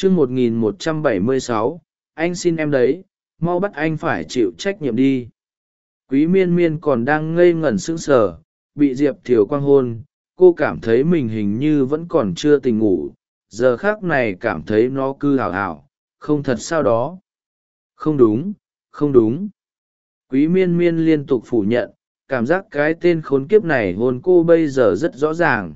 chương một nghìn một trăm bảy mươi sáu, anh xin em đấy, mau bắt anh phải chịu trách nhiệm đi. Quý miên miên còn đang ngây ngẩn sững sờ, bị diệp thiều quang hôn, cô cảm thấy mình hình như vẫn còn chưa tỉnh ngủ, giờ khác này cảm thấy nó cứ hào hào không thật sao đó. Không đúng không đúng. Quý miên miên liên tục phủ nhận, cảm giác cái tên khốn kiếp này hôn cô bây giờ rất rõ ràng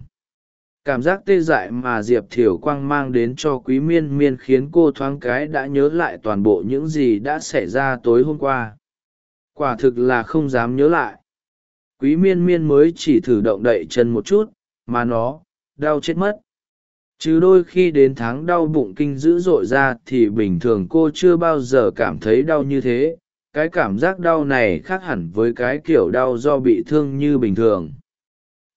cảm giác tê dại mà diệp thiều quang mang đến cho quý miên miên khiến cô thoáng cái đã nhớ lại toàn bộ những gì đã xảy ra tối hôm qua. Quả thực là không dám nhớ lại. Quý miên miên mới chỉ thử động đậy chân một chút, mà nó, đau chết mất. Chứ đôi khi đến tháng đau bụng kinh dữ dội ra thì bình thường cô chưa bao giờ cảm thấy đau như thế. Cái cảm giác đau này khác hẳn với cái kiểu đau do bị thương như bình thường.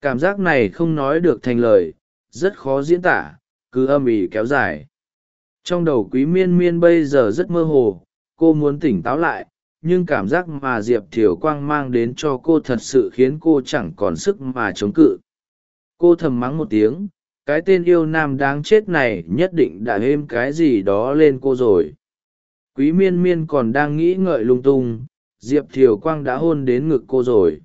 Cảm giác này không nói được thành lời rất khó diễn tả, cứ âm ỉ kéo dài. Trong đầu quý miên miên bây giờ rất mơ hồ, cô muốn tỉnh táo lại, nhưng cảm giác mà diệp thiều quang mang đến cho cô thật sự khiến cô chẳng còn sức mà chống cự. Cô thầm mắng một tiếng, cái tên yêu nam đáng chết này nhất định đã êm cái gì đó lên cô rồi. Quý miên miên còn đang nghĩ ngợi lung tung, diệp thiều quang đã hôn đến ngực cô rồi.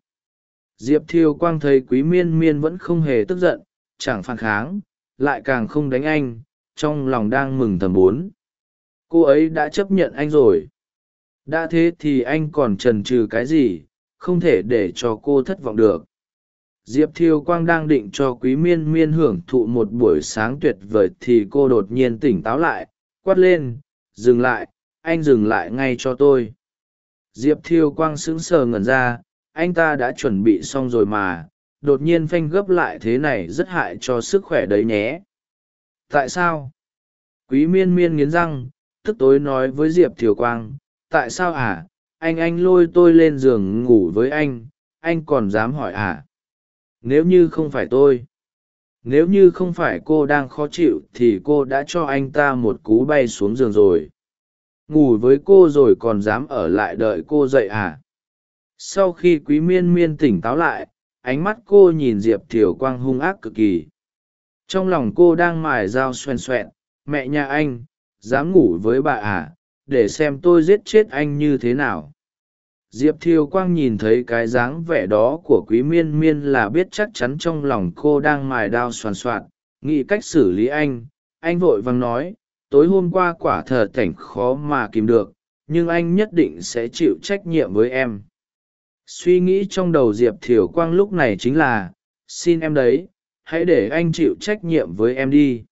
Diệp thiều quang thấy quý miên miên vẫn không hề tức giận chẳng phản kháng, lại càng không đánh anh, trong lòng đang mừng thầm bốn. Cô ấy đã chấp nhận anh rồi. Đã thế thì anh còn trần trừ cái gì, không thể để cho cô thất vọng được. Diệp thiêu quang đang định cho quý miên miên hưởng thụ một buổi sáng tuyệt vời thì cô đột nhiên tỉnh táo lại, quát lên, dừng lại, anh dừng lại ngay cho tôi. Diệp thiêu quang sững sờ ngẩn ra, anh ta đã chuẩn bị xong rồi mà đột nhiên phanh gấp lại thế này rất hại cho sức khỏe đấy nhé. Tại sao? Quý miên miên nghiến răng, tức tối nói với diệp thiều quang, tại sao à anh anh lôi tôi lên giường ngủ với anh anh còn dám hỏi à nếu như không phải tôi, nếu như không phải cô đang khó chịu thì cô đã cho anh ta một cú bay xuống giường rồi. Ngủ với cô rồi còn dám ở lại đợi cô dậy à sau khi quý miên miên tỉnh táo lại ánh mắt cô nhìn diệp thiều quang hung ác cực kỳ. Trong lòng cô đang mài dao xoèn xoẹn, mẹ nhà anh, dám ngủ với bà à để xem tôi giết chết anh như thế nào. Diệp thiều quang nhìn thấy cái dáng vẻ đó của quý miên miên là biết chắc chắn trong lòng cô đang mài đao soàn soạn nghĩ cách xử lý anh. Anh vội vàng nói, tối hôm qua quả thờ cảnh khó mà kìm được, nhưng anh nhất định sẽ chịu trách nhiệm với em suy nghĩ trong đầu diệp thiều quang lúc này chính là, xin em đấy, hãy để anh chịu trách nhiệm với em đi.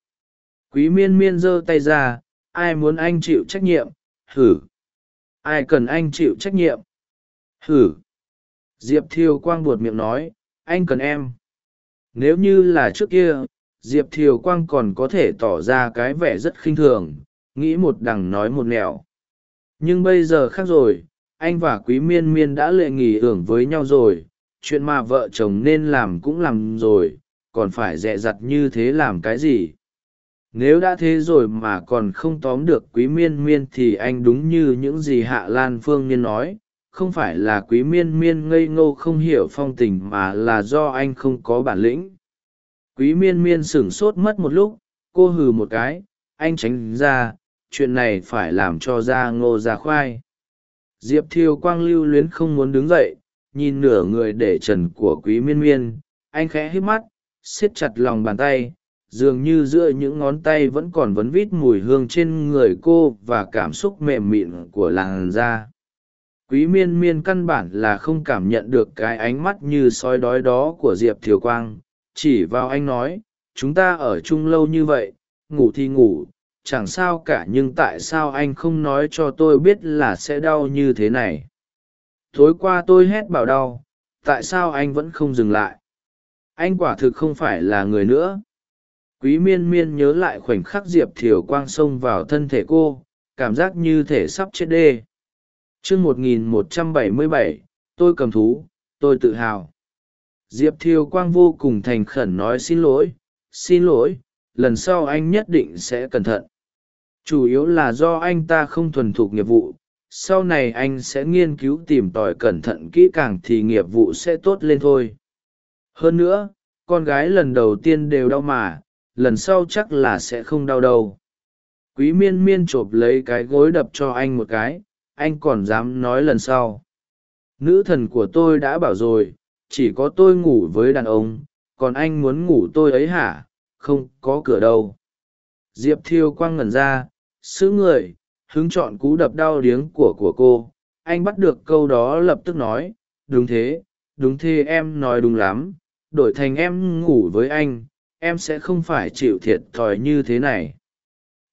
Quý miên miên giơ tay ra, ai muốn anh chịu trách nhiệm? Hử? Ai cần anh chịu trách nhiệm? Hử? Diệp thiều quang buột miệng nói, anh cần em. Nếu như là trước kia, diệp thiều quang còn có thể tỏ ra cái vẻ rất khinh thường, nghĩ một đằng nói một nẻo. Nhưng bây giờ khác rồi anh và quý miên miên đã lệ nghỉ hưởng với nhau rồi, chuyện mà vợ chồng nên làm cũng làm rồi, còn phải dẹ dặt như thế làm cái gì? Nếu đã thế rồi mà còn không tóm được quý miên miên thì anh đúng như những gì hạ lan phương niên nói, không phải là quý miên miên ngây ngô không hiểu phong tình mà là do anh không có bản lĩnh. Quý miên miên sửng sốt mất một lúc, cô hừ một cái, anh tránh ra, chuyện này phải làm cho ra ngô ra khoai diệp thiêu quang lưu luyến không muốn đứng dậy, nhìn nửa người để trần của quý miên miên, anh khẽ hít mắt, siết chặt lòng bàn tay, dường như giữa những ngón tay vẫn còn vấn vít mùi hương trên người cô và cảm xúc mềm mịn của làn da. Quý miên miên căn bản là không cảm nhận được cái ánh mắt như soi đói đó của diệp thiều quang, chỉ vào anh nói, chúng ta ở chung lâu như vậy, ngủ thì ngủ chẳng sao cả nhưng tại sao anh không nói cho tôi biết là sẽ đau như thế này? Tối qua tôi hét bảo đau, tại sao anh vẫn không dừng lại? Anh quả thực không phải là người nữa. Quý miên miên nhớ lại khoảnh khắc diệp thiều quang xông vào thân thể cô, cảm giác như thể sắp chết đê. Chương một nghìn một trăm bảy mươi bảy, tôi cầm thú, tôi tự hào. Diệp thiều quang vô cùng thành khẩn nói xin lỗi xin lỗi, lần sau anh nhất định sẽ cẩn thận chủ yếu là do anh ta không thuần thục nghiệp vụ, sau này anh sẽ nghiên cứu tìm tòi cẩn thận kỹ càng thì nghiệp vụ sẽ tốt lên thôi. Hơn nữa, con gái lần đầu tiên đều đau mà, lần sau chắc là sẽ không đau đâu. Quý miên miên chộp lấy cái gối đập cho anh một cái, anh còn dám nói lần sau. Nữ thần của tôi đã bảo rồi, chỉ có tôi ngủ với đàn ông, còn anh muốn ngủ tôi ấy hả? Không có cửa đâu. Diệp thiêu quang ngẩn ra sứ người, hứng chọn cú đập đau điếng của của cô. Anh bắt được câu đó lập tức nói, đúng thế đúng thế, em nói đúng lắm. Đổi thành em ngủ với anh, em sẽ không phải chịu thiệt thòi như thế này.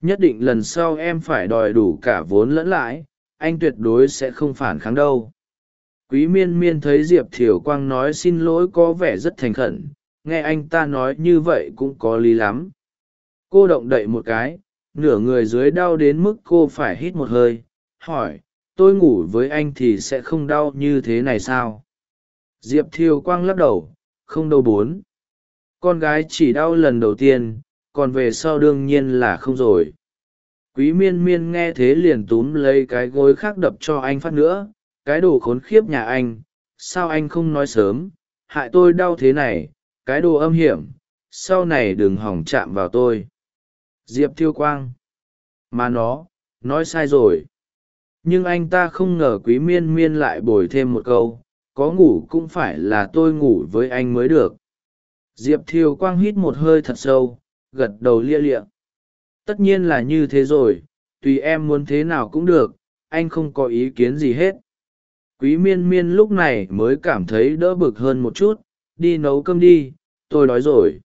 Nhất định lần sau em phải đòi đủ cả vốn lẫn lãi, anh tuyệt đối sẽ không phản kháng đâu. Quý miên miên thấy diệp thiều quang nói xin lỗi có vẻ rất thành khẩn, nghe anh ta nói như vậy cũng có lý lắm. Cô động đậy một cái nửa người dưới đau đến mức cô phải hít một hơi, hỏi, tôi ngủ với anh thì sẽ không đau như thế này sao? Diệp thiều quang lắc đầu, không đâu bốn. Con gái chỉ đau lần đầu tiên, còn về sau đương nhiên là không rồi. Quý miên miên nghe thế liền túm lấy cái gối khác đập cho anh phát nữa, cái đồ khốn khiếp nhà anh, sao anh không nói sớm? Hại tôi đau thế này, cái đồ âm hiểm, sau này đừng hỏng chạm vào tôi diệp thiêu quang. Mà nó, nói sai rồi. Nhưng anh ta không ngờ quý miên miên lại bồi thêm một câu, có ngủ cũng phải là tôi ngủ với anh mới được. Diệp Thiêu quang hít một hơi thật sâu, gật đầu lia lịa. Tất nhiên là như thế rồi, tùy em muốn thế nào cũng được, anh không có ý kiến gì hết. Quý miên miên lúc này mới cảm thấy đỡ bực hơn một chút, đi nấu cơm đi, tôi đói rồi.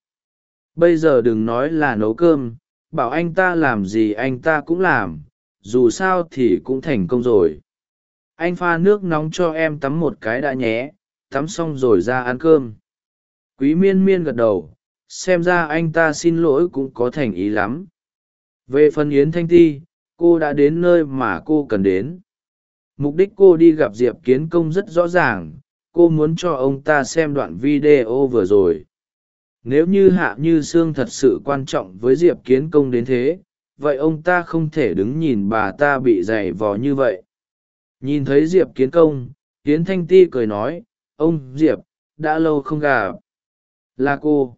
Bây giờ đừng nói là nấu cơm bảo anh ta làm gì anh ta cũng làm, dù sao thì cũng thành công rồi. Anh pha nước nóng cho em tắm một cái đã nhé, tắm xong rồi ra ăn cơm. Quý miên miên gật đầu, xem ra anh ta xin lỗi cũng có thành ý lắm. Về phần yến thanh ti, cô đã đến nơi mà cô cần đến. Mục đích cô đi gặp diệp kiến công rất rõ ràng, cô muốn cho ông ta xem đoạn video vừa rồi nếu như hạ như sương thật sự quan trọng với diệp kiến công đến thế, vậy ông ta không thể đứng nhìn bà ta bị dày vò như vậy. Nhìn thấy diệp kiến công tiến thanh ti cười nói, ông diệp, đã lâu không gặp. Là cô.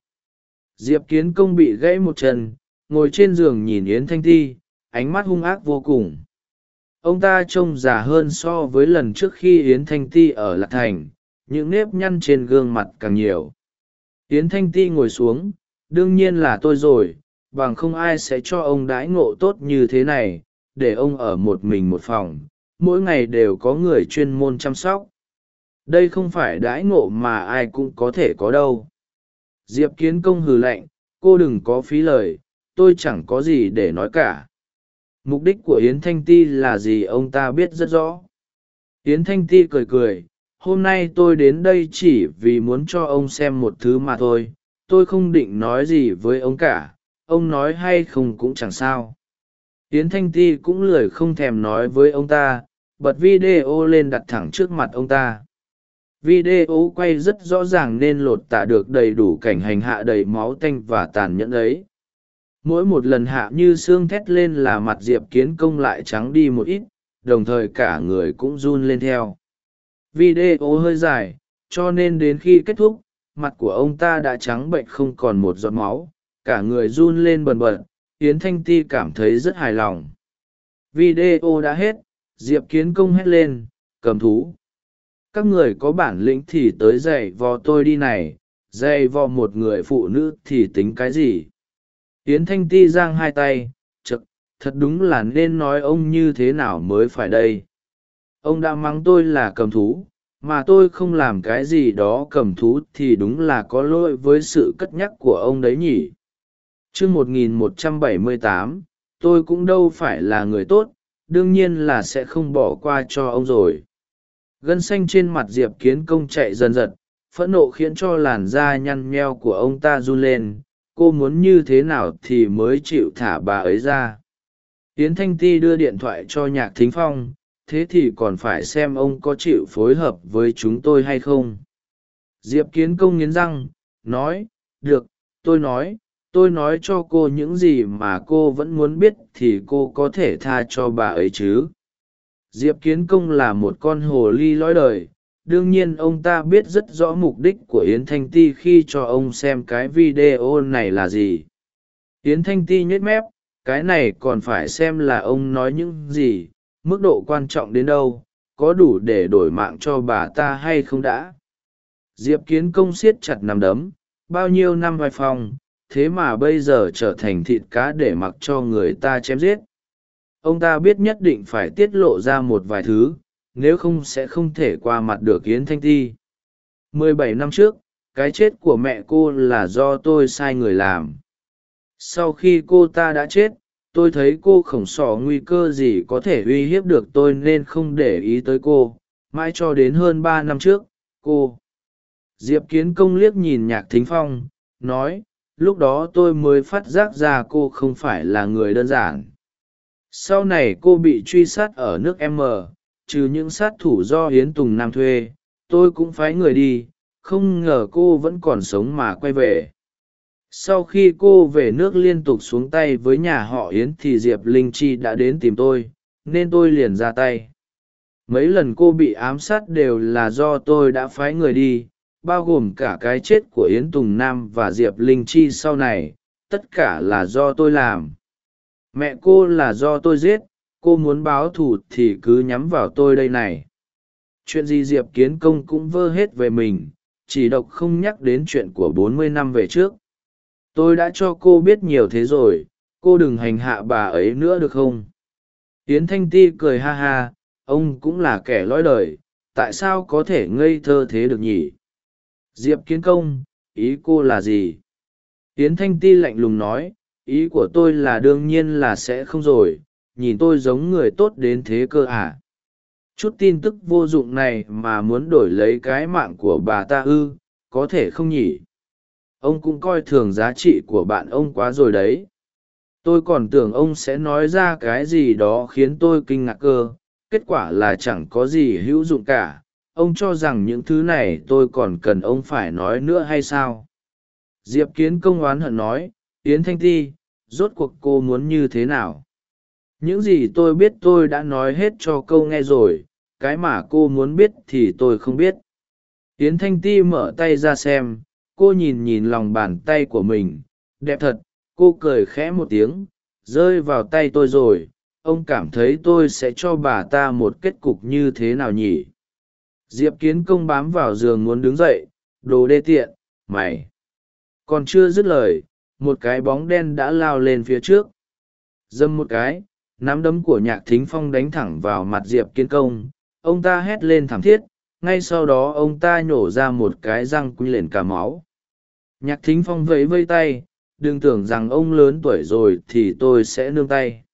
Diệp kiến công bị gãy một chân, ngồi trên giường nhìn yến thanh ti, ánh mắt hung ác vô cùng. Ông ta trông già hơn so với lần trước khi yến thanh ti ở lạc thành, những nếp nhăn trên gương mặt càng nhiều yến thanh ti ngồi xuống, đương nhiên là tôi rồi, bằng không ai sẽ cho ông đãi ngộ tốt như thế này, để ông ở một mình một phòng, mỗi ngày đều có người chuyên môn chăm sóc. Đây không phải đãi ngộ mà ai cũng có thể có đâu. Diệp kiến công hừ lạnh, cô đừng có phí lời, tôi chẳng có gì để nói cả. Mục đích của yến thanh ti là gì ông ta biết rất rõ. Yến thanh ti cười cười hôm nay tôi đến đây chỉ vì muốn cho ông xem một thứ mà thôi. Tôi không định nói gì với ông cả. Ông nói hay không cũng chẳng sao. Tiến thanh ti cũng lười không thèm nói với ông ta, bật video lên đặt thẳng trước mặt ông ta. Video quay rất rõ ràng nên lột tả được đầy đủ cảnh hành hạ đầy máu tanh và tàn nhẫn ấy. Mỗi một lần hạ như xương thét lên là mặt diệp kiến công lại trắng đi một ít, đồng thời cả người cũng run lên theo video hơi dài, cho nên đến khi kết thúc, mặt của ông ta đã trắng bệnh không còn một giọt máu, cả người run lên bần bật, yến thanh ti cảm thấy rất hài lòng. Video đã hết, diệp kiến công hét lên, cầm thú! Các người có bản lĩnh thì tới dạy vò tôi đi này, dạy vò một người phụ nữ thì tính cái gì? Yến thanh ti giang hai tay chực thật đúng là nên nói ông như thế nào mới phải đây? Ông đã mắng tôi là cầm thú mà tôi không làm cái gì đó cầm thú thì đúng là có lỗi với sự cất nhắc của ông đấy nhỉ. T r ư ớ c 1178, tôi cũng đâu phải là người tốt đương nhiên là sẽ không bỏ qua cho ông rồi. Gân xanh trên mặt diệp kiến công chạy dần dật phẫn nộ khiến cho làn da nhăn nheo của ông ta run lên. Cô muốn như thế nào thì mới chịu thả bà ấy ra. Tiến thanh ti đưa điện thoại cho nhạc thính phong thế thì còn phải xem ông có chịu phối hợp với chúng tôi hay không. Diệp kiến công nghiến răng, nói, được, tôi nói tôi nói cho cô những gì mà cô vẫn muốn biết thì cô có thể tha cho bà ấy chứ. Diệp kiến công là một con hồ ly lõi đời, đương nhiên ông ta biết rất rõ mục đích của yến thanh ti khi cho ông xem cái video này là gì. Yến thanh ti nhếch mép, cái này còn phải xem là ông nói những gì mức độ quan trọng đến đâu, có đủ để đổi mạng cho bà ta hay không đã? Diệp kiến công siết chặt nằm đấm, bao nhiêu năm vai phong thế mà bây giờ trở thành thịt cá để mặc cho người ta chém giết. Ông ta biết nhất định phải tiết lộ ra một vài thứ, nếu không sẽ không thể qua mặt được yến thanh ti. Mười bảy năm trước, cái chết của mẹ cô là do tôi sai người làm. Sau khi cô ta đã chết tôi thấy cô khổng sỏ nguy cơ gì có thể uy hiếp được tôi nên không để ý tới cô. Mãi cho đến hơn ba năm trước, cô diệp kiến công liếc nhìn nhạc thính phong, nói, lúc đó tôi mới phát giác ra cô không phải là người đơn giản. Sau này cô bị truy sát ở nước m, trừ những sát thủ do hiến tùng nam thuê, tôi cũng phái người đi. Không ngờ cô vẫn còn sống mà quay về sau khi cô về nước liên tục xuống tay với nhà họ yến thì diệp linh chi đã đến tìm tôi, nên tôi liền ra tay. Mấy lần cô bị ám sát đều là do tôi đã phái người đi, bao gồm cả cái chết của yến tùng nam và diệp linh chi sau này, tất cả là do tôi làm. Mẹ cô là do tôi giết, cô muốn báo thù thì cứ nhắm vào tôi đây này. Chuyện gì diệp kiến công cũng vơ hết về mình, chỉ độc không nhắc đến chuyện của bốn mươi năm về trước tôi đã cho cô biết nhiều thế rồi, cô đừng hành hạ bà ấy nữa được không? Yến thanh ti cười ha ha, ông cũng là kẻ lõi đời, tại sao có thể ngây thơ thế được nhỉ? Diệp kiến công, ý cô là gì? Yến thanh ti lạnh lùng nói, ý của tôi là đương nhiên là sẽ không rồi, nhìn tôi giống người tốt đến thế cơ à. chút tin tức vô dụng này mà muốn đổi lấy cái mạng của bà ta ư, có thể không nhỉ? Ông cũng coi thường giá trị của bạn ông quá rồi đấy. Tôi còn tưởng ông sẽ nói ra cái gì đó khiến tôi kinh ngạc cơ. Kết quả là chẳng có gì hữu dụng cả. Ông cho rằng những thứ này tôi còn cần ông phải nói nữa hay sao? Diệp kiến công oán hận nói, yến thanh ti, rốt cuộc cô muốn như thế nào? Những gì tôi biết tôi đã nói hết cho câu nghe rồi. Cái mà cô muốn biết thì tôi không biết. Yến thanh ti mở tay ra xem cô nhìn nhìn lòng bàn tay của mình, đẹp thật, cô cười khẽ một tiếng, rơi vào tay tôi rồi, ông cảm thấy tôi sẽ cho bà ta một kết cục như thế nào nhỉ? Diệp kiến công bám vào giường muốn đứng dậy, đồ đê tiện, mày. Còn chưa dứt lời, một cái bóng đen đã lao lên phía trước. Dâm một cái, nắm đấm của nhạc thính phong đánh thẳng vào mặt diệp kiến công. Ông ta hét lên thảm thiết, ngay sau đó ông ta nhổ ra một cái răng quy lên cả máu nhạc thính phong vẫy vây tay, đừng tưởng rằng ông lớn tuổi rồi thì tôi sẽ nương tay.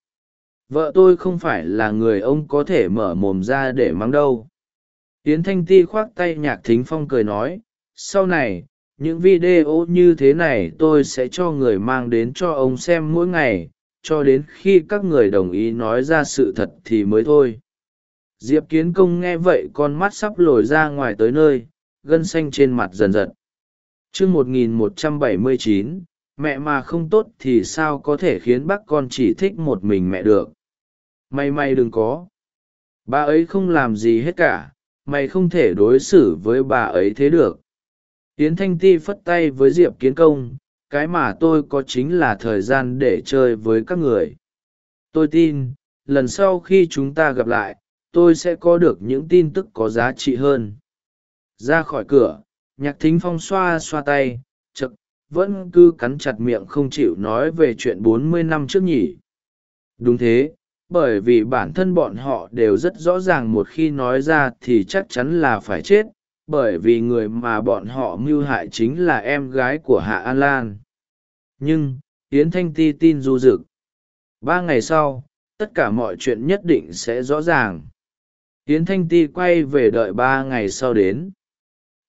Vợ tôi không phải là người ông có thể mở mồm ra để mắng đâu. Tiến thanh ti khoác tay nhạc thính phong cười nói, sau này, những video như thế này tôi sẽ cho người mang đến cho ông xem mỗi ngày, cho đến khi các người đồng ý nói ra sự thật thì mới thôi. Diệp kiến công nghe vậy con mắt sắp lồi ra ngoài tới nơi, gân xanh trên mặt dần dần chương một nghìn một trăm bảy mươi chín, mẹ mà không tốt thì sao có thể khiến bác con chỉ thích một mình mẹ được? May may đừng có. Bà ấy không làm gì hết cả, mày không thể đối xử với bà ấy thế được. Tiến thanh ti phất tay với diệp kiến công, cái mà tôi có chính là thời gian để chơi với các người. Tôi tin, lần sau khi chúng ta gặp lại, tôi sẽ có được những tin tức có giá trị hơn. Ra khỏi cửa nhạc thính phong xoa xoa tay chực vẫn cứ cắn chặt miệng không chịu nói về chuyện bốn mươi năm trước nhỉ. Đúng thế, bởi vì bản thân bọn họ đều rất rõ ràng một khi nói ra thì chắc chắn là phải chết, bởi vì người mà bọn họ mưu hại chính là em gái của hạ an lan. Nhưng, yến thanh ti tin du rực. Ba ngày sau, tất cả mọi chuyện nhất định sẽ rõ ràng. Yến thanh ti quay về đợi ba ngày sau đến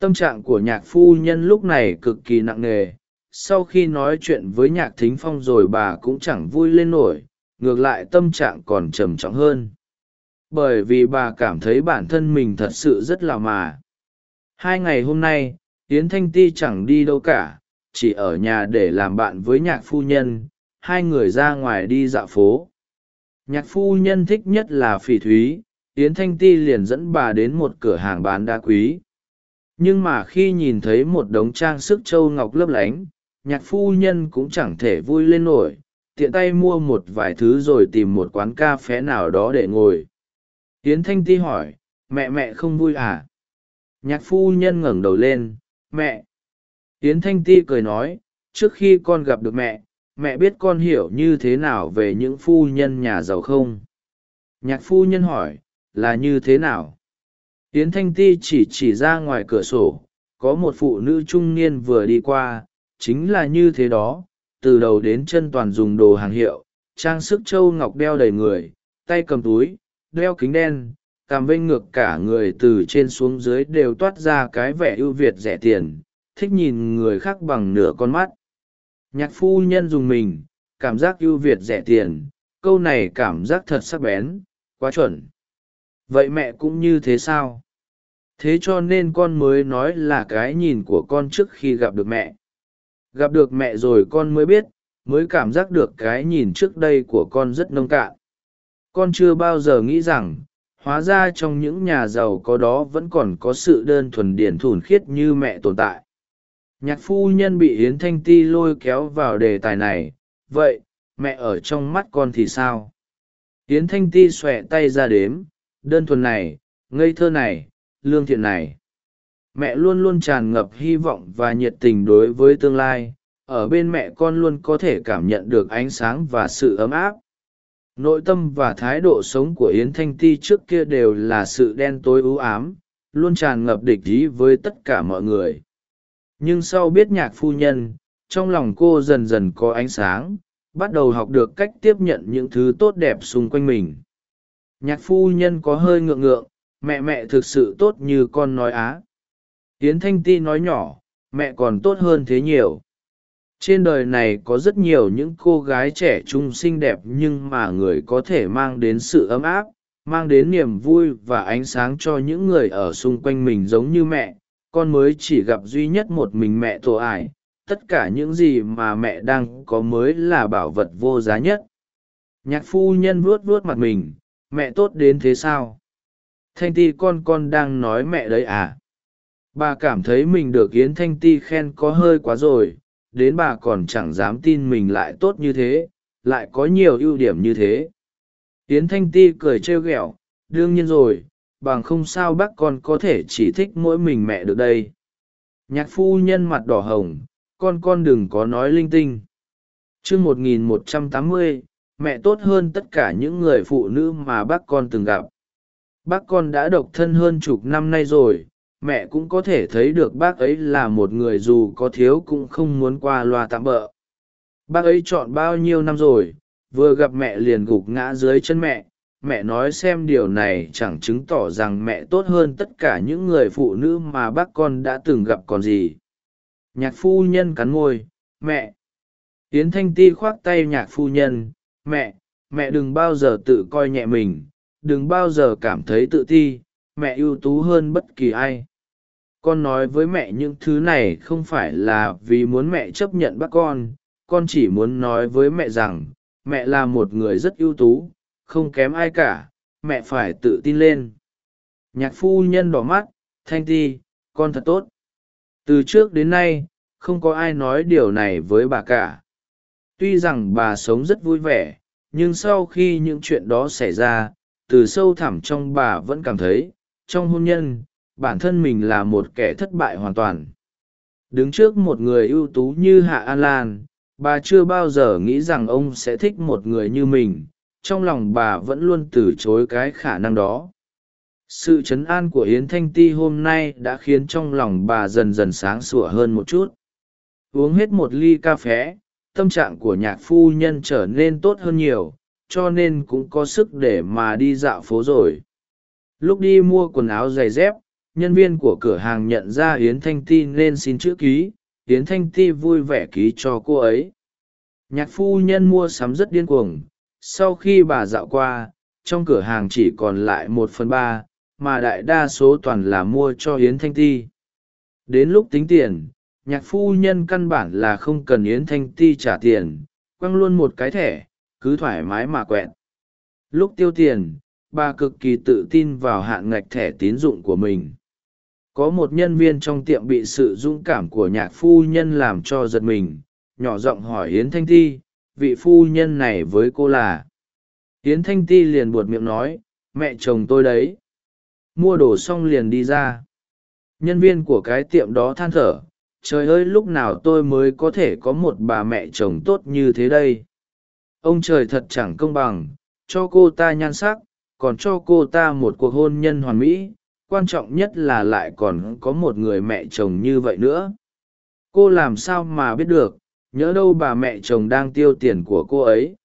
tâm trạng của nhạc phu nhân lúc này cực kỳ nặng nề. Sau khi nói chuyện với nhạc thính phong rồi bà cũng chẳng vui lên nổi, ngược lại tâm trạng còn trầm trọng hơn. Bởi vì bà cảm thấy bản thân mình thật sự rất là mà. Hai ngày hôm nay, yến thanh ti chẳng đi đâu cả, chỉ ở nhà để làm bạn với nhạc phu nhân, hai người ra ngoài đi dạo phố. Nhạc phu nhân thích nhất là phỉ thúy, yến thanh ti liền dẫn bà đến một cửa hàng bán đá quý nhưng mà khi nhìn thấy một đống trang sức châu ngọc lấp lánh, nhạc phu nhân cũng chẳng thể vui lên nổi, tiện tay mua một vài thứ rồi tìm một quán cà phé nào đó để ngồi. Tiến thanh ti hỏi, mẹ mẹ không vui à? Nhạc phu nhân ngẩng đầu lên, mẹ. Tiến thanh ti cười nói, trước khi con gặp được mẹ mẹ biết con hiểu như thế nào về những phu nhân nhà giàu không? Nhạc phu nhân hỏi, là như thế nào? Yến thanh ti chỉ chỉ ra ngoài cửa sổ, có một phụ nữ trung niên vừa đi qua, chính là như thế đó, từ đầu đến chân toàn dùng đồ hàng hiệu, trang sức châu ngọc đeo đầy người, tay cầm túi, đeo kính đen, cằm vênh ngược cả người từ trên xuống dưới đều toát ra cái vẻ ưu việt rẻ tiền, thích nhìn người khác bằng nửa con mắt. Nhạc phu nhân dùng mình, cảm giác ưu việt rẻ tiền, câu này cảm giác thật sắc bén, quá chuẩn. Vậy mẹ cũng như thế sao? Thế cho nên con mới nói là cái nhìn của con trước khi gặp được mẹ. Gặp được mẹ rồi con mới biết, mới cảm giác được cái nhìn trước đây của con rất nông cạn. Con chưa bao giờ nghĩ rằng, hóa ra trong những nhà giàu có đó vẫn còn có sự đơn thuần điển thủn khiết như mẹ tồn tại. Nhạc phu nhân bị yến thanh ti lôi kéo vào đề tài này, vậy, mẹ ở trong mắt con thì sao? Yến thanh ti xòe tay ra đếm, đơn thuần này, ngây thơ này lương thiện này. Mẹ luôn luôn tràn ngập hy vọng và nhiệt tình đối với tương lai, ở bên mẹ con luôn có thể cảm nhận được ánh sáng và sự ấm áp. Nội tâm và thái độ sống của yến thanh ti trước kia đều là sự đen tối ưu ám, luôn tràn ngập địch ý với tất cả mọi người. Nhưng sau biết nhạc phu nhân, trong lòng cô dần dần có ánh sáng, bắt đầu học được cách tiếp nhận những thứ tốt đẹp xung quanh mình. Nhạc phu nhân có hơi ngượng ngượng mẹ mẹ thực sự tốt như con nói á. Yến thanh ti nói nhỏ, mẹ còn tốt hơn thế nhiều. Trên đời này có rất nhiều những cô gái trẻ trung xinh đẹp nhưng mà người có thể mang đến sự ấm áp, mang đến niềm vui và ánh sáng cho những người ở xung quanh mình giống như mẹ. Con mới chỉ gặp duy nhất một mình mẹ tổ ải, tất cả những gì mà mẹ đang có mới là bảo vật vô giá nhất. Nhạc phu nhân vuốt vuốt mặt mình, mẹ tốt đến thế sao? Thanh ti con con đang nói mẹ đấy à? Bà cảm thấy mình được yến thanh ti khen có hơi quá rồi, đến bà còn chẳng dám tin mình lại tốt như thế, lại có nhiều ưu điểm như thế. Yến thanh ti cười trêu ghẹo, đương nhiên rồi, bằng không sao bác con có thể chỉ thích mỗi mình mẹ được đây. Nhạc phu nhân mặt đỏ hồng, con con đừng có nói linh tinh. Chương một nghìn một trăm tám mươi, mẹ tốt hơn tất cả những người phụ nữ mà bác con từng gặp bác con đã độc thân hơn chục năm nay rồi, mẹ cũng có thể thấy được bác ấy là một người dù có thiếu cũng không muốn qua loa tạm bỡ. bác ấy chọn bao nhiêu năm rồi, vừa gặp mẹ liền gục ngã dưới chân mẹ. Mẹ nói xem điều này chẳng chứng tỏ rằng mẹ tốt hơn tất cả những người phụ nữ mà bác con đã từng gặp còn gì. Nhạc phu nhân cắn môi, mẹ. Yến thanh ti khoác tay nhạc phu nhân, mẹ mẹ đừng bao giờ tự coi nhẹ mình đừng bao giờ cảm thấy tự ti, mẹ ưu tú hơn bất kỳ ai. Con nói với mẹ những thứ này không phải là vì muốn mẹ chấp nhận bác con con chỉ muốn nói với mẹ rằng, mẹ là một người rất ưu tú, không kém ai cả, mẹ phải tự tin lên. Nhạc phu nhân đỏ mắt, thanh ti, con thật tốt. Từ trước đến nay, không có ai nói điều này với bà cả. Tuy rằng bà sống rất vui vẻ, nhưng sau khi những chuyện đó xảy ra từ sâu thẳm trong bà vẫn cảm thấy, trong hôn nhân, bản thân mình là một kẻ thất bại hoàn toàn. Đứng trước một người ưu tú như hạ an lan, bà chưa bao giờ nghĩ rằng ông sẽ thích một người như mình, trong lòng bà vẫn luôn từ chối cái khả năng đó. Sự chấn an của yến thanh ti hôm nay đã khiến trong lòng bà dần dần sáng sủa hơn một chút. Uống hết một ly cà phé tâm trạng của nhạc phu nhân trở nên tốt hơn nhiều cho nên cũng có sức để mà đi dạo phố rồi. Lúc đi mua quần áo giày dép, nhân viên của cửa hàng nhận ra yến thanh ti nên xin chữ ký. Yến thanh ti vui vẻ ký cho cô ấy. Nhạc phu nhân mua sắm rất điên cuồng. Sau khi bà dạo qua, trong cửa hàng chỉ còn lại một phần ba, mà đại đa số toàn là mua cho yến thanh ti. Đến lúc tính tiền, nhạc phu nhân căn bản là không cần yến thanh ti trả tiền, quăng luôn một cái thẻ cứ thoải mái mà quẹn lúc tiêu tiền, bà cực kỳ tự tin vào hạn ngạch thẻ tín dụng của mình. Có một nhân viên trong tiệm bị sự dũng cảm của nhạc phu nhân làm cho giật mình, nhỏ giọng hỏi yến thanh ti, vị phu nhân này với cô là? Yến thanh ti liền buột miệng nói, mẹ chồng tôi đấy. Mua đồ xong liền đi ra. Nhân viên của cái tiệm đó than thở, trời ơi, lúc nào tôi mới có thể có một bà mẹ chồng tốt như thế đây? Ông trời thật chẳng công bằng, cho cô ta nhan sắc, còn cho cô ta một cuộc hôn nhân hoàn mỹ, quan trọng nhất là lại còn có một người mẹ chồng như vậy nữa. Cô làm sao mà biết được nhớ đâu bà mẹ chồng đang tiêu tiền của cô ấy.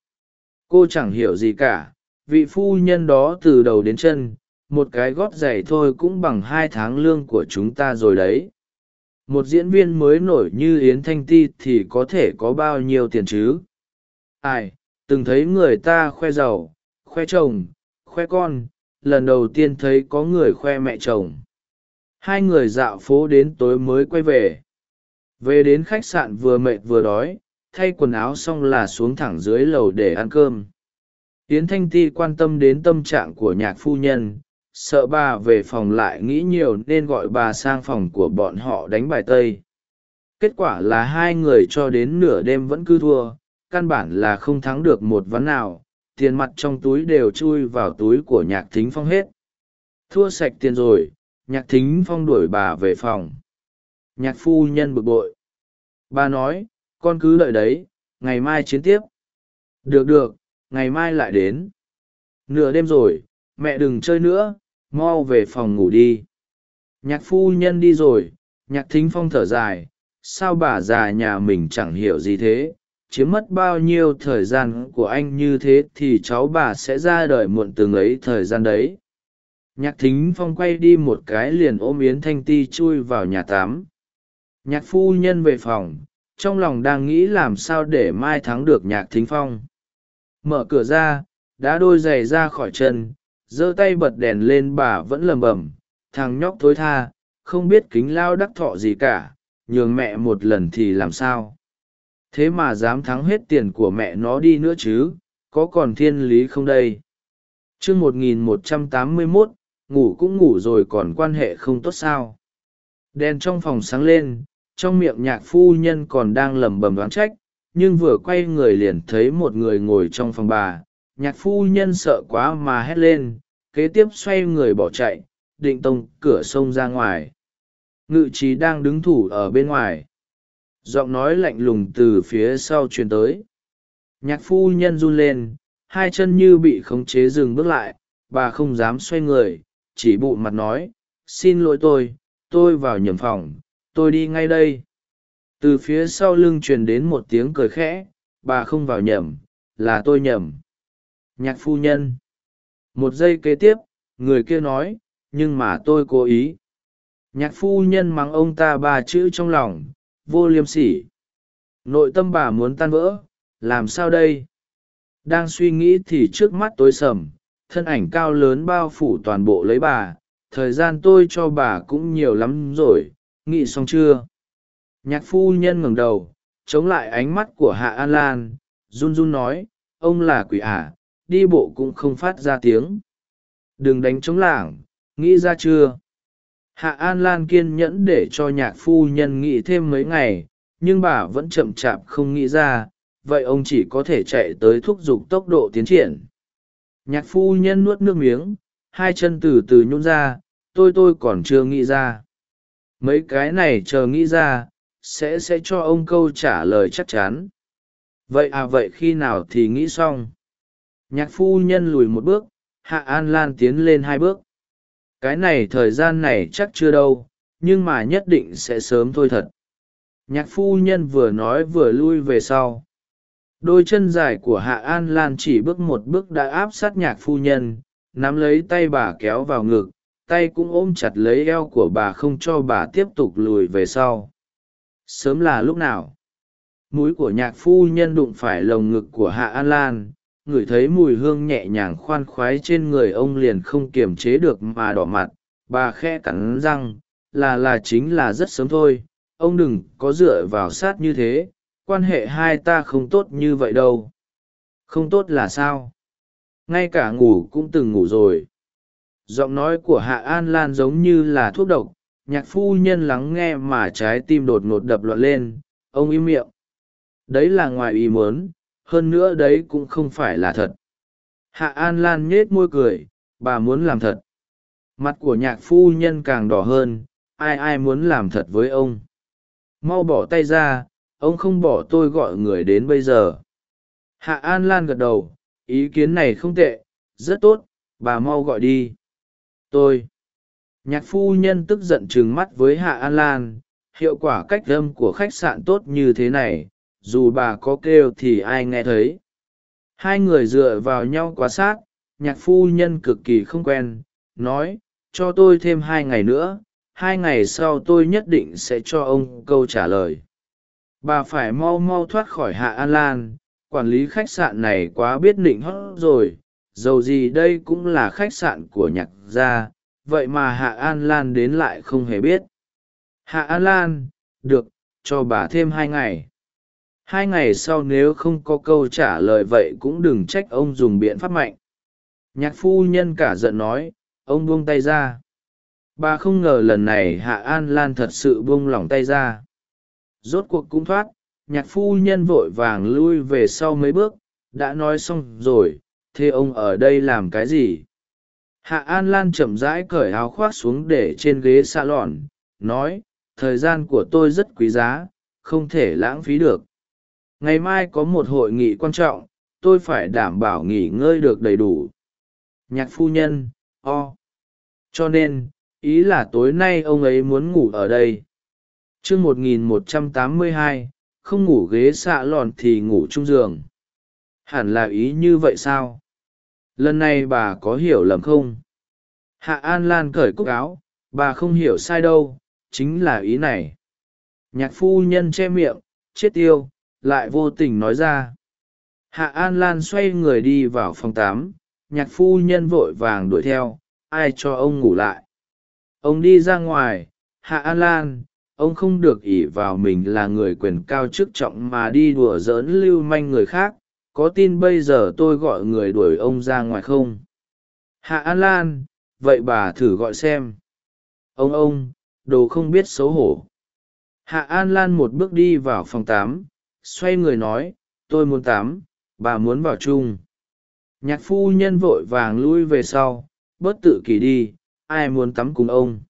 Cô chẳng hiểu gì cả, vị phu nhân đó từ đầu đến chân, một cái gót giày thôi cũng bằng hai tháng lương của chúng ta rồi đấy. Một diễn viên mới nổi như yến thanh ti thì có thể có bao nhiêu tiền chứ? Ai từng thấy người ta khoe giàu, khoe chồng, khoe con, lần đầu tiên thấy có người khoe mẹ chồng. Hai người dạo phố đến tối mới quay về. Về đến khách sạn vừa mệt vừa đói, thay quần áo xong là xuống thẳng dưới lầu để ăn cơm. Yến thanh ti quan tâm đến tâm trạng của nhạc phu nhân, sợ bà về phòng lại nghĩ nhiều nên gọi bà sang phòng của bọn họ đánh bài tây. Kết quả là hai người cho đến nửa đêm vẫn cứ thua căn bản là không thắng được một ván nào, tiền mặt trong túi đều chui vào túi của nhạc thính phong hết. Thua sạch tiền rồi, nhạc thính phong đuổi bà về phòng. Nhạc phu nhân bực bội. Bà nói, con cứ đợi đấy, ngày mai chiến tiếp. Được được, ngày mai lại đến. Nửa đêm rồi, mẹ đừng chơi nữa, mau về phòng ngủ đi. Nhạc phu nhân đi rồi, nhạc thính phong thở dài, sao bà già nhà mình chẳng hiểu gì thế? Chiếm mất bao nhiêu thời gian của anh như thế thì cháu bà sẽ ra đời muộn từng ấy thời gian đấy. Nhạc thính phong quay đi một cái liền ôm yến thanh ti chui vào nhà tắm. Nhạc phu nhân về phòng, trong lòng đang nghĩ làm sao để mai thắng được nhạc thính phong. Mở cửa ra, đã đôi giày ra khỏi chân, giơ tay bật đèn lên bà vẫn lầm bầm thằng nhóc thối tha, không biết kính lao đắc thọ gì cả, nhường mẹ một lần thì làm sao? Thế mà dám thắng hết tiền của mẹ nó đi nữa chứ, có còn thiên lý không đây? Chương một nghìn một trăm tám mươi mốt, ngủ cũng ngủ rồi còn quan hệ không tốt sao? Đèn trong phòng sáng lên, trong miệng nhạc phu nhân còn đang lẩm bẩm đoán trách, nhưng vừa quay người liền thấy một người ngồi trong phòng bà. Nhạc phu nhân sợ quá mà hét lên, kế tiếp xoay người bỏ chạy, định tông cửa sông ra ngoài. Ngự trí đang đứng thủ ở bên ngoài giọng nói lạnh lùng từ phía sau truyền tới. Nhạc phu nhân run lên, hai chân như bị khống chế dừng bước lại, bà không dám xoay người, chỉ bụ mặt nói, xin lỗi tôi tôi vào nhầm phòng, tôi đi ngay đây. Từ phía sau lưng truyền đến một tiếng cười khẽ, bà không vào nhầm, là tôi nhầm. Nhạc phu nhân. Một giây kế tiếp, người kia nói, nhưng mà tôi cố ý. Nhạc phu nhân mắng ông ta ba chữ trong lòng vô liêm sỉ. Nội tâm bà muốn tan vỡ làm sao đây? Đang suy nghĩ thì trước mắt tối sầm thân ảnh cao lớn bao phủ toàn bộ lấy bà. Thời gian tôi cho bà cũng nhiều lắm rồi nghĩ xong chưa? Nhạc phu nhân ngẩng đầu chống lại ánh mắt của hạ an lan run run nói ông là quỷ ả à, đi bộ cũng không phát ra tiếng. Đừng đánh chống lảng nghĩ ra chưa? Hạ an lan kiên nhẫn để cho nhạc phu nhân nghĩ thêm mấy ngày, nhưng bà vẫn chậm chạp không nghĩ ra, vậy ông chỉ có thể chạy tới thúc giục tốc độ tiến triển. Nhạc phu nhân nuốt nước miếng, hai chân từ từ nhún ra, tôi tôi còn chưa nghĩ ra. Mấy cái này chờ nghĩ ra, sẽ sẽ cho ông câu trả lời chắc chắn. Vậy à vậy khi nào thì nghĩ xong? Nhạc phu nhân lùi một bước, hạ an lan tiến lên hai bước cái này thời gian này chắc chưa đâu, nhưng mà nhất định sẽ sớm thôi thật. Nhạc phu nhân vừa nói vừa lui về sau. Đôi chân dài của hạ an lan chỉ bước một bước đã áp sát nhạc phu nhân, nắm lấy tay bà kéo vào ngực, tay cũng ôm chặt lấy eo của bà không cho bà tiếp tục lùi về sau. Sớm là lúc nào? Mũi của nhạc phu nhân đụng phải lồng ngực của hạ an lan ngửi thấy mùi hương nhẹ nhàng khoan khoái trên người ông liền không kiềm chế được mà đỏ mặt, bà khe cắn răng, là là chính là rất sớm thôi, ông đừng có dựa vào sát như thế, quan hệ hai ta không tốt như vậy đâu. Không tốt là sao? Ngay cả ngủ cũng từng ngủ rồi. Giọng nói của hạ an lan giống như là thuốc độc, nhạc phu nhân lắng nghe mà trái tim đột ngột đập loạn lên, ông im miệng. Đấy là ngoài ý muốn hơn nữa đấy cũng không phải là thật. Hạ an lan nhết môi cười, bà muốn làm thật. Mặt của nhạc phu nhân càng đỏ hơn, ai ai muốn làm thật với ông? Mau bỏ tay ra, ông không bỏ tôi gọi người đến bây giờ. Hạ an lan gật đầu, ý kiến này không tệ, rất tốt, bà mau gọi đi. Tôi. Nhạc phu nhân tức giận trừng mắt với hạ an lan, hiệu quả cách âm của khách sạn tốt như thế này dù bà có kêu thì ai nghe thấy. Hai người dựa vào nhau quá sát, nhạc phu nhân cực kỳ không quen, nói, cho tôi thêm hai ngày nữa, hai ngày sau tôi nhất định sẽ cho ông câu trả lời. Bà phải mau mau thoát khỏi hạ an lan, quản lý khách sạn này quá biết định hót rồi, dầu gì đây cũng là khách sạn của nhạc gia, vậy mà hạ an lan đến lại không hề biết. Hạ an lan, được, cho bà thêm hai ngày hai ngày sau nếu không có câu trả lời vậy cũng đừng trách ông dùng biện pháp mạnh. Nhạc phu nhân cả giận nói, ông buông tay ra. Bà không ngờ lần này hạ an lan thật sự buông lỏng tay ra. Rốt cuộc cũng thoát, nhạc phu nhân vội vàng lui về sau mấy bước, đã nói xong rồi, thế ông ở đây làm cái gì? Hạ an lan chậm rãi cởi áo khoác xuống để trên ghế xa lòn nói, thời gian của tôi rất quý giá, không thể lãng phí được ngày mai có một hội nghị quan trọng, tôi phải đảm bảo nghỉ ngơi được đầy đủ. Nhạc phu nhân, o、oh. cho nên, ý là tối nay ông ấy muốn ngủ ở đây. T r ư ơ n g một nghìn một trăm tám mươi hai, không ngủ ghế xạ lòn thì ngủ chung giường. Hẳn là ý như vậy sao? Lần này bà có hiểu lầm không? Hạ an lan cởi cúc áo, bà không hiểu sai đâu, chính là ý này. Nhạc phu nhân che miệng, chết tiêu lại vô tình nói ra. Hạ an lan xoay người đi vào phòng tám, nhạc phu nhân vội vàng đuổi theo, ai cho ông ngủ lại? Ông đi ra ngoài, hạ an lan, ông không được ỷ vào mình là người quyền cao chức trọng mà đi đùa giỡn lưu manh người khác, có tin bây giờ tôi gọi người đuổi ông ra ngoài không? Hạ an lan, vậy bà thử gọi xem. Ông ông, đồ không biết xấu hổ. Hạ an lan một bước đi vào phòng tám xoay người nói, tôi muốn tắm, bà muốn vào chung. Nhạc phu nhân vội vàng lui về sau, bớt tự kỷ đi, ai muốn tắm cùng ông?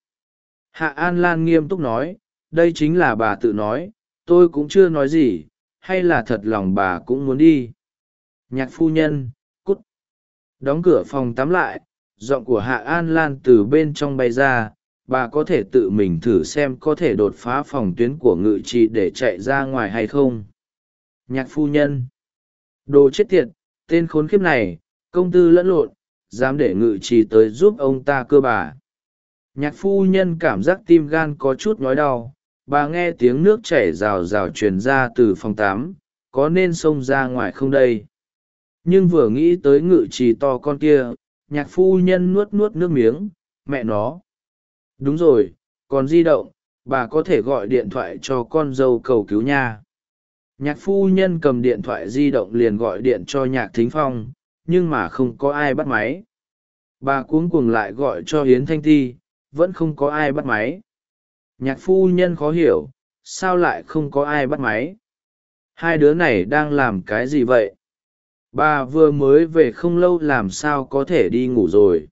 Hạ an lan nghiêm túc nói, đây chính là bà tự nói, tôi cũng chưa nói gì, hay là thật lòng bà cũng muốn đi. Nhạc phu nhân, cút. Đóng cửa phòng tắm lại, giọng của hạ an lan từ bên trong bay ra, bà có thể tự mình thử xem có thể đột phá phòng tuyến của ngự trị để chạy ra ngoài hay không? Nhạc phu nhân. Đồ chết tiệt, tên khốn kiếp này, công tư lẫn lộn, dám để ngự trì tới giúp ông ta cơ bà. Nhạc phu nhân cảm giác tim gan có chút nói đau, bà nghe tiếng nước chảy rào rào truyền ra từ phòng tám có nên xông ra ngoài không đây? Nhưng vừa nghĩ tới ngự trì to con kia, nhạc phu nhân nuốt nuốt nước miếng, mẹ nó. Đúng rồi, còn di động, bà có thể gọi điện thoại cho con dâu cầu cứu nha nhạc phu nhân cầm điện thoại di động liền gọi điện cho nhạc thính phong, nhưng mà không có ai bắt máy. Bà cuống cuồng lại gọi cho hiến thanh ti, vẫn không có ai bắt máy. Nhạc phu nhân khó hiểu, sao lại không có ai bắt máy? Hai đứa này đang làm cái gì vậy? Bà vừa mới về không lâu làm sao có thể đi ngủ rồi?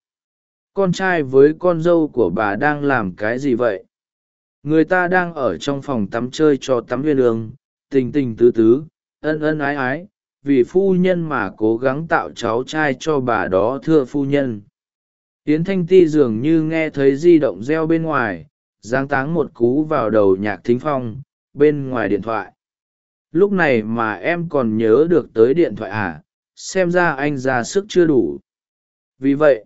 Con trai với con dâu của bà đang làm cái gì vậy? Người ta đang ở trong phòng tắm chơi cho tắm viên ương tình tình tứ tứ, ân ân ái ái, vì phu nhân mà cố gắng tạo cháu trai cho bà đó thưa phu nhân. Yến thanh ti dường như nghe thấy di động reo bên ngoài, giáng táng một cú vào đầu nhạc thính phong, bên ngoài điện thoại. Lúc này mà em còn nhớ được tới điện thoại à xem ra anh ra sức chưa đủ. Vì vậy,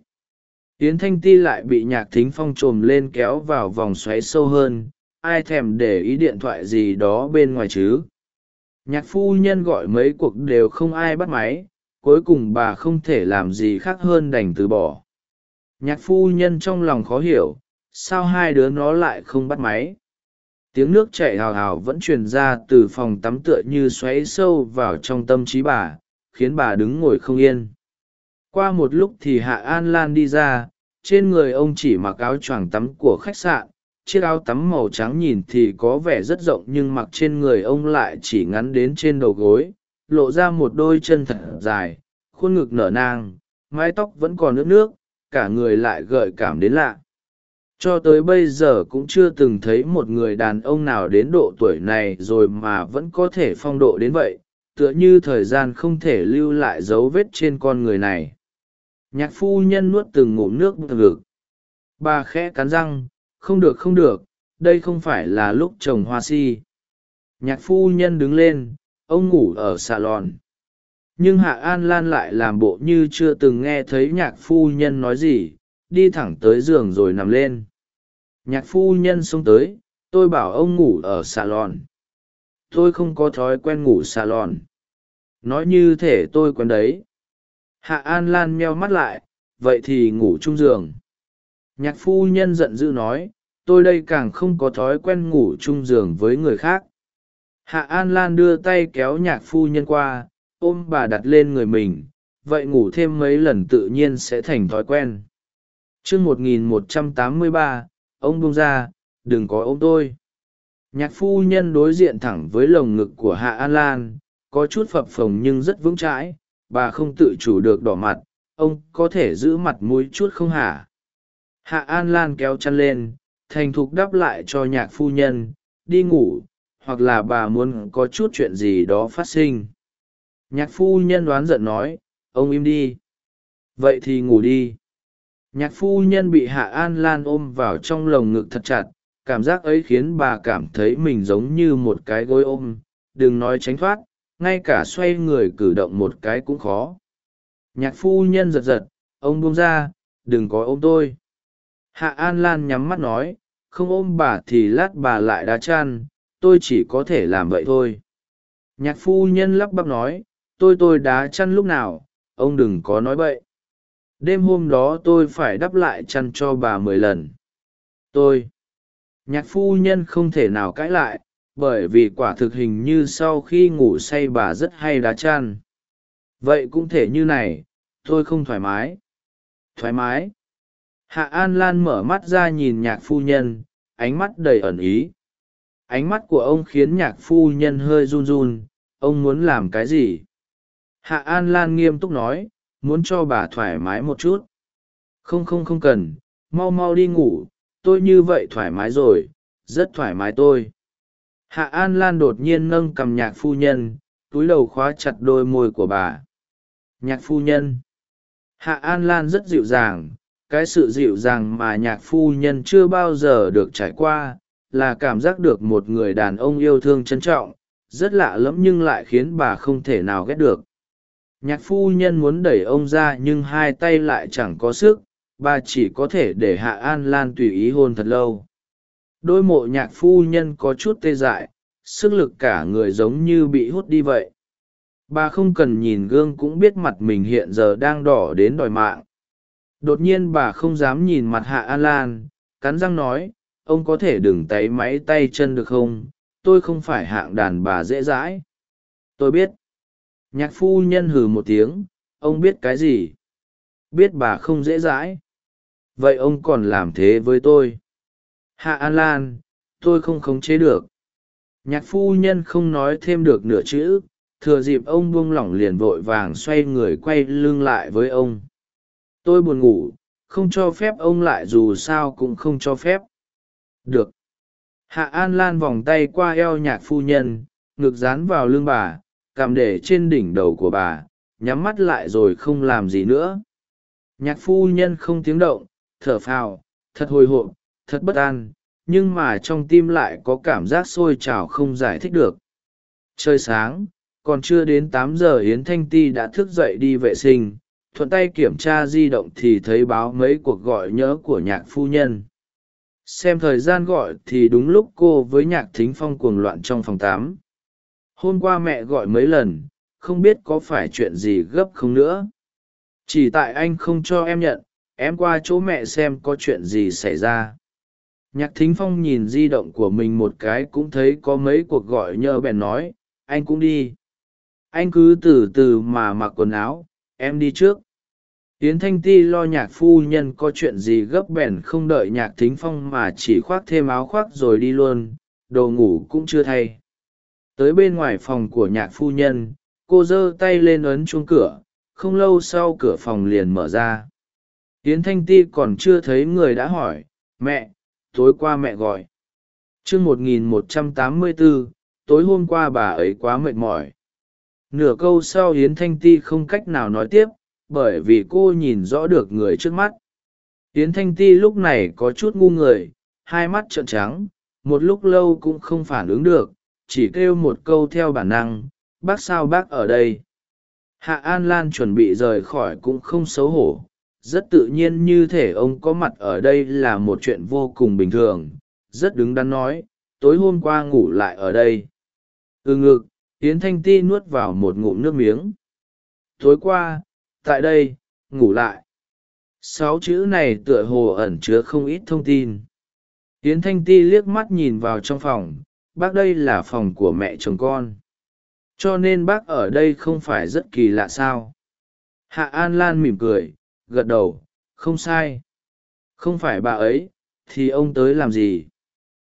yến thanh ti lại bị nhạc thính phong t r ồ m lên kéo vào vòng xoáy sâu hơn, ai thèm để ý điện thoại gì đó bên ngoài chứ? Nhạc phu nhân gọi mấy cuộc đều không ai bắt máy, cuối cùng bà không thể làm gì khác hơn đành từ bỏ. Nhạc phu nhân trong lòng khó hiểu, sao hai đứa nó lại không bắt máy? Tiếng nước chảy hào hào vẫn truyền ra từ phòng tắm tựa như xoáy sâu vào trong tâm trí bà, khiến bà đứng ngồi không yên. Qua một lúc thì hạ an lan đi ra, trên người ông chỉ mặc áo choàng tắm của khách sạn chiếc áo tắm màu trắng nhìn thì có vẻ rất rộng nhưng mặc trên người ông lại chỉ ngắn đến trên đầu gối, lộ ra một đôi chân thật dài, khuôn ngực nở nang, mái tóc vẫn còn nước nước, cả người lại gợi cảm đến lạ. Cho tới bây giờ cũng chưa từng thấy một người đàn ông nào đến độ tuổi này rồi mà vẫn có thể phong độ đến vậy, tựa như thời gian không thể lưu lại dấu vết trên con người này. Nhạc phu nhân nuốt từng ngụm nước ngực. Bà khẽ cắn răng không được không được, đây không phải là lúc trồng hoa si. Nhạc phu nhân đứng lên, ông ngủ ở xà lòn nhưng hạ an lan lại làm bộ như chưa từng nghe thấy nhạc phu nhân nói gì, đi thẳng tới giường rồi nằm lên. Nhạc phu nhân xông tới, tôi bảo ông ngủ ở xà lòn tôi không có thói quen ngủ xà lòn nói như thể tôi quen đấy. Hạ an lan meo mắt lại, vậy thì ngủ chung giường nhạc phu nhân giận dữ nói, tôi đây càng không có thói quen ngủ chung giường với người khác. Hạ an lan đưa tay kéo nhạc phu nhân qua, ôm bà đặt lên người mình, vậy ngủ thêm mấy lần tự nhiên sẽ thành thói quen. Chương một nghìn một trăm tám mươi ba, ông bông ra, đừng có ôm tôi. Nhạc phu nhân đối diện thẳng với lồng ngực của hạ an lan, có chút phập phồng nhưng rất vững chãi, bà không tự chủ được đỏ mặt, ông có thể giữ mặt mũi chút không hả? Hạ an lan kéo chăn lên, thành thục đáp lại cho nhạc phu nhân, đi ngủ, hoặc là bà muốn có chút chuyện gì đó phát sinh. Nhạc phu nhân đoán giận nói, ông im đi. Vậy thì ngủ đi. Nhạc phu nhân bị hạ an lan ôm vào trong lồng ngực thật chặt, cảm giác ấy khiến bà cảm thấy mình giống như một cái gối ôm. Đừng nói tránh thoát, ngay cả xoay người cử động một cái cũng khó. Nhạc phu nhân giật giật, ông buông ra, đừng có ôm tôi hạ an lan nhắm mắt nói, không ôm bà thì lát bà lại đá chăn, tôi chỉ có thể làm vậy thôi. Nhạc phu nhân lắp bắp nói, tôi tôi đá chăn lúc nào, ông đừng có nói vậy. đêm hôm đó tôi phải đắp lại chăn cho bà mười lần. Tôi, nhạc phu nhân không thể nào cãi lại, bởi vì quả thực hình như sau khi ngủ say bà rất hay đá chăn. Vậy cũng thể như này, tôi không thoải mái. Thoải mái? Hạ an lan mở mắt ra nhìn nhạc phu nhân, ánh mắt đầy ẩn ý. Ánh mắt của ông khiến nhạc phu nhân hơi run run, ông muốn làm cái gì? Hạ an lan nghiêm túc nói, muốn cho bà thoải mái một chút. Không không không cần, mau mau đi ngủ, tôi như vậy thoải mái rồi, rất thoải mái tôi. Hạ an lan đột nhiên nâng cầm nhạc phu nhân, túi đầu khóa chặt đôi môi của bà. Nhạc phu nhân. Hạ an lan rất dịu dàng cái sự dịu dàng mà nhạc phu nhân chưa bao giờ được trải qua, là cảm giác được một người đàn ông yêu thương trân trọng, rất lạ lẫm nhưng lại khiến bà không thể nào ghét được. Nhạc phu nhân muốn đẩy ông ra nhưng hai tay lại chẳng có sức, bà chỉ có thể để hạ an lan tùy ý hôn thật lâu. Đôi mộ nhạc phu nhân có chút tê dại, sức lực cả người giống như bị hút đi vậy. Bà không cần nhìn gương cũng biết mặt mình hiện giờ đang đỏ đến đòi mạng đột nhiên bà không dám nhìn mặt hạ an lan, cắn răng nói, ông có thể đừng tay máy tay chân được không? Tôi không phải hạng đàn bà dễ dãi. Tôi biết. Nhạc phu nhân hừ một tiếng, ông biết cái gì? Biết bà không dễ dãi. Vậy ông còn làm thế với tôi? Hạ an lan, tôi không khống chế được. Nhạc phu nhân không nói thêm được nửa chữ, thừa dịp ông buông lỏng liền vội vàng xoay người quay lưng lại với ông tôi buồn ngủ, không cho phép ông lại dù sao cũng không cho phép. Được. Hạ an lan vòng tay qua eo nhạc phu nhân, ngực dán vào lưng bà, cằm để trên đỉnh đầu của bà, nhắm mắt lại rồi không làm gì nữa. Nhạc phu nhân không tiếng động, thở phào, thật hồi hộp, thật bất an, nhưng mà trong tim lại có cảm giác sôi trào không giải thích được. Trời sáng, còn chưa đến tám giờ yến thanh ti đã thức dậy đi vệ sinh thuận tay kiểm tra di động thì thấy báo mấy cuộc gọi nhớ của nhạc phu nhân. Xem thời gian gọi thì đúng lúc cô với nhạc thính phong cuồng loạn trong phòng tám. Hôm qua mẹ gọi mấy lần, không biết có phải chuyện gì gấp không nữa. Chỉ tại anh không cho em nhận, em qua chỗ mẹ xem có chuyện gì xảy ra. Nhạc thính phong nhìn di động của mình một cái cũng thấy có mấy cuộc gọi nhờ bèn nói, anh cũng đi. Anh cứ từ từ mà mặc quần áo em đi trước. Yến thanh ti lo nhạc phu nhân có chuyện gì gấp bèn không đợi nhạc thính phong mà chỉ khoác thêm áo khoác rồi đi luôn, đồ ngủ cũng chưa thay. Tới bên ngoài phòng của nhạc phu nhân, cô giơ tay lên ấn chuông cửa, không lâu sau cửa phòng liền mở ra. Yến thanh ti còn chưa thấy người đã hỏi, mẹ, tối qua mẹ gọi. Chương một nghìn một trăm tám mươi bốn tối hôm qua bà ấy quá mệt mỏi nửa câu sau yến thanh ti không cách nào nói tiếp, bởi vì cô nhìn rõ được người trước mắt. Yến thanh ti lúc này có chút ngu người, hai mắt trợn trắng, một lúc lâu cũng không phản ứng được, chỉ kêu một câu theo bản năng, bác sao bác ở đây? Hạ an lan chuẩn bị rời khỏi cũng không xấu hổ, rất tự nhiên như thể ông có mặt ở đây là một chuyện vô cùng bình thường, rất đứng đắn nói, tối hôm qua ngủ lại ở đây. Ừ ngực yến thanh ti nuốt vào một ngụm nước miếng. Tối qua, tại đây, ngủ lại. Sáu chữ này tựa hồ ẩn chứa không ít thông tin. Yến thanh ti liếc mắt nhìn vào trong phòng, bác đây là phòng của mẹ chồng con. Cho nên bác ở đây không phải rất kỳ lạ sao? Hạ an lan mỉm cười, gật đầu, không sai. Không phải bà ấy, thì ông tới làm gì?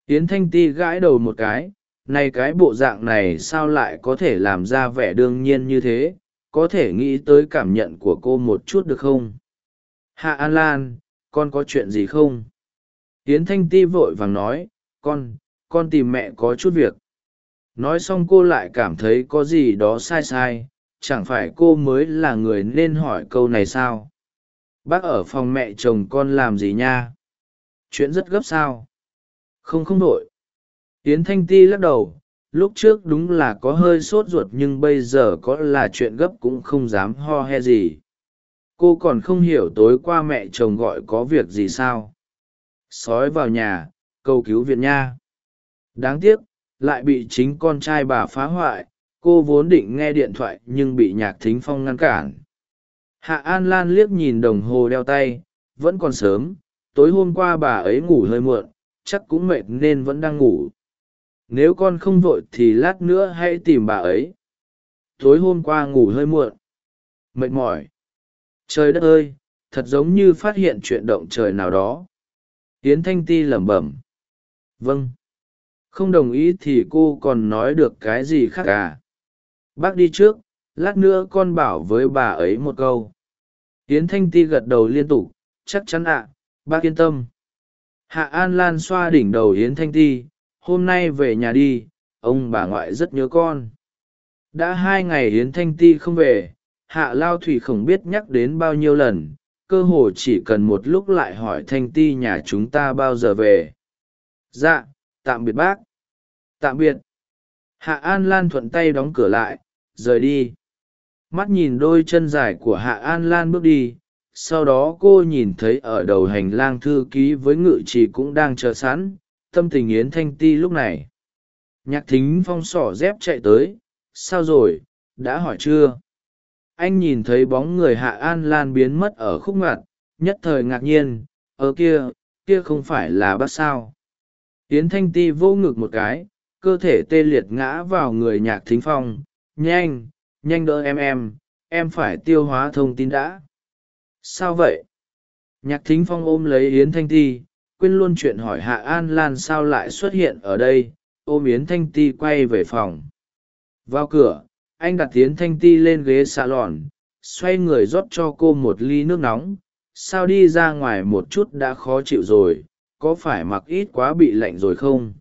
Yến thanh ti gãi đầu một cái nay cái bộ dạng này sao lại có thể làm ra vẻ đương nhiên như thế? Có thể nghĩ tới cảm nhận của cô một chút được không? Hạ an lan, con có chuyện gì không? Tiến thanh ti vội vàng nói, con con tìm mẹ có chút việc. Nói xong cô lại cảm thấy có gì đó sai sai, chẳng phải cô mới là người nên hỏi câu này sao? Bác ở phòng mẹ chồng con làm gì nha? Chuyện rất gấp sao? Không không đội yến thanh ti lắc đầu, lúc trước đúng là có hơi sốt ruột nhưng bây giờ có là chuyện gấp cũng không dám ho he gì. Cô còn không hiểu tối qua mẹ chồng gọi có việc gì sao. Sói vào nhà, cầu cứu viện nha. Đáng tiếc, lại bị chính con trai bà phá hoại, cô vốn định nghe điện thoại nhưng bị nhạc thính phong ngăn cản. Hạ an lan liếc nhìn đồng hồ đeo tay, vẫn còn sớm, tối hôm qua bà ấy ngủ hơi muộn, chắc cũng mệt nên vẫn đang ngủ nếu con không vội thì lát nữa hãy tìm bà ấy. Tối hôm qua ngủ hơi muộn. Mệt mỏi. Trời đất ơi, thật giống như phát hiện chuyện động trời nào đó. Yến thanh ti lẩm bẩm. Vâng. Không đồng ý thì cô còn nói được cái gì khác à? Bác đi trước, lát nữa con bảo với bà ấy một câu. Yến thanh ti gật đầu liên tục. Chắc chắn ạ, bác yên tâm. Hạ an lan xoa đỉnh đầu yến thanh ti hôm nay về nhà đi, ông bà ngoại rất nhớ con. Đã hai ngày yến thanh ti không về, hạ lao thủy không biết nhắc đến bao nhiêu lần, cơ hồ chỉ cần một lúc lại hỏi thanh ti nhà chúng ta bao giờ về. Dạ tạm biệt bác. Tạm biệt. Hạ an lan thuận tay đóng cửa lại, rời đi. Mắt nhìn đôi chân dài của hạ an lan bước đi, sau đó cô nhìn thấy ở đầu hành lang thư ký với ngự trì cũng đang chờ sẵn tâm tình yến thanh ti lúc này. Nhạc thính phong sỏ dép chạy tới, sao rồi? Đã hỏi chưa? Anh nhìn thấy bóng người hạ an lan biến mất ở khúc ngặt nhất thời ngạc nhiên ở kia kia không phải là bác sao? Yến thanh ti vô ngực một cái, cơ thể tê liệt ngã vào người nhạc thính phong, nhanh nhanh đỡ em em em phải tiêu hóa thông tin đã. Sao vậy? Nhạc thính phong ôm lấy yến thanh ti quên luôn chuyện hỏi hạ an lan sao lại xuất hiện ở đây, ôm yến thanh ti quay về phòng. Vào cửa, anh đặt yến thanh ti lên ghế xà lòn xoay người rót cho cô một ly nước nóng. Sao đi ra ngoài một chút đã khó chịu rồi, có phải mặc ít quá bị lạnh rồi không?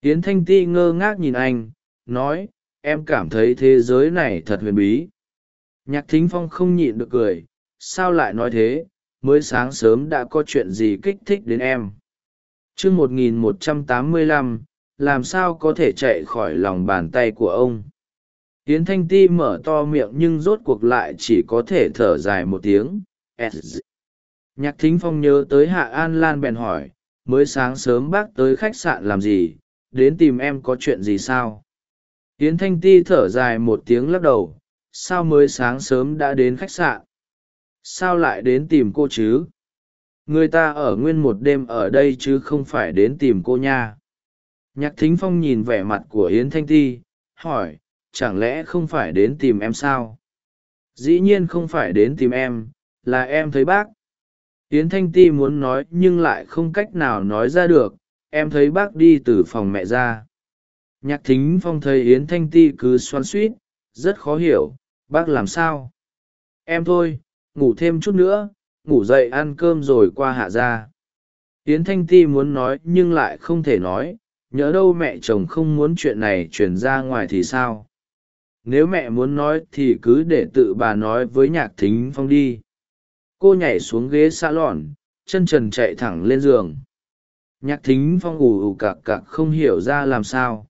Yến thanh ti ngơ ngác nhìn anh, nói, em cảm thấy thế giới này thật huyền bí. Nhạc thính phong không nhịn được cười, sao lại nói thế? Mới sáng sớm đã có chuyện gì kích thích đến em. Chương một nghìn một trăm tám mươi lăm, làm sao có thể chạy khỏi lòng bàn tay của ông? Tiến thanh ti mở to miệng nhưng rốt cuộc lại chỉ có thể thở dài một tiếng. Nhạc thính phong nhớ tới hạ an lan bèn hỏi, mới sáng sớm bác tới khách sạn làm gì? Đến tìm em có chuyện gì sao? Tiến thanh ti thở dài một tiếng lắc đầu, sao mới sáng sớm đã đến khách sạn? Sao lại đến tìm cô chứ? Người ta ở nguyên một đêm ở đây chứ không phải đến tìm cô nha. Nhạc thính phong nhìn vẻ mặt của yến thanh ti hỏi, chẳng lẽ không phải đến tìm em sao? Dĩ nhiên không phải đến tìm em, là em thấy bác. Yến thanh ti muốn nói nhưng lại không cách nào nói ra được, em thấy bác đi từ phòng mẹ ra. Nhạc thính phong thấy yến thanh ti cứ xoắn suýt, rất khó hiểu, bác làm sao? Em thôi ngủ thêm chút nữa, ngủ dậy ăn cơm rồi qua hạ ra. Yến thanh ti muốn nói nhưng lại không thể nói nhỡ đâu mẹ chồng không muốn chuyện này truyền ra ngoài thì sao? Nếu mẹ muốn nói thì cứ để tự bà nói với nhạc thính phong đi. Cô nhảy xuống ghế xa lòn chân trần chạy thẳng lên giường. Nhạc thính phong ù ù cặc cặc không hiểu ra làm sao.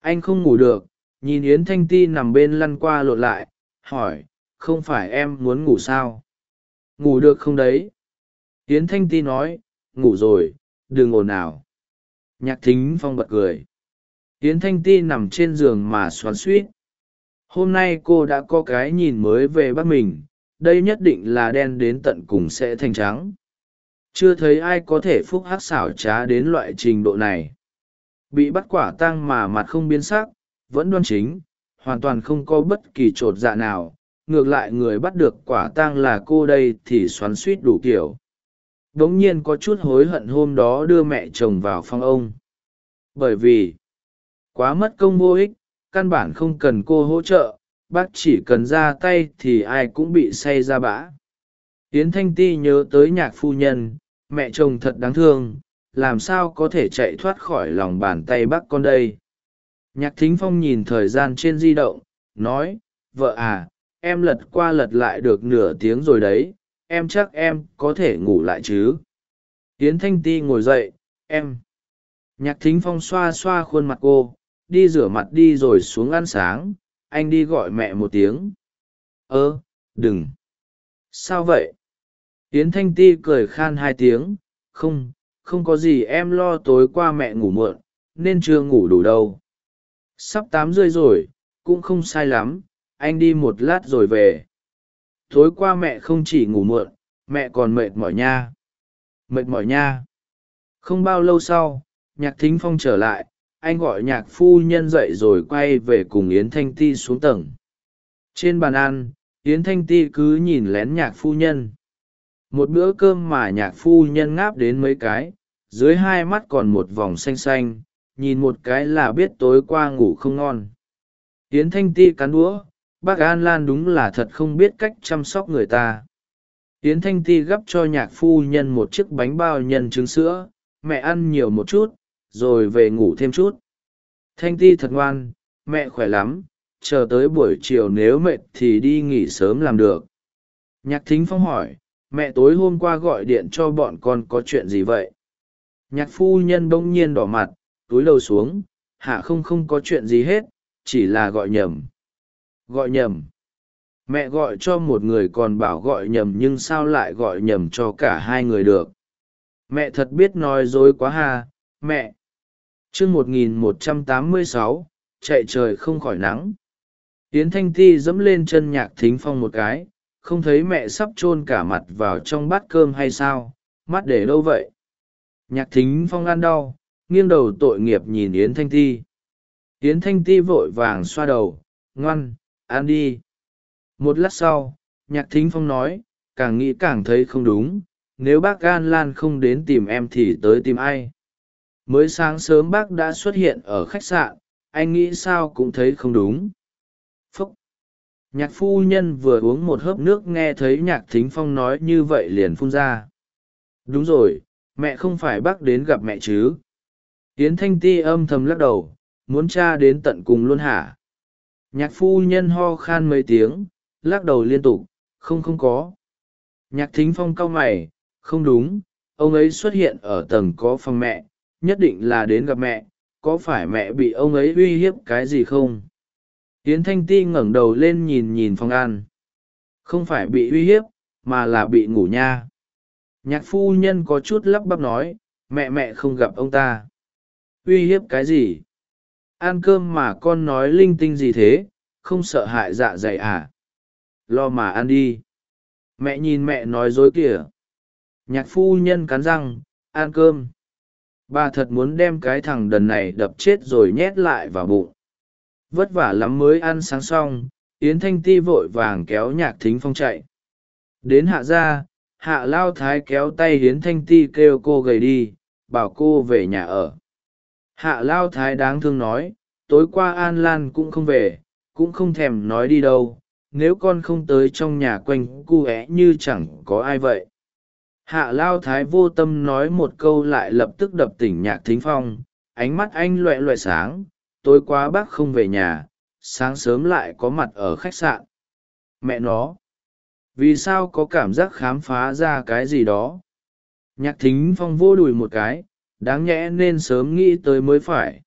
Anh không ngủ được, nhìn yến thanh ti nằm bên lăn qua lộn lại, hỏi không phải em muốn ngủ sao? Ngủ được không đấy? Yến thanh ti nói, ngủ rồi, đừng ồn ào. Nhạc thính phong bật cười. Yến thanh ti nằm trên giường mà xoắn suýt. Hôm nay cô đã có cái nhìn mới về bác mình, đây nhất định là đen đến tận cùng sẽ thành trắng. Chưa thấy ai có thể phúc hắc xảo trá đến loại trình độ này. Bị bắt quả tang mà mặt không biến sắc, vẫn đoan chính, hoàn toàn không có bất kỳ t r ộ t dạ nào ngược lại người bắt được quả tang là cô đây thì xoắn suýt đủ kiểu. Đ ố n g nhiên có chút hối hận hôm đó đưa mẹ chồng vào phòng ông. Bởi vì, quá mất công vô ích, căn bản không cần cô hỗ trợ, bác chỉ cần ra tay thì ai cũng bị say ra bã. Yến thanh ti nhớ tới nhạc phu nhân, mẹ chồng thật đáng thương, làm sao có thể chạy thoát khỏi lòng bàn tay bác con đây? Nhạc thính phong nhìn thời gian trên di động, nói, vợ à em lật qua lật lại được nửa tiếng rồi đấy, em chắc em có thể ngủ lại chứ? Tiến thanh ti ngồi dậy, em. Nhạc thính phong xoa xoa khuôn mặt cô, đi rửa mặt đi rồi xuống ăn sáng, anh đi gọi mẹ một tiếng. Ơ, đừng. Sao vậy? Tiến thanh ti cười khan hai tiếng, không không có gì em lo tối qua mẹ ngủ muộn, nên chưa ngủ đủ đâu. Sắp tám rưỡi rồi, cũng không sai lắm anh đi một lát rồi về. Tối qua mẹ không chỉ ngủ muộn, mẹ còn mệt mỏi nha. Mệt mỏi nha. Không bao lâu sau, nhạc thính phong trở lại, anh gọi nhạc phu nhân dậy rồi quay về cùng yến thanh ti xuống tầng. Trên bàn ăn, yến thanh ti cứ nhìn lén nhạc phu nhân. Một bữa cơm mà nhạc phu nhân ngáp đến mấy cái, dưới hai mắt còn một vòng xanh xanh, nhìn một cái là biết tối qua ngủ không ngon. Yến thanh ti cắn đũa bác an lan đúng là thật không biết cách chăm sóc người ta. Yến thanh ti gắp cho nhạc phu nhân một chiếc bánh bao nhân trứng sữa, mẹ ăn nhiều một chút, rồi về ngủ thêm chút. Thanh ti thật ngoan, mẹ khỏe lắm, chờ tới buổi chiều nếu mệt thì đi nghỉ sớm làm được. Nhạc thính phong hỏi, mẹ tối hôm qua gọi điện cho bọn con có chuyện gì vậy? Nhạc phu nhân bỗng nhiên đỏ mặt, túi lâu xuống, hạ không không có chuyện gì hết, chỉ là gọi nhầm gọi nhầm. Mẹ gọi cho một người còn bảo gọi nhầm nhưng sao lại gọi nhầm cho cả hai người được? Mẹ thật biết nói dối quá hà mẹ. Chương một nghìn một trăm tám mươi sáu, chạy trời không khỏi nắng. Yến thanh ti dẫm lên chân nhạc thính phong một cái, không thấy mẹ sắp chôn cả mặt vào trong bát cơm hay sao, mắt để đâu vậy? Nhạc thính phong ăn đau, nghiêng đầu tội nghiệp nhìn yến thanh ti. Yến thanh ti vội vàng xoa đầu, ngoan ăn đi. Một lát sau, nhạc thính phong nói, càng nghĩ càng thấy không đúng, nếu bác gan lan không đến tìm em thì tới tìm ai? Mới sáng sớm bác đã xuất hiện ở khách sạn, anh nghĩ sao cũng thấy không đúng. Phúc. Nhạc phu nhân vừa uống một hớp nước nghe thấy nhạc thính phong nói như vậy liền phun ra. Đúng rồi, mẹ không phải bác đến gặp mẹ chứ? Yến thanh ti âm thầm lắc đầu, muốn cha đến tận cùng luôn hả? Nhạc phu nhân ho khan mấy tiếng, lắc đầu liên tục, không không có. Nhạc thính phong cau mày, không đúng, ông ấy xuất hiện ở tầng có phòng mẹ, nhất định là đến gặp mẹ, có phải mẹ bị ông ấy uy hiếp cái gì không? Tiến thanh ti ngẩng đầu lên nhìn nhìn phong an không phải bị uy hiếp, mà là bị ngủ nha. Nhạc phu nhân có chút lắp bắp nói, mẹ mẹ không gặp ông ta. Uy hiếp cái gì? Ăn cơm mà con nói linh tinh gì thế, không sợ hại dạ dày à? Lo mà ăn đi. Mẹ nhìn mẹ nói dối kìa. Nhạc phu nhân cắn răng, ăn cơm. Bà thật muốn đem cái thằng đần này đập chết rồi nhét lại vào bụng. Vất vả lắm mới ăn sáng xong, yến thanh ti vội vàng kéo nhạc thính phong chạy. Đến hạ gia, hạ lao thái kéo tay yến thanh ti kêu cô gầy đi, bảo cô về nhà ở hạ lao thái đáng thương nói, tối qua an lan cũng không về, cũng không thèm nói đi đâu, nếu con không tới trong nhà quanh cu é như chẳng có ai vậy. Hạ lao thái vô tâm nói một câu lại lập tức đập tỉnh nhạc thính phong, ánh mắt anh loẹ loẹ sáng, tối quá bác không về nhà, sáng sớm lại có mặt ở khách sạn. Mẹ nó, vì sao có cảm giác khám phá ra cái gì đó? Nhạc thính phong vô đùi một cái đáng nhẽ nên sớm nghĩ tới mới phải.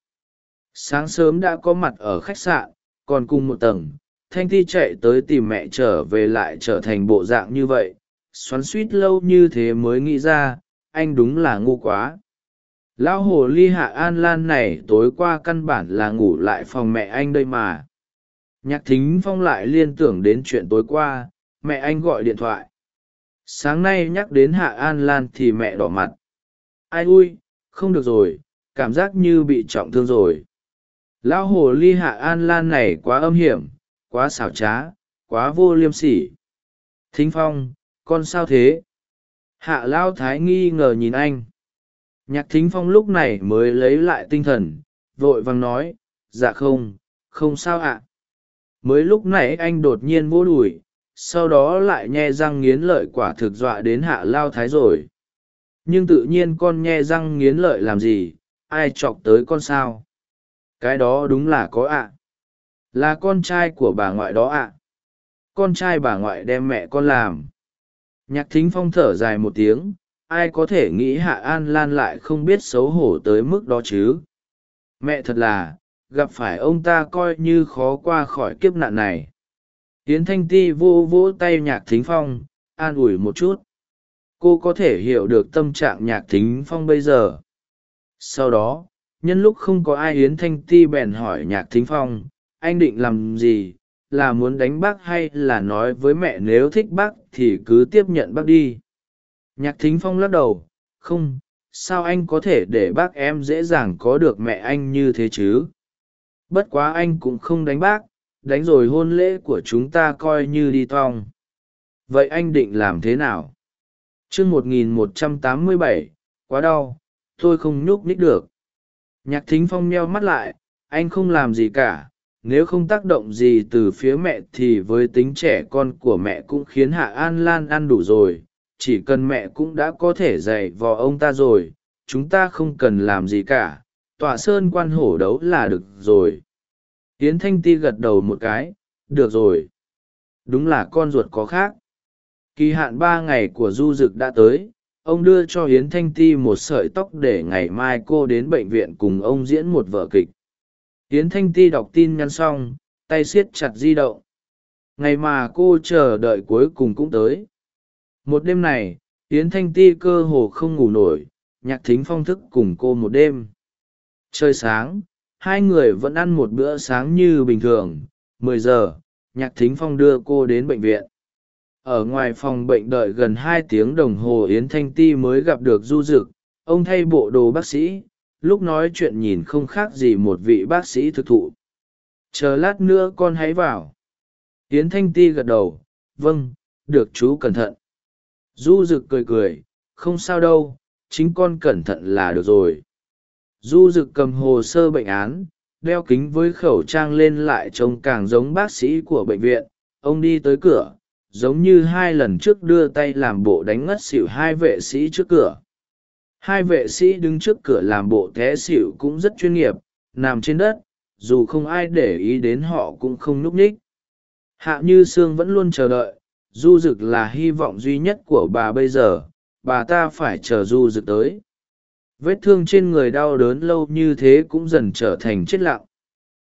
Sáng sớm đã có mặt ở khách sạn, còn cùng một tầng, thanh thi chạy tới tìm mẹ trở về lại trở thành bộ dạng như vậy, xoắn suýt lâu như thế mới nghĩ ra, anh đúng là ngu quá. Lão hồ ly hạ an lan này tối qua căn bản là ngủ lại phòng mẹ anh đây mà. Nhạc thính phong lại liên tưởng đến chuyện tối qua, mẹ anh gọi điện thoại. Sáng nay nhắc đến hạ an lan thì mẹ đỏ mặt. Ai ui không được rồi, cảm giác như bị trọng thương rồi. Lão hồ ly hạ an lan này quá âm hiểm, quá xảo trá, quá vô liêm sỉ. Thính phong, con sao thế? Hạ lao thái nghi ngờ nhìn anh. Nhạc thính phong lúc này mới lấy lại tinh thần, vội vàng nói dạ không không sao ạ. Mới lúc này anh đột nhiên vô đùi, sau đó lại nhe răng nghiến lợi quả thực dọa đến hạ lao thái rồi nhưng tự nhiên con nhe răng nghiến lợi làm gì, ai chọc tới con sao? Cái đó đúng là có ạ. Là con trai của bà ngoại đó ạ. Con trai bà ngoại đem mẹ con làm. Nhạc thính phong thở dài một tiếng, ai có thể nghĩ hạ an lan lại không biết xấu hổ tới mức đó chứ? Mẹ thật là, gặp phải ông ta coi như khó qua khỏi kiếp nạn này. Tiến thanh ti vô vỗ tay nhạc thính phong, an ủi một chút cô có thể hiểu được tâm trạng nhạc thính phong bây giờ. Sau đó, nhân lúc không có ai yến thanh ti bèn hỏi nhạc thính phong, anh định làm gì? Là muốn đánh bác hay là nói với mẹ nếu thích bác thì cứ tiếp nhận bác đi? Nhạc thính phong lắc đầu, không, sao anh có thể để bác em dễ dàng có được mẹ anh như thế chứ? Bất quá anh cũng không đánh bác, đánh rồi hôn lễ của chúng ta coi như đi thong. Vậy anh định làm thế nào? Chương một nghìn một trăm tám mươi bảy, quá đau, tôi không nhúc nhích được. Nhạc thính phong meo mắt lại, anh không làm gì cả, nếu không tác động gì từ phía mẹ thì với tính trẻ con của mẹ cũng khiến hạ an lan ăn đủ rồi, chỉ cần mẹ cũng đã có thể dạy vò ông ta rồi, chúng ta không cần làm gì cả, tọa sơn quan hổ đấu là được rồi. Yến thanh ti gật đầu một cái, được rồi. Đúng là con ruột có khác kỳ hạn ba ngày của du dực đã tới, ông đưa cho hiến thanh ti một sợi tóc để ngày mai cô đến bệnh viện cùng ông diễn một vở kịch. Hiến thanh ti đọc tin nhắn xong, tay siết chặt di động. Ngày mà cô chờ đợi cuối cùng cũng tới. Một đêm này hiến thanh ti cơ hồ không ngủ nổi, nhạc thính phong thức cùng cô một đêm. Trời sáng, hai người vẫn ăn một bữa sáng như bình thường. Mười giờ, nhạc thính phong đưa cô đến bệnh viện ở ngoài phòng bệnh đợi gần hai tiếng đồng hồ yến thanh ti mới gặp được du Dực. Ông thay bộ đồ bác sĩ, lúc nói chuyện nhìn không khác gì một vị bác sĩ thực thụ. Chờ lát nữa con hãy vào. Yến thanh ti gật đầu vâng được chú cẩn thận. Du rực cười cười, không sao đâu, chính con cẩn thận là được rồi. Du rực cầm hồ sơ bệnh án, đeo kính với khẩu trang lên lại trông càng giống bác sĩ của bệnh viện. Ông đi tới cửa giống như hai lần trước đưa tay làm bộ đánh ngất xỉu hai vệ sĩ trước cửa. Hai vệ sĩ đứng trước cửa làm bộ té xỉu cũng rất chuyên nghiệp, nằm trên đất, dù không ai để ý đến họ cũng không núp ních hạ như sương vẫn luôn chờ đợi, du rực là hy vọng duy nhất của bà bây giờ, bà ta phải chờ du rực tới. Vết thương trên người đau đớn lâu như thế cũng dần trở thành chết lặng.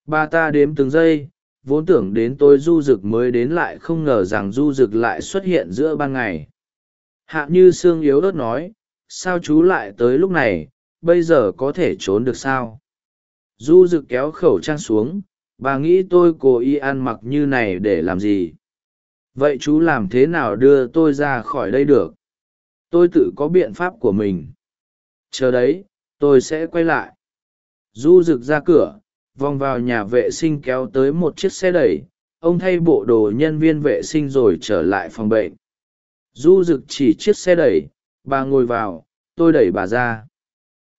Bà ta đếm từng giây vốn tưởng đến tôi du rực mới đến lại không ngờ rằng du rực lại xuất hiện giữa ban ngày. Hạ như sương yếu ớt nói, sao chú lại tới lúc này? Bây giờ có thể trốn được sao? Du rực kéo khẩu trang xuống, bà nghĩ tôi cố ý ăn mặc như này để làm gì? Vậy chú làm thế nào đưa tôi ra khỏi đây được? Tôi tự có biện pháp của mình. Chờ đấy, tôi sẽ quay lại. Du rực ra cửa vòng vào nhà vệ sinh kéo tới một chiếc xe đẩy, ông thay bộ đồ nhân viên vệ sinh rồi trở lại phòng bệnh. Du rực chỉ chiếc xe đẩy, bà ngồi vào, tôi đẩy bà ra.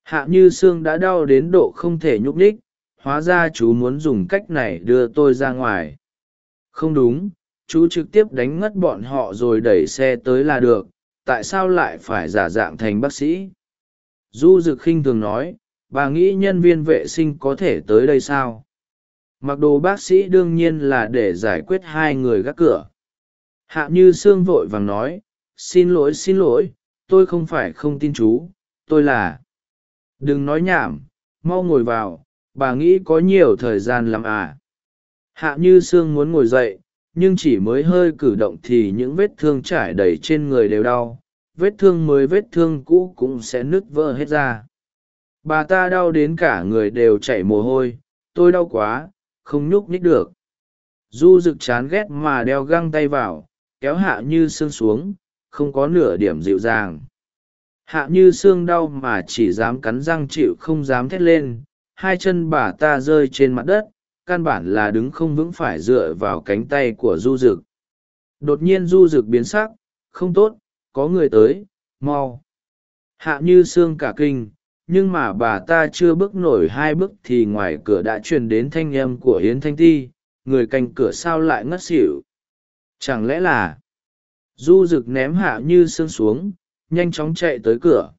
Hạ như sương đã đau đến độ không thể nhúc nhích, hóa ra chú muốn dùng cách này đưa tôi ra ngoài. Không đúng, chú trực tiếp đánh ngất bọn họ rồi đẩy xe tới là được, tại sao lại phải giả dạng thành bác sĩ? Du dực khinh thường nói bà nghĩ nhân viên vệ sinh có thể tới đây sao? Mặc đồ bác sĩ đương nhiên là để giải quyết hai người gác cửa. Hạ như sương vội vàng nói, xin lỗi xin lỗi, tôi không phải không tin chú, tôi là đừng nói nhảm, mau ngồi vào, bà nghĩ có nhiều thời gian lắm à. Hạ như sương muốn ngồi dậy, nhưng chỉ mới hơi cử động thì những vết thương trải đầy trên người đều đau, vết thương mới vết thương cũ cũng sẽ nứt vỡ hết ra bà ta đau đến cả người đều chảy mồ hôi, tôi đau quá, không nhúc nhích được. Du rực chán ghét mà đeo găng tay vào, kéo hạ như xương xuống, không có nửa điểm dịu dàng. Hạ như xương đau mà chỉ dám cắn răng chịu không dám thét lên, hai chân bà ta rơi trên mặt đất, căn bản là đứng không vững phải dựa vào cánh tay của du rực đột nhiên du rực biến sắc, không tốt, có người tới, mau. Hạ như xương cả kinh nhưng mà bà ta chưa bước nổi hai bước thì ngoài cửa đã truyền đến thanh âm của hiến thanh ti, người canh cửa sao lại ngất xỉu? Chẳng lẽ là du rực ném hạ như xương xuống, nhanh chóng chạy tới cửa.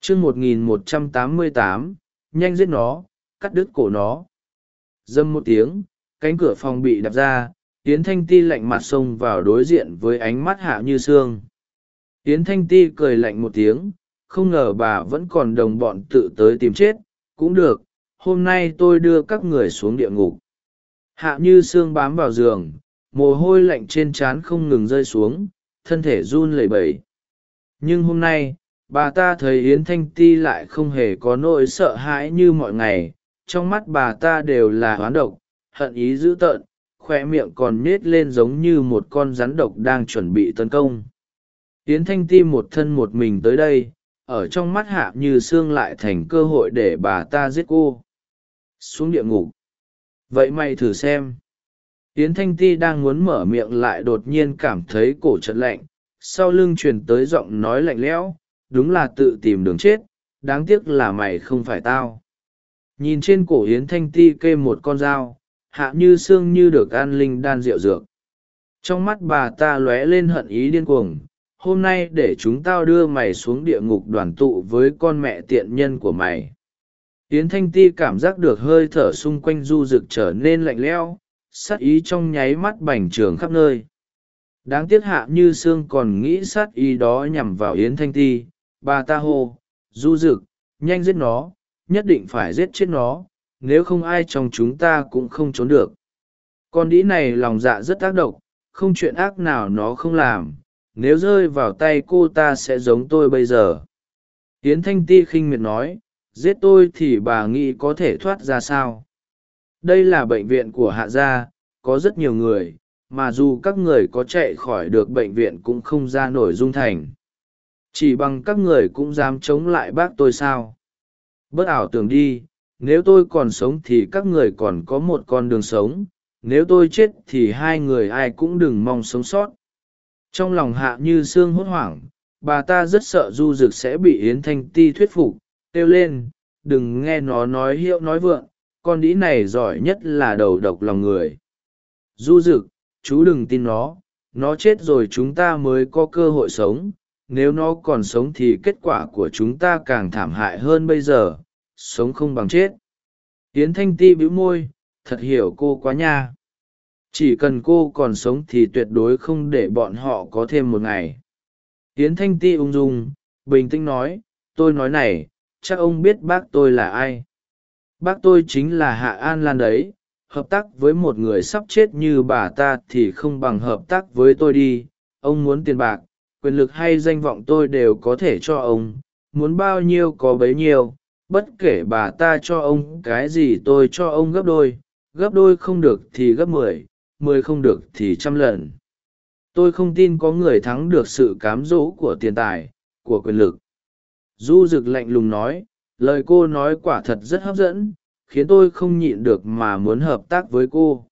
Chương một nghìn một trăm tám mươi tám, nhanh giết nó, cắt đứt cổ nó. Dâm một tiếng, cánh cửa phòng bị đập ra, yến thanh ti lạnh mặt xông vào đối diện với ánh mắt hạ như xương yến thanh ti cười lạnh một tiếng không ngờ bà vẫn còn đồng bọn tự tới tìm chết. Cũng được, hôm nay tôi đưa các người xuống địa ngục. Hạ như xương bám vào giường, mồ hôi lạnh trên trán không ngừng rơi xuống, thân thể run lẩy bẩy. Nhưng hôm nay, bà ta thấy yến thanh ti lại không hề có nỗi sợ hãi như mọi ngày. Trong mắt bà ta đều là hoán độc, hận ý dữ tợn, khoe miệng còn nết lên giống như một con rắn độc đang chuẩn bị tấn công. Yến thanh ti một thân một mình tới đây ở trong mắt hạ như xương lại thành cơ hội để bà ta giết cô. Xuống địa ngục. Vậy mày thử xem. Yến thanh ti đang muốn mở miệng lại đột nhiên cảm thấy cổ trận lạnh, sau lưng truyền tới giọng nói lạnh lẽo, đúng là tự tìm đường chết, đáng tiếc là mày không phải tao. Nhìn trên cổ yến thanh ti kê một con dao, hạ như xương như được an linh đan rượu dược. Trong mắt bà ta lóe lên hận ý điên cuồng hôm nay để chúng tao đưa mày xuống địa ngục đoàn tụ với con mẹ tiện nhân của mày. Yến thanh ti cảm giác được hơi thở xung quanh du rực trở nên lạnh lẽo, sát ý trong nháy mắt bành trường khắp nơi. Đáng tiếc hạ như sương còn nghĩ sát ý đó nhằm vào yến thanh ti. Bà ta hô, du rực, nhanh giết nó, nhất định phải giết chết nó, nếu không ai trong chúng ta cũng không trốn được. Con đĩ này lòng dạ rất ác độc không chuyện ác nào nó không làm nếu rơi vào tay cô ta sẽ giống tôi bây giờ. Tiến thanh ti khinh miệt nói, giết tôi thì bà nghĩ có thể thoát ra sao? Đây là bệnh viện của hạ gia, có rất nhiều người, mà dù các người có chạy khỏi được bệnh viện cũng không ra nổi dung thành. Chỉ bằng các người cũng dám chống lại bác tôi sao? Bớt ảo tưởng đi, nếu tôi còn sống thì các người còn có một con đường sống, nếu tôi chết thì hai người ai cũng đừng mong sống sót trong lòng hạ như sương hốt hoảng, bà ta rất sợ du rực sẽ bị yến thanh ti thuyết phục, kêu lên, đừng nghe nó nói hiệu nói vượng, con đĩ này giỏi nhất là đầu độc lòng người. Du rực chú đừng tin nó nó chết rồi chúng ta mới có cơ hội sống, nếu nó còn sống thì kết quả của chúng ta càng thảm hại hơn bây giờ, sống không bằng chết. Yến thanh ti bĩu môi, thật hiểu cô quá nha chỉ cần cô còn sống thì tuyệt đối không để bọn họ có thêm một ngày. Yến thanh ti ung dung, bình tĩnh nói, tôi nói này, chắc ông biết bác tôi là ai? Bác tôi chính là hạ an lan đấy, hợp tác với một người sắp chết như bà ta thì không bằng hợp tác với tôi đi. Ông muốn tiền bạc, quyền lực hay danh vọng tôi đều có thể cho ông. Muốn bao nhiêu có bấy nhiêu, bất kể bà ta cho ông cái gì tôi cho ông gấp đôi. Gấp đôi không được thì gấp mười mười không được thì trăm lần. Tôi không tin có người thắng được sự cám dỗ của tiền tài, của quyền lực. Du rực lạnh lùng nói, lời cô nói quả thật rất hấp dẫn, khiến tôi không nhịn được mà muốn hợp tác với cô.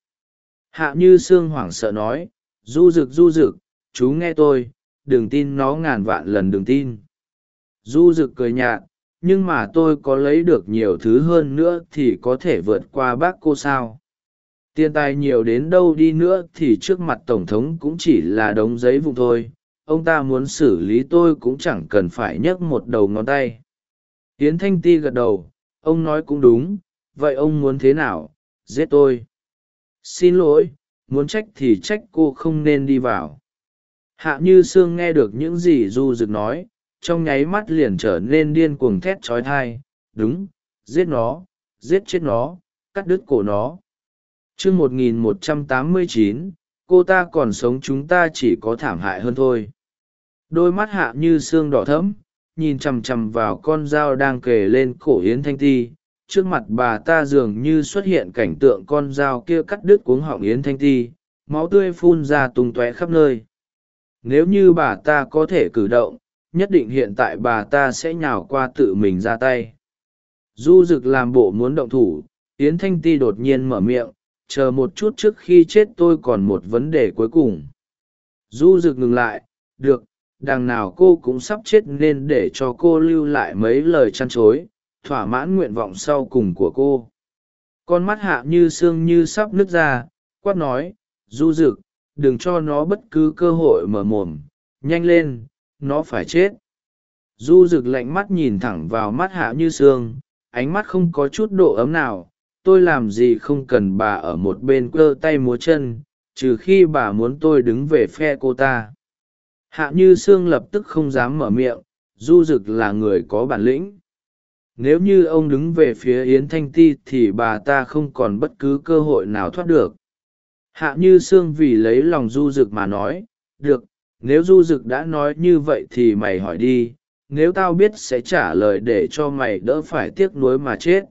Hạ như sương hoảng sợ nói, du rực du rực chú nghe tôi, đừng tin nó ngàn vạn lần đừng tin. Du rực cười nhạt, nhưng mà tôi có lấy được nhiều thứ hơn nữa thì có thể vượt qua bác cô sao? Tiền tài nhiều đến đâu đi nữa thì trước mặt tổng thống cũng chỉ là đống giấy vụn thôi. Ông ta muốn xử lý tôi cũng chẳng cần phải nhấc một đầu ngón tay. Yến thanh ti gật đầu. Ông nói cũng đúng. Vậy ông muốn thế nào? Giết tôi. Xin lỗi. Muốn trách thì trách cô không nên đi vào. Hạ như sương nghe được những gì du rực nói, trong nháy mắt liền trở nên điên cuồng thét trói thai. Đúng. Giết nó. Giết chết nó. Cắt đứt cổ nó chương một nghìn một trăm tám mươi chín, cô ta còn sống chúng ta chỉ có thảm hại hơn thôi. Đôi mắt hạ như xương đỏ thẫm, nhìn chằm chằm vào con dao đang kề lên cổ yến thanh ti. Trước mặt bà ta dường như xuất hiện cảnh tượng con dao kia cắt đứt cuống họng yến thanh ti, máu tươi phun ra tung tóe khắp nơi. Nếu như bà ta có thể cử động, nhất định hiện tại bà ta sẽ nhào qua tự mình ra tay. Du rực làm bộ muốn động thủ, yến thanh ti đột nhiên mở miệng chờ một chút trước khi chết tôi còn một vấn đề cuối cùng. Du rực ngừng lại, được, đằng nào cô cũng sắp chết nên để cho cô lưu lại mấy lời chăn chối, thỏa mãn nguyện vọng sau cùng của cô. Con mắt hạ như xương như sắp nứt ra, quát nói, du rực đừng cho nó bất cứ cơ hội mở mồm, nhanh lên, nó phải chết. Du rực lạnh mắt nhìn thẳng vào mắt hạ như sương, ánh mắt không có chút độ ấm nào tôi làm gì không cần bà ở một bên cơ tay múa chân, trừ khi bà muốn tôi đứng về phe cô ta. Hạ như sương lập tức không dám mở miệng, du rực là người có bản lĩnh. Nếu như ông đứng về phía yến thanh ti thì bà ta không còn bất cứ cơ hội nào thoát được. Hạ như sương vì lấy lòng du rực mà nói, được, nếu du rực đã nói như vậy thì mày hỏi đi, nếu tao biết sẽ trả lời để cho mày đỡ phải tiếc nuối mà chết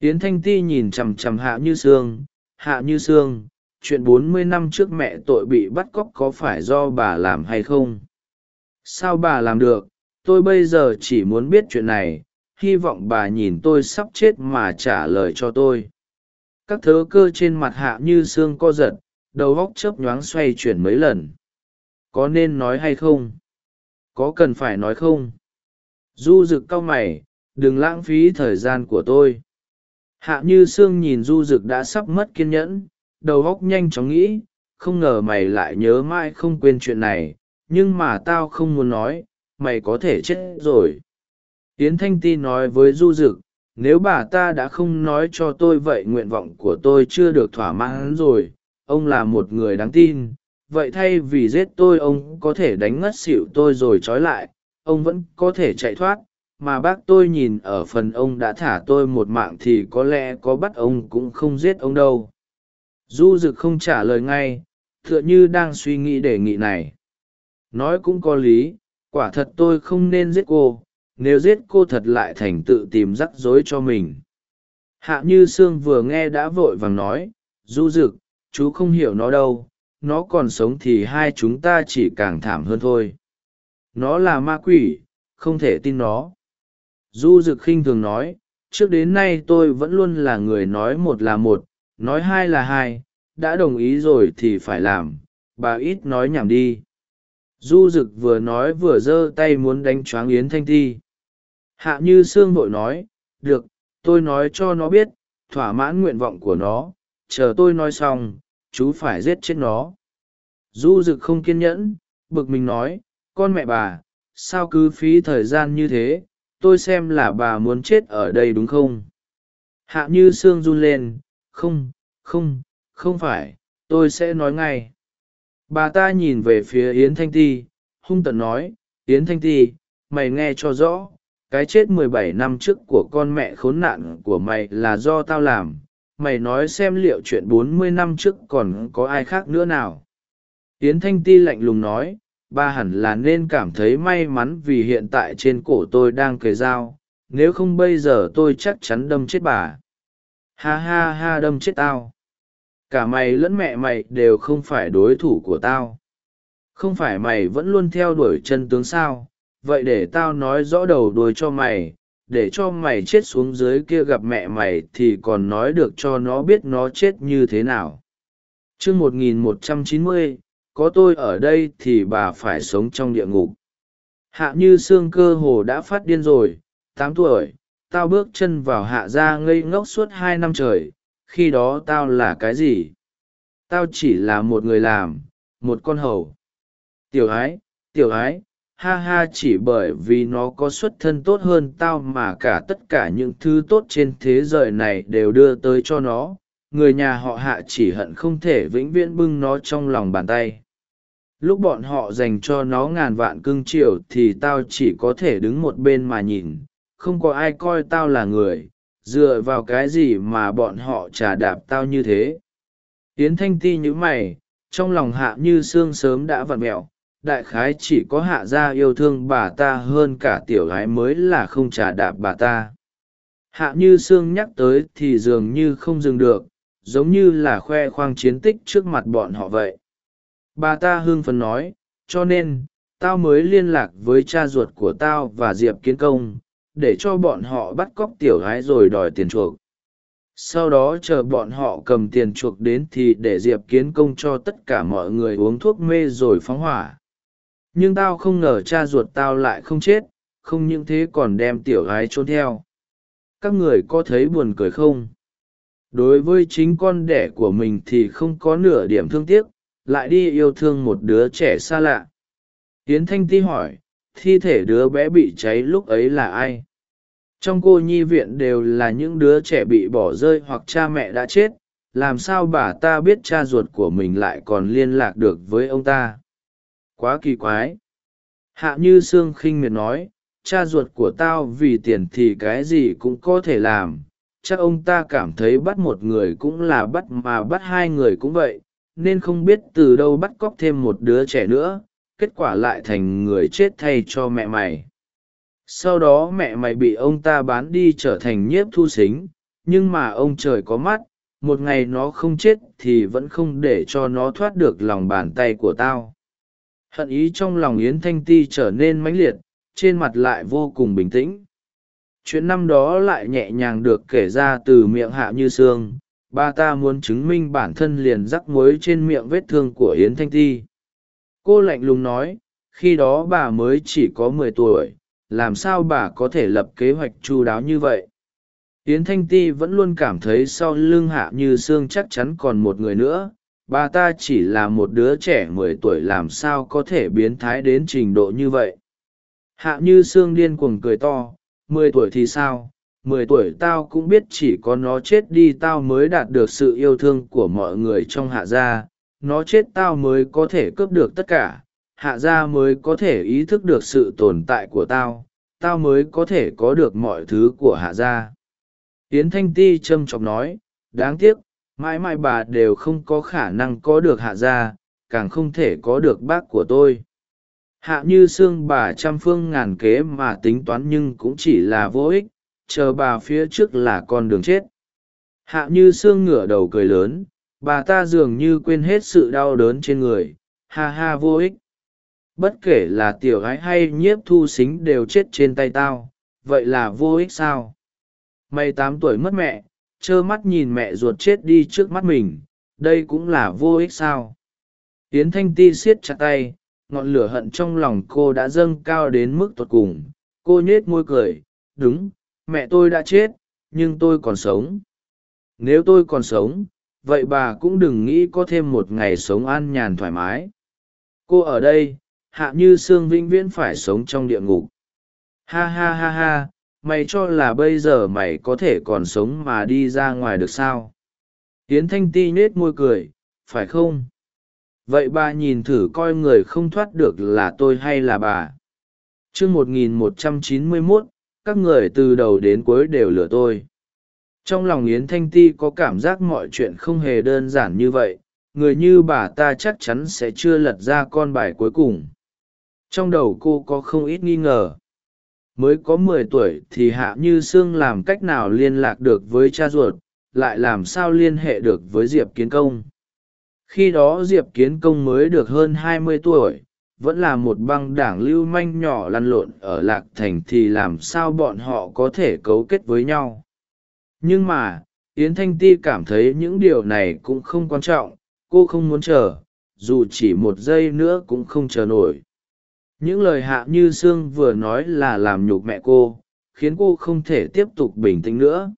yến thanh ti nhìn chằm chằm hạ như sương. Hạ như sương, chuyện bốn mươi năm trước mẹ tội bị bắt cóc có phải do bà làm hay không? Sao bà làm được? Tôi bây giờ chỉ muốn biết chuyện này. Hy vọng bà nhìn tôi sắp chết mà trả lời cho tôi. Các thớ cơ trên mặt hạ như xương co giật, đầu góc chớp nhoáng xoay chuyển mấy lần. Có nên nói hay không? Có cần phải nói không? Du rực cau mày, đừng lãng phí thời gian của tôi hạ như sương nhìn du rực đã sắp mất kiên nhẫn, đầu óc nhanh chóng nghĩ, không ngờ mày lại nhớ mãi không quên chuyện này, nhưng mà tao không muốn nói, mày có thể chết rồi. Yến thanh ti nói với du rực nếu bà ta đã không nói cho tôi vậy nguyện vọng của tôi chưa được thỏa mãn rồi, ông là một người đáng tin, vậy thay vì giết tôi ông có thể đánh ngất xỉu tôi rồi trói lại, ông vẫn có thể chạy thoát mà bác tôi nhìn ở phần ông đã thả tôi một mạng thì có lẽ có bắt ông cũng không giết ông đâu. Du rực không trả lời ngay, tựa như đang suy nghĩ đề nghị này. Nói cũng có lý, quả thật tôi không nên giết cô, nếu giết cô thật lại thành tự tìm rắc rối cho mình. Hạ như sương vừa nghe đã vội vàng nói, du rực chú không hiểu nó đâu, nó còn sống thì hai chúng ta chỉ càng thảm hơn thôi. Nó là ma quỷ, không thể tin nó du Dực khinh thường nói, trước đến nay tôi vẫn luôn là người nói một là một, nói hai là hai, đã đồng ý rồi thì phải làm, bà ít nói nhảm đi. Du Dực vừa nói vừa giơ tay muốn đánh choáng yến thanh ti. Hạ như sương vội nói, được, tôi nói cho nó biết, thỏa mãn nguyện vọng của nó, chờ tôi nói xong, chú phải giết chết nó. Du Dực không kiên nhẫn, bực mình nói, con mẹ bà, sao cứ phí thời gian như thế tôi xem là bà muốn chết ở đây đúng không? Hạ như sương run lên, không không không phải, tôi sẽ nói ngay. Bà ta nhìn về phía yến thanh ti, hung tận nói, yến thanh ti, mày nghe cho rõ, cái chết mười bảy năm trước của con mẹ khốn nạn của mày là do tao làm. Mày nói xem liệu chuyện bốn mươi năm trước còn có ai khác nữa nào. Yến thanh ti lạnh lùng nói ba hẳn là nên cảm thấy may mắn vì hiện tại trên cổ tôi đang kề dao, nếu không bây giờ tôi chắc chắn đâm chết bà. Ha ha ha đâm chết tao. Cả mày lẫn mẹ mày đều không phải đối thủ của tao. Không phải mày vẫn luôn theo đuổi chân tướng sao? Vậy để tao nói rõ đầu đuôi cho mày, để cho mày chết xuống dưới kia gặp mẹ mày thì còn nói được cho nó biết nó chết như thế nào. Chương một nghìn một trăm chín mươi có tôi ở đây thì bà phải sống trong địa ngục. Hạ như xương cơ hồ đã phát điên rồi, tám tuổi, tao bước chân vào hạ gia ngây ngốc suốt hai năm trời, khi đó tao là cái gì? Tao chỉ là một người làm, một con hầu. Tiểu ái tiểu ái, ha ha chỉ bởi vì nó có xuất thân tốt hơn tao mà cả tất cả những thứ tốt trên thế giới này đều đưa tới cho nó. Người nhà họ hạ chỉ hận không thể vĩnh viễn bưng nó trong lòng bàn tay lúc bọn họ dành cho nó ngàn vạn cưng chiều thì tao chỉ có thể đứng một bên mà nhìn, không có ai coi tao là người, dựa vào cái gì mà bọn họ trà đạp tao như thế. Yến thanh ti nhữ mày, trong lòng hạ như xương sớm đã vặn mẹo đại khái chỉ có hạ gia yêu thương bà ta hơn cả tiểu gái mới là không trà đạp bà ta. Hạ như sương nhắc tới thì dường như không dừng được, giống như là khoe khoang chiến tích trước mặt bọn họ vậy bà ta hưng phấn nói, cho nên, tao mới liên lạc với cha ruột của tao và diệp kiến công, để cho bọn họ bắt cóc tiểu gái rồi đòi tiền chuộc. Sau đó chờ bọn họ cầm tiền chuộc đến thì để diệp kiến công cho tất cả mọi người uống thuốc mê rồi phóng hỏa. Nhưng tao không ngờ cha ruột tao lại không chết, không những thế còn đem tiểu gái trốn theo. Các người có thấy buồn cười không? Đối với chính con đẻ của mình thì không có nửa điểm thương tiếc lại đi yêu thương một đứa trẻ xa lạ. Tiến thanh ti hỏi, thi thể đứa bé bị cháy lúc ấy là ai? Trong cô nhi viện đều là những đứa trẻ bị bỏ rơi hoặc cha mẹ đã chết, làm sao bà ta biết cha ruột của mình lại còn liên lạc được với ông ta? Quá kỳ quái. Hạ như sương khinh miệt nói, cha ruột của tao vì tiền thì cái gì cũng có thể làm. Chắc ông ta cảm thấy bắt một người cũng là bắt mà bắt hai người cũng vậy nên không biết từ đâu bắt cóc thêm một đứa trẻ nữa, kết quả lại thành người chết thay cho mẹ mày. Sau đó mẹ mày bị ông ta bán đi trở thành nhiếp thu xính, nhưng mà ông trời có mắt, một ngày nó không chết thì vẫn không để cho nó thoát được lòng bàn tay của tao. Hận ý trong lòng yến thanh ti trở nên mãnh liệt, trên mặt lại vô cùng bình tĩnh. Chuyện năm đó lại nhẹ nhàng được kể ra từ miệng hạ như sương ba ta muốn chứng minh bản thân liền rắc muối trên miệng vết thương của yến thanh ti. Cô lạnh lùng nói, khi đó bà mới chỉ có mười tuổi, làm sao bà có thể lập kế hoạch chu đáo như vậy? Yến thanh ti vẫn luôn cảm thấy sau lưng hạ như sương chắc chắn còn một người nữa, bà ta chỉ là một đứa trẻ mười tuổi làm sao có thể biến thái đến trình độ như vậy? Hạ như sương điên cuồng cười to, mười tuổi thì sao? Mười tuổi tao cũng biết chỉ có nó chết đi tao mới đạt được sự yêu thương của mọi người trong hạ gia. Nó chết tao mới có thể cướp được tất cả. Hạ gia mới có thể ý thức được sự tồn tại của tao. Tao mới có thể có được mọi thứ của hạ gia. Tiến thanh ti trâm trọng nói, đáng tiếc, mãi mãi bà đều không có khả năng có được hạ gia, càng không thể có được bác của tôi. Hạ như xương bà trăm phương ngàn kế mà tính toán nhưng cũng chỉ là vô ích chờ bà phía trước là con đường chết. Hạ như xương ngửa đầu cười lớn, bà ta dường như quên hết sự đau đớn trên người, ha ha vô ích. Bất kể là tiểu gái hay nhiếp thu xính đều chết trên tay tao, vậy là vô ích sao? Mày tám tuổi mất mẹ, trơ mắt nhìn mẹ ruột chết đi trước mắt mình, đây cũng là vô ích sao? Tiến thanh ti siết chặt tay, ngọn lửa hận trong lòng cô đã dâng cao đến mức tột cùng. Cô nhết môi cười, đúng mẹ tôi đã chết, nhưng tôi còn sống. Nếu tôi còn sống, vậy bà cũng đừng nghĩ có thêm một ngày sống an nhàn thoải mái. Cô ở đây, hạ như sương vĩnh viễn phải sống trong địa ngục. Ha ha ha ha, mày cho là bây giờ mày có thể còn sống mà đi ra ngoài được sao? Tiến thanh ti nhết môi cười, phải không? Vậy bà nhìn thử coi người không thoát được là tôi hay là bà. T r ư ơ n g một nghìn một trăm chín mươi mốt các người từ đầu đến cuối đều lừa tôi. Trong lòng yến thanh ti có cảm giác mọi chuyện không hề đơn giản như vậy, người như bà ta chắc chắn sẽ chưa lật ra con bài cuối cùng. Trong đầu cô có không ít nghi ngờ. Mới có mười tuổi thì hạ như sương làm cách nào liên lạc được với cha ruột, lại làm sao liên hệ được với diệp kiến công? Khi đó diệp kiến công mới được hơn hai mươi tuổi vẫn là một băng đảng lưu manh nhỏ lăn lộn ở lạc thành thì làm sao bọn họ có thể cấu kết với nhau? Nhưng mà, yến thanh ti cảm thấy những điều này cũng không quan trọng, cô không muốn chờ, dù chỉ một giây nữa cũng không chờ nổi. Những lời hạ như sương vừa nói là làm nhục mẹ cô, khiến cô không thể tiếp tục bình tĩnh nữa.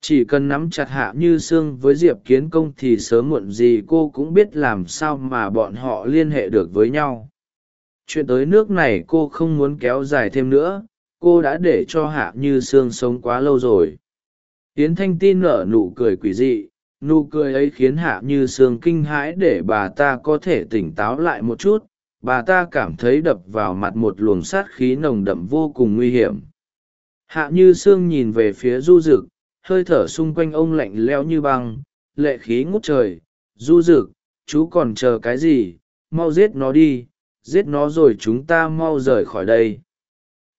Chỉ cần nắm chặt hạ như sương với diệp kiến công thì sớm muộn gì cô cũng biết làm sao mà bọn họ liên hệ được với nhau chuyện tới nước này cô không muốn kéo dài thêm nữa, cô đã để cho hạ như sương sống quá lâu rồi. Tiến thanh tin nở nụ cười quỷ dị, nụ cười ấy khiến hạ như sương kinh hãi để bà ta có thể tỉnh táo lại một chút. Bà ta cảm thấy đập vào mặt một luồng sát khí nồng đậm vô cùng nguy hiểm. Hạ như sương nhìn về phía du rực hơi thở xung quanh ông lạnh leo như băng, lệ khí ngút trời. Du rực chú còn chờ cái gì? Mau giết nó đi giết nó rồi chúng ta mau rời khỏi đây.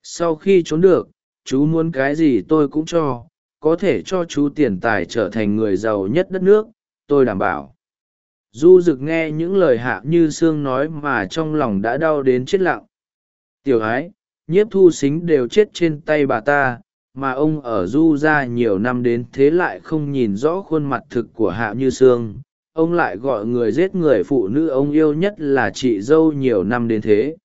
Sau khi trốn được, chú muốn cái gì tôi cũng cho, có thể cho chú tiền tài trở thành người giàu nhất đất nước, tôi đảm bảo. Du rực nghe những lời hạ như sương nói mà trong lòng đã đau đến chết lặng. Tiểu ái, nhiếp thu xính đều chết trên tay bà ta, mà ông ở du ra nhiều năm đến thế lại không nhìn rõ khuôn mặt thực của hạ như sương ông lại gọi người giết người phụ nữ ông yêu nhất là chị dâu nhiều năm đến thế.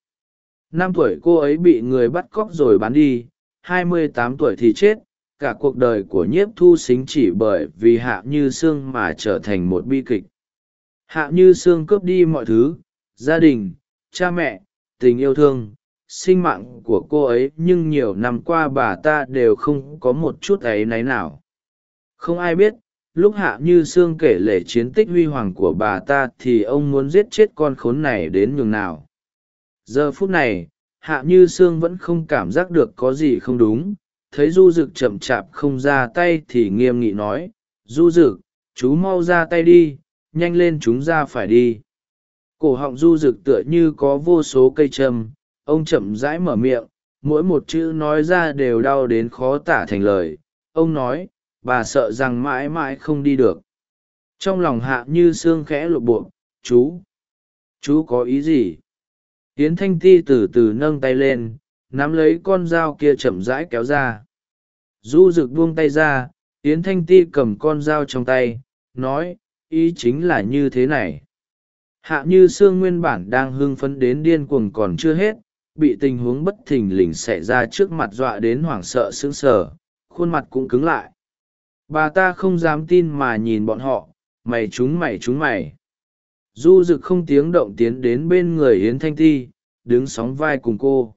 Năm tuổi cô ấy bị người bắt cóc rồi bán đi, hai mươi tám tuổi thì chết, cả cuộc đời của nhiếp thu xính chỉ bởi vì hạ như sương mà trở thành một bi kịch. Hạ như sương cướp đi mọi thứ, gia đình, cha mẹ, tình yêu thương, sinh mạng của cô ấy nhưng nhiều năm qua bà ta đều không có một chút áy náy nào. Không ai biết lúc hạ như sương kể lể chiến tích huy hoàng của bà ta thì ông muốn giết chết con khốn này đến nhường nào. Giờ phút này, hạ như sương vẫn không cảm giác được có gì không đúng. Thấy du rực chậm chạp không ra tay thì nghiêm nghị nói, du rực chú mau ra tay đi, nhanh lên chúng ra phải đi. Cổ họng du rực tựa như có vô số cây châm. Ông chậm rãi mở miệng, mỗi một chữ nói ra đều đau đến khó tả thành lời. Ông nói bà sợ rằng mãi mãi không đi được. Trong lòng hạ như xương khẽ lộp buộc. chú chú có ý gì? Tiến thanh ti từ từ nâng tay lên, nắm lấy con dao kia chậm rãi kéo ra. Du rực buông tay ra tiến thanh ti cầm con dao trong tay, nói, ý chính là như thế này. Hạ như sương nguyên bản đang hưng phấn đến điên cuồng còn chưa hết, bị tình huống bất thình lình xảy ra trước mặt dọa đến hoảng sợ sững sờ, khuôn mặt cũng cứng lại bà ta không dám tin mà nhìn bọn họ, mày chúng mày chúng mày. Du rực không tiếng động tiến đến bên người yến thanh ti, đứng sóng vai cùng cô.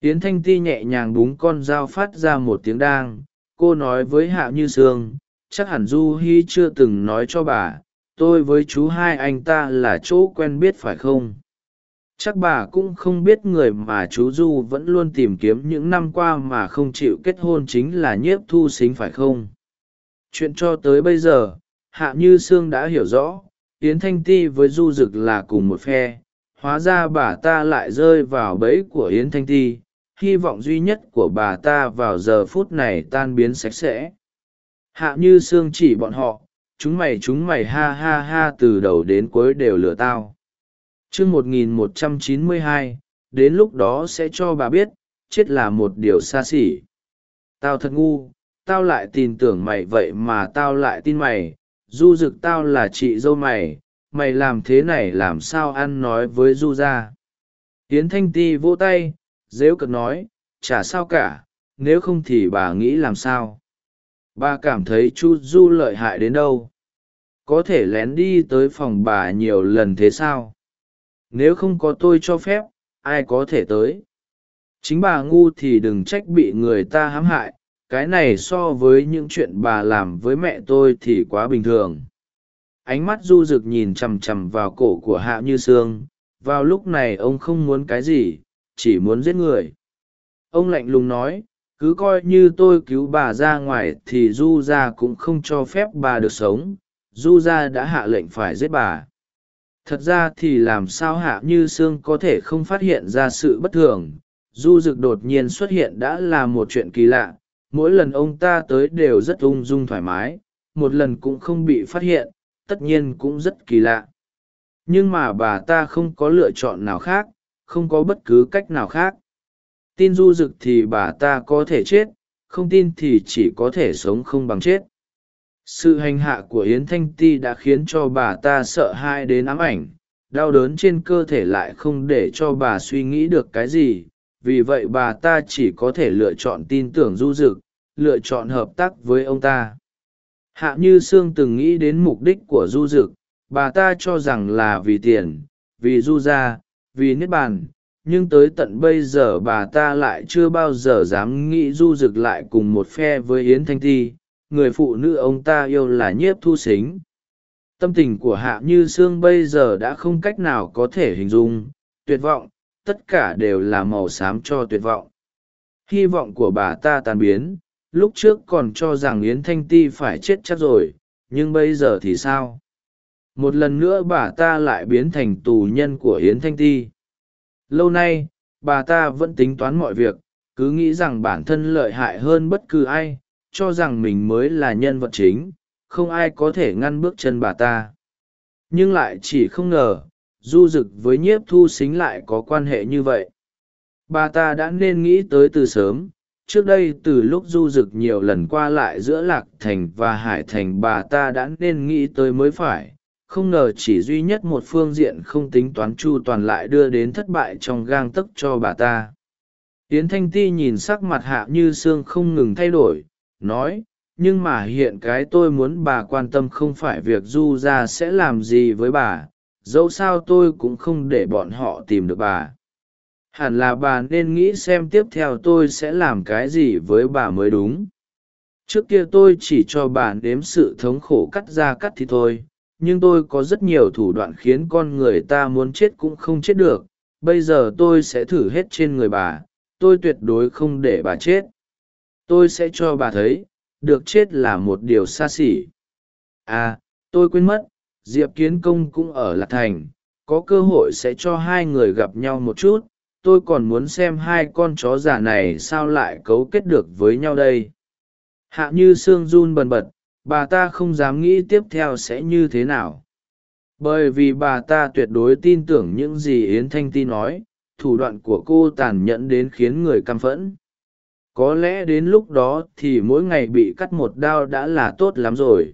Yến thanh ti nhẹ nhàng búng con dao phát ra một tiếng đang, cô nói với hạ như sương, chắc hẳn du hi chưa từng nói cho bà, tôi với chú hai anh ta là chỗ quen biết phải không? Chắc bà cũng không biết người mà chú du vẫn luôn tìm kiếm những năm qua mà không chịu kết hôn chính là nhiếp thu xính phải không? Chuyện cho tới bây giờ, hạ như sương đã hiểu rõ, yến thanh ti với du Dực là cùng một phe, hóa ra bà ta lại rơi vào bẫy của yến thanh ti, hy vọng duy nhất của bà ta vào giờ phút này tan biến sạch sẽ. Hạ như sương chỉ bọn họ, chúng mày chúng mày, ha ha ha, từ đầu đến cuối đều lừa tao. Chương một nghìn một trăm chín mươi hai, đến lúc đó sẽ cho bà biết, chết là một điều xa xỉ. Tao thật ngu tao lại tin tưởng mày vậy mà tao lại tin mày, du rực tao là chị dâu mày mày làm thế này làm sao ăn nói với du ra hiến thanh ti vỗ tay, dếu cật nói, chả sao cả, nếu không thì bà nghĩ làm sao? Bà cảm thấy chu du lợi hại đến đâu? Có thể lén đi tới phòng bà nhiều lần thế sao? Nếu không có tôi cho phép, ai có thể tới? Chính bà ngu thì đừng trách bị người ta hãm hại cái này so với những chuyện bà làm với mẹ tôi thì quá bình thường. Ánh mắt du rực nhìn chằm chằm vào cổ của hạ như sương, vào lúc này ông không muốn cái gì, chỉ muốn giết người. Ông lạnh lùng nói, cứ coi như tôi cứu bà ra ngoài thì du ra cũng không cho phép bà được sống, du ra đã hạ lệnh phải giết bà. Thật ra thì làm sao hạ như sương có thể không phát hiện ra sự bất thường? Du rực đột nhiên xuất hiện đã là một chuyện kỳ lạ mỗi lần ông ta tới đều rất ung dung thoải mái, một lần cũng không bị phát hiện, tất nhiên cũng rất kỳ lạ. Nhưng mà bà ta không có lựa chọn nào khác, không có bất cứ cách nào khác. Tin du rực thì bà ta có thể chết, không tin thì chỉ có thể sống không bằng chết. Sự hành hạ của yến thanh ti đã khiến cho bà ta sợ hãi đến ám ảnh, đau đớn trên cơ thể lại không để cho bà suy nghĩ được cái gì vì vậy bà ta chỉ có thể lựa chọn tin tưởng du Dực, lựa chọn hợp tác với ông ta. Hạ như sương từng nghĩ đến mục đích của du Dực, bà ta cho rằng là vì tiền vì du gia vì niết bàn nhưng tới tận bây giờ bà ta lại chưa bao giờ dám nghĩ du Dực lại cùng một phe với yến thanh ti người phụ nữ ông ta yêu là nhiếp thu xính tâm tình của hạ như sương bây giờ đã không cách nào có thể hình dung tuyệt vọng tất cả đều là màu xám cho tuyệt vọng. Hy vọng của bà ta tàn biến, lúc trước còn cho rằng yến thanh ti phải chết chắc rồi, nhưng bây giờ thì sao? Một lần nữa bà ta lại biến thành tù nhân của yến thanh ti. Lâu nay, bà ta vẫn tính toán mọi việc, cứ nghĩ rằng bản thân lợi hại hơn bất cứ ai, cho rằng mình mới là nhân vật chính, không ai có thể ngăn bước chân bà ta. Nhưng lại chỉ không ngờ du dực với nhiếp thu xính lại có quan hệ như vậy. Bà ta đã nên nghĩ tới từ sớm, trước đây từ lúc du dực nhiều lần qua lại giữa lạc thành và hải thành bà ta đã nên nghĩ tới mới phải, không ngờ chỉ duy nhất một phương diện không tính toán chu toàn lại đưa đến thất bại trong gang tấc cho bà ta. Yến thanh ti nhìn sắc mặt hạ như sương không ngừng thay đổi, nói, nhưng mà hiện cái tôi muốn bà quan tâm không phải việc du ra sẽ làm gì với bà dẫu sao tôi cũng không để bọn họ tìm được bà. Hẳn là bà nên nghĩ xem tiếp theo tôi sẽ làm cái gì với bà mới đúng. Trước kia tôi chỉ cho bà nếm sự thống khổ cắt da cắt thì thôi, nhưng tôi có rất nhiều thủ đoạn khiến con người ta muốn chết cũng không chết được. Bây giờ tôi sẽ thử hết trên người bà, tôi tuyệt đối không để bà chết. Tôi sẽ cho bà thấy, được chết là một điều xa xỉ. À tôi quên mất diệp kiến công cũng ở lạc thành, có cơ hội sẽ cho hai người gặp nhau một chút, tôi còn muốn xem hai con chó già này sao lại cấu kết được với nhau đây. Hạ như sương run bần bật, bà ta không dám nghĩ tiếp theo sẽ như thế nào. Bởi vì bà ta tuyệt đối tin tưởng những gì yến thanh ti nói, thủ đoạn của cô tàn nhẫn đến khiến người căm phẫn. Có lẽ đến lúc đó thì mỗi ngày bị cắt một đao đã là tốt lắm rồi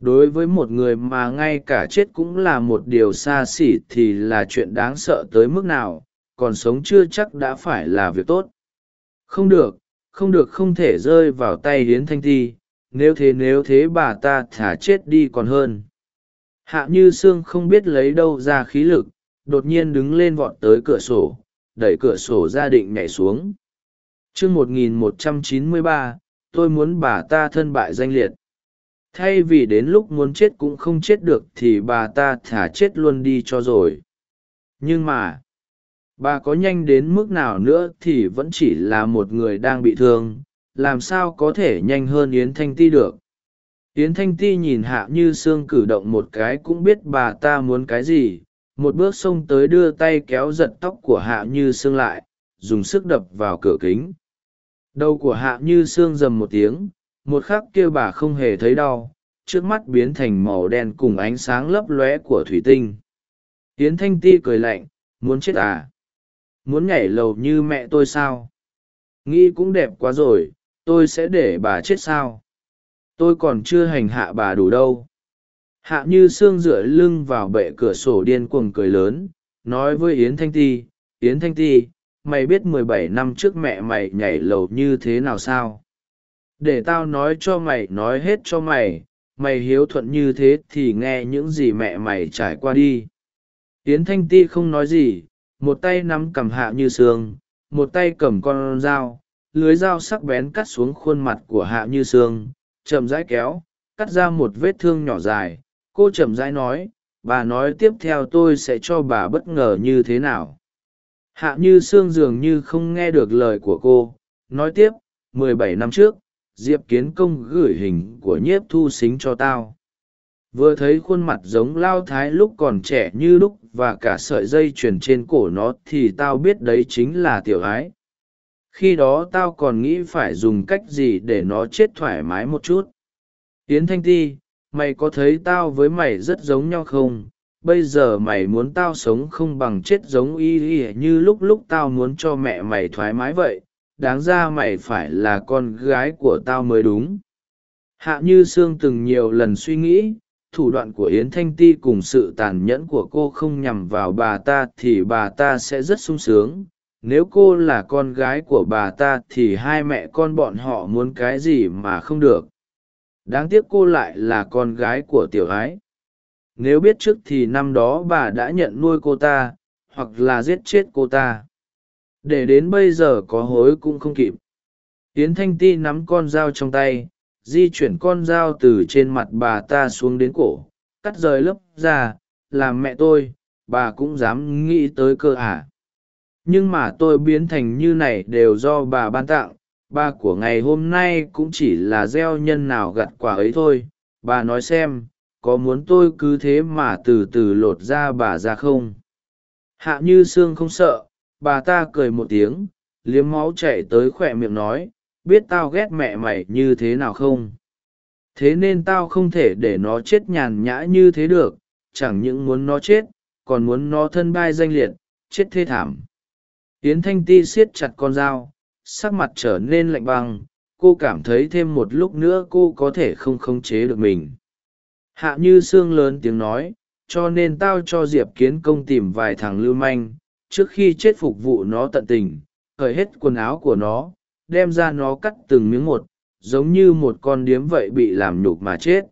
đối với một người mà ngay cả chết cũng là một điều xa xỉ thì là chuyện đáng sợ tới mức nào, còn sống chưa chắc đã phải là việc tốt. Không được không được không thể rơi vào tay hiến thanh thi nếu thế nếu thế bà ta thả chết đi còn hơn. Hạ như sương không biết lấy đâu ra khí lực, đột nhiên đứng lên vọt tới cửa sổ, đẩy cửa sổ ra định nhảy xuống. Chương một nghìn một trăm chín mươi ba, tôi muốn bà ta thân bại danh liệt thay vì đến lúc muốn chết cũng không chết được thì bà ta thả chết luôn đi cho rồi. Nhưng mà, bà có nhanh đến mức nào nữa thì vẫn chỉ là một người đang bị thương. Làm sao có thể nhanh hơn yến thanh ti được? Yến thanh ti nhìn hạ như sương cử động một cái cũng biết bà ta muốn cái gì. Một bước xông tới đưa tay kéo giật tóc của hạ như sương lại, dùng sức đập vào cửa kính. Đầu của hạ như Sương rầm một tiếng một khắc kia bà không hề thấy đau, trước mắt biến thành màu đen cùng ánh sáng lấp lóe của thủy tinh. Hiến thanh ti cười lạnh, muốn chết à? Muốn nhảy lầu như mẹ tôi sao? Nghĩ cũng đẹp quá rồi, tôi sẽ để bà chết sao? Tôi còn chưa hành hạ bà đủ đâu. Hạ như Sương dựa lưng vào bệ cửa sổ điên cuồng cười lớn, nói với yến thanh ti, yến thanh ti, mày biết mười bảy năm trước mẹ mày nhảy lầu như thế nào sao? Để tao nói cho mày, nói hết cho mày mày hiếu thuận như thế thì nghe những gì mẹ mày trải qua đi. Yến thanh ti không nói gì, một tay nắm cầm hạ như sương, một tay cầm con dao, lưới dao sắc bén cắt xuống khuôn mặt của hạ như sương, chậm rãi kéo, cắt ra một vết thương nhỏ dài. Cô chậm rãi nói, bà nói tiếp theo tôi sẽ cho bà bất ngờ như thế nào. Hạ như sương dường như không nghe được lời của cô, nói tiếp, mười bảy năm trước diệp kiến công gửi hình của nhiếp thu xính cho tao. Vừa thấy khuôn mặt giống lao thái lúc còn trẻ như lúc và cả sợi dây chuyền trên cổ nó thì tao biết đấy chính là tiểu ái. Khi đó tao còn nghĩ phải dùng cách gì để nó chết thoải mái một chút. Yến thanh ti, mày có thấy tao với mày rất giống nhau không? Bây giờ mày muốn tao sống không bằng chết giống y y như lúc lúc tao muốn cho mẹ mày thoải mái vậy đáng ra mày phải là con gái của tao mới đúng. Hạ như sương từng nhiều lần suy nghĩ, thủ đoạn của yến thanh ti cùng sự tàn nhẫn của cô không nhằm vào bà ta thì bà ta sẽ rất sung sướng. Nếu cô là con gái của bà ta thì hai mẹ con bọn họ muốn cái gì mà không được. Đáng tiếc cô lại là con gái của tiểu ái. Nếu biết trước thì năm đó bà đã nhận nuôi cô ta, hoặc là giết chết cô ta để đến bây giờ có hối cũng không kịp. Yến thanh ti nắm con dao trong tay, di chuyển con dao từ trên mặt bà ta xuống đến cổ, cắt rời lớp ra làm mẹ tôi, bà cũng dám nghĩ tới cơ à. nhưng mà tôi biến thành như này đều do bà ban tặng, bà của ngày hôm nay cũng chỉ là gieo nhân nào gặt quả ấy thôi. Bà nói xem, có muốn tôi cứ thế mà từ từ lột ra bà ra không? Hạ như sương không sợ bà ta cười một tiếng, liếm máu chạy tới khỏe miệng nói, biết tao ghét mẹ mày như thế nào không? Thế nên tao không thể để nó chết nhàn nhã như thế được, chẳng những muốn nó chết, còn muốn nó thân bai danh liệt, chết thê thảm. Yến thanh ti siết chặt con dao, sắc mặt trở nên lạnh băng, cô cảm thấy thêm một lúc nữa cô có thể không khống chế được mình. Hạ như sương lớn tiếng nói, cho nên tao cho diệp kiến công tìm vài thằng lưu manh trước khi chết phục vụ nó tận tình, cởi hết quần áo của nó, đem ra nó cắt từng miếng một, giống như một con điếm vậy bị làm nhục mà chết.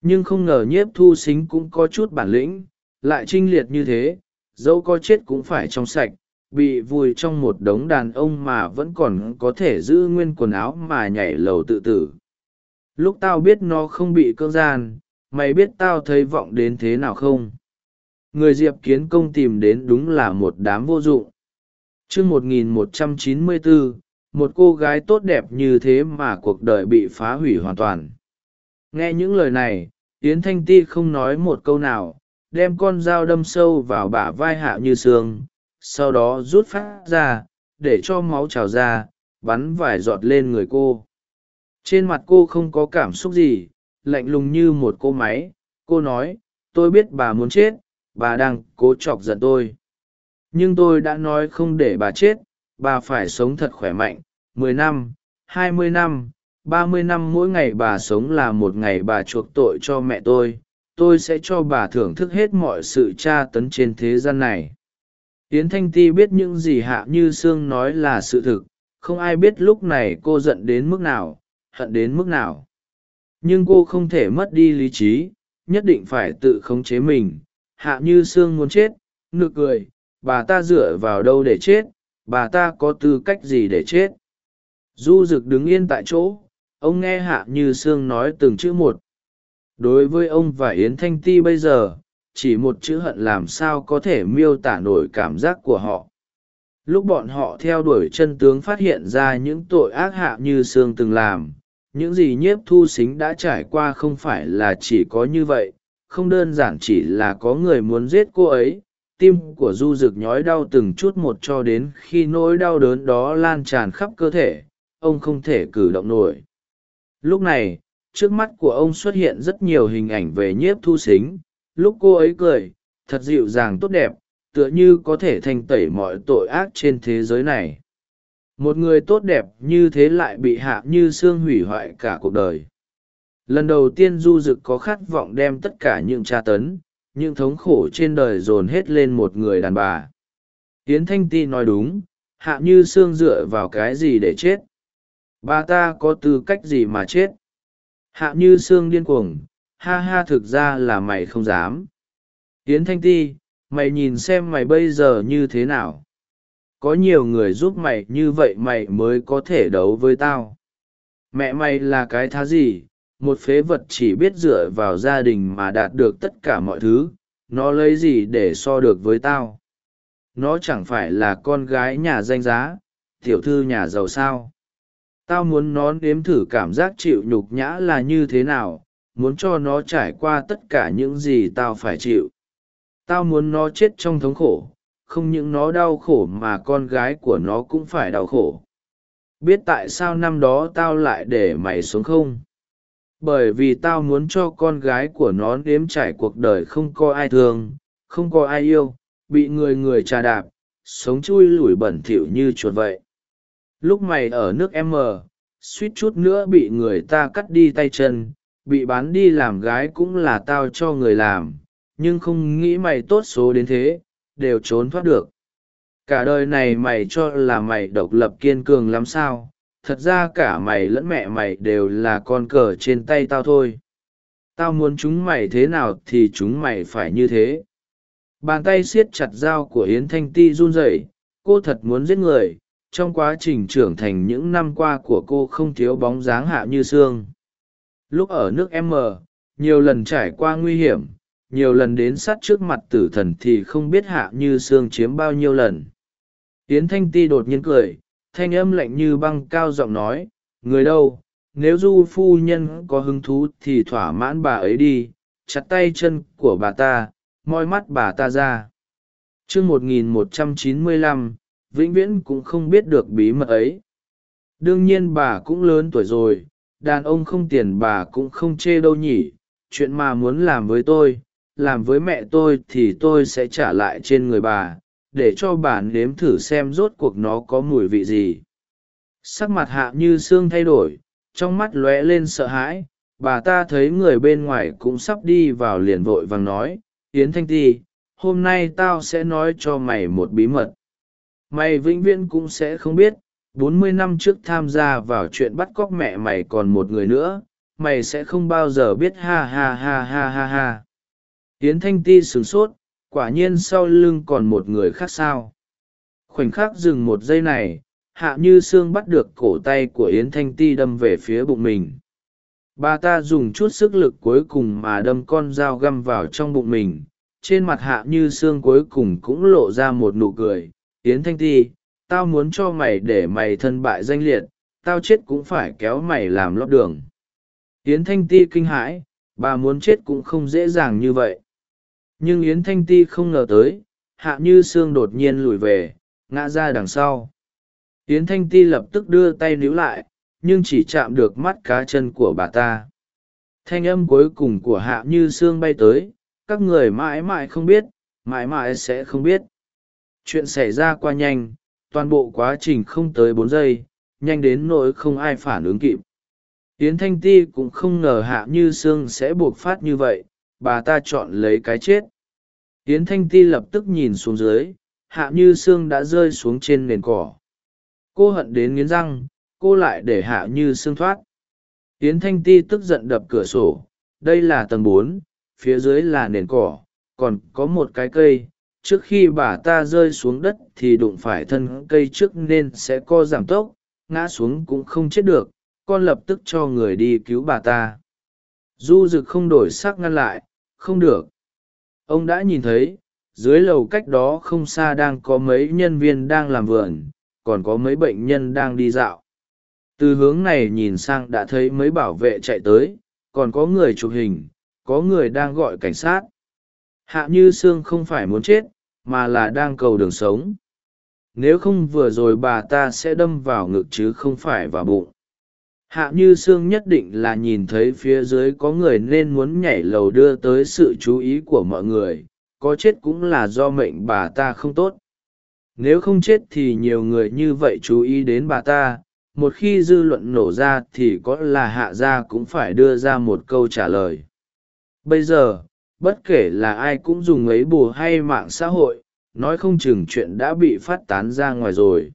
Nhưng không ngờ nhiếp thu xính cũng có chút bản lĩnh, lại trinh liệt như thế, dẫu có chết cũng phải trong sạch, bị vùi trong một đống đàn ông mà vẫn còn có thể giữ nguyên quần áo mà nhảy lầu tự tử. Lúc tao biết nó không bị cưỡng gian, mày biết tao thấy vọng đến thế nào không? Người diệp kiến công tìm đến đúng là một đám vô dụng. Chương một nghìn một trăm chín mươi bốn một cô gái tốt đẹp như thế mà cuộc đời bị phá hủy hoàn toàn. Nghe những lời này, yến thanh ti không nói một câu nào, đem con dao đâm sâu vào bả vai hạ như sương, sau đó rút phát ra, để cho máu trào ra, bắn vải giọt lên người cô. Trên mặt cô không có cảm xúc gì, lạnh lùng như một cô máy, cô nói, tôi biết bà muốn chết bà đang cố chọc giận tôi. Nhưng tôi đã nói không để bà chết, bà phải sống thật khỏe mạnh, mười năm, hai mươi năm, ba mươi năm mỗi ngày bà sống là một ngày bà chuộc tội cho mẹ tôi. Tôi sẽ cho bà thưởng thức hết mọi sự tra tấn trên thế gian này. Yến thanh ti biết những gì hạ như sương nói là sự thực. Không ai biết lúc này cô giận đến mức nào, hận đến mức nào. Nhưng cô không thể mất đi lý trí, nhất định phải tự khống chế mình hạ như sương muốn chết nực cười, bà ta dựa vào đâu để chết, bà ta có tư cách gì để chết? Du rực đứng yên tại chỗ, ông nghe hạ như sương nói từng chữ một. Đối với ông và yến thanh ti bây giờ, chỉ một chữ hận làm sao có thể miêu tả nổi cảm giác của họ. Lúc bọn họ theo đuổi chân tướng phát hiện ra những tội ác hạ như sương từng làm, những gì nhiếp thu xính đã trải qua không phải là chỉ có như vậy không đơn giản chỉ là có người muốn giết cô ấy, tim của du rực nhói đau từng chút một cho đến khi nỗi đau đớn đó lan tràn khắp cơ thể, ông không thể cử động nổi. Lúc này, trước mắt của ông xuất hiện rất nhiều hình ảnh về nhiếp thu xính, lúc cô ấy cười, thật dịu dàng tốt đẹp, tựa như có thể thanh tẩy mọi tội ác trên thế giới này. Một người tốt đẹp như thế lại bị hạ như xương hủy hoại cả cuộc đời lần đầu tiên du d ự c có khát vọng đem tất cả những tra tấn, những thống khổ trên đời dồn hết lên một người đàn bà. Tiến thanh ti nói đúng, hạ như xương dựa vào cái gì để chết? Bà ta có tư cách gì mà chết? Hạ như xương điên cuồng, ha ha thực ra là mày không dám. Tiến thanh ti, mày nhìn xem mày bây giờ như thế nào? Có nhiều người giúp mày như vậy mày mới có thể đấu với tao. Mẹ mày là cái thá gì? Một phế vật chỉ biết dựa vào gia đình mà đạt được tất cả mọi thứ, nó lấy gì để so được với tao? Nó chẳng phải là con gái nhà danh giá, tiểu thư nhà giàu sao? Tao muốn nó nếm thử cảm giác chịu nhục nhã là như thế nào, muốn cho nó trải qua tất cả những gì tao phải chịu. Tao muốn nó chết trong thống khổ, không những nó đau khổ mà con gái của nó cũng phải đau khổ. Biết tại sao năm đó tao lại để mày xuống không? Bởi vì tao muốn cho con gái của nó nếm trải cuộc đời không có ai thương, không có ai yêu, bị người người trà đạp, sống chui lủi bẩn thỉu như chuột vậy. Lúc mày ở nước em mờ, suýt chút nữa bị người ta cắt đi tay chân, bị bán đi làm gái cũng là tao cho người làm, nhưng không nghĩ mày tốt số đến thế, đều trốn thoát được. Cả đời này mày cho là mày độc lập kiên cường lắm sao? Thật ra cả mày lẫn mẹ mày đều là con cờ trên tay tao thôi. Tao muốn chúng mày thế nào thì chúng mày phải như thế. Bàn tay siết chặt dao của yến thanh ti run rẩy, cô thật muốn giết người, trong quá trình trưởng thành những năm qua của cô không thiếu bóng dáng hạ như xương. Lúc ở nước m, nhiều lần trải qua nguy hiểm, nhiều lần đến sát trước mặt tử thần thì không biết hạ như xương chiếm bao nhiêu lần. Yến thanh ti đột nhiên cười thanh âm lạnh như băng cao giọng nói, người đâu, nếu du phu nhân có hứng thú thì thỏa mãn bà ấy đi, chặt tay chân của bà ta, moi mắt bà ta ra. T r ư vĩnh viễn cũng không biết được bí mật ấy. Đương nhiên bà cũng lớn tuổi rồi, đàn ông không tiền bà cũng không chê đâu nhỉ, chuyện mà muốn làm với tôi, làm với mẹ tôi thì tôi sẽ trả lại trên người bà để cho bà nếm thử xem rốt cuộc nó có mùi vị gì. Sắc mặt hạ như xương thay đổi, trong mắt lóe lên sợ hãi, bà ta thấy người bên ngoài cũng sắp đi vào liền vội vàng nói, yến thanh ti, hôm nay tao sẽ nói cho mày một bí mật. Mày vĩnh viễn cũng sẽ không biết, bốn mươi năm trước tham gia vào chuyện bắt cóc mẹ mày còn một người nữa, mày sẽ không bao giờ biết ha ha ha ha ha ha. Yến thanh ti sửng sốt quả nhiên sau lưng còn một người khác sao. Khoảnh khắc dừng một giây này, hạ như sương bắt được cổ tay của yến thanh ti đâm về phía bụng mình. Bà ta dùng chút sức lực cuối cùng mà đâm con dao găm vào trong bụng mình. Trên mặt hạ như sương cuối cùng cũng lộ ra một nụ cười. Yến thanh ti, tao muốn cho mày để mày thân bại danh liệt, tao chết cũng phải kéo mày làm lót đường. Yến thanh ti kinh hãi, bà muốn chết cũng không dễ dàng như vậy nhưng yến thanh ti không ngờ tới, hạ như sương đột nhiên lùi về, ngã ra đằng sau. Yến thanh ti lập tức đưa tay níu lại, nhưng chỉ chạm được mắt cá chân của bà ta. Thanh âm cuối cùng của hạ như sương bay tới, các người mãi mãi không biết, mãi mãi sẽ không biết. Chuyện xảy ra qua nhanh, toàn bộ quá trình không tới bốn giây, nhanh đến nỗi không ai phản ứng kịp. Yến thanh ti cũng không ngờ hạ như sương sẽ buộc phát như vậy bà ta chọn lấy cái chết. Yến thanh ti lập tức nhìn xuống dưới, hạ như sương đã rơi xuống trên nền cỏ. Cô hận đến nghiến răng, cô lại để hạ như sương thoát. Yến thanh ti tức giận đập cửa sổ, đây là tầng bốn, phía dưới là nền cỏ, còn có một cái cây, trước khi bà ta rơi xuống đất thì đụng phải thân cây trước nên sẽ co giảm tốc, ngã xuống cũng không chết được, con lập tức cho người đi cứu bà ta. Du rực không đổi sắc ngăn lại không được. Ông đã nhìn thấy, dưới lầu cách đó không xa đang có mấy nhân viên đang làm vườn, còn có mấy bệnh nhân đang đi dạo. Từ hướng này nhìn sang đã thấy mấy bảo vệ chạy tới, còn có người chụp hình, có người đang gọi cảnh sát. Hạ như sương không phải muốn chết, mà là đang cầu đường sống. Nếu không vừa rồi bà ta sẽ đâm vào ngực chứ không phải vào bụng hạ như sương nhất định là nhìn thấy phía dưới có người nên muốn nhảy lầu đưa tới sự chú ý của mọi người, có chết cũng là do mệnh bà ta không tốt. Nếu không chết thì nhiều người như vậy chú ý đến bà ta, một khi dư luận nổ ra thì có là hạ gia cũng phải đưa ra một câu trả lời. Bây giờ, bất kể là ai cũng dùng ấy bù hay mạng xã hội, nói không chừng chuyện đã bị phát tán ra ngoài rồi.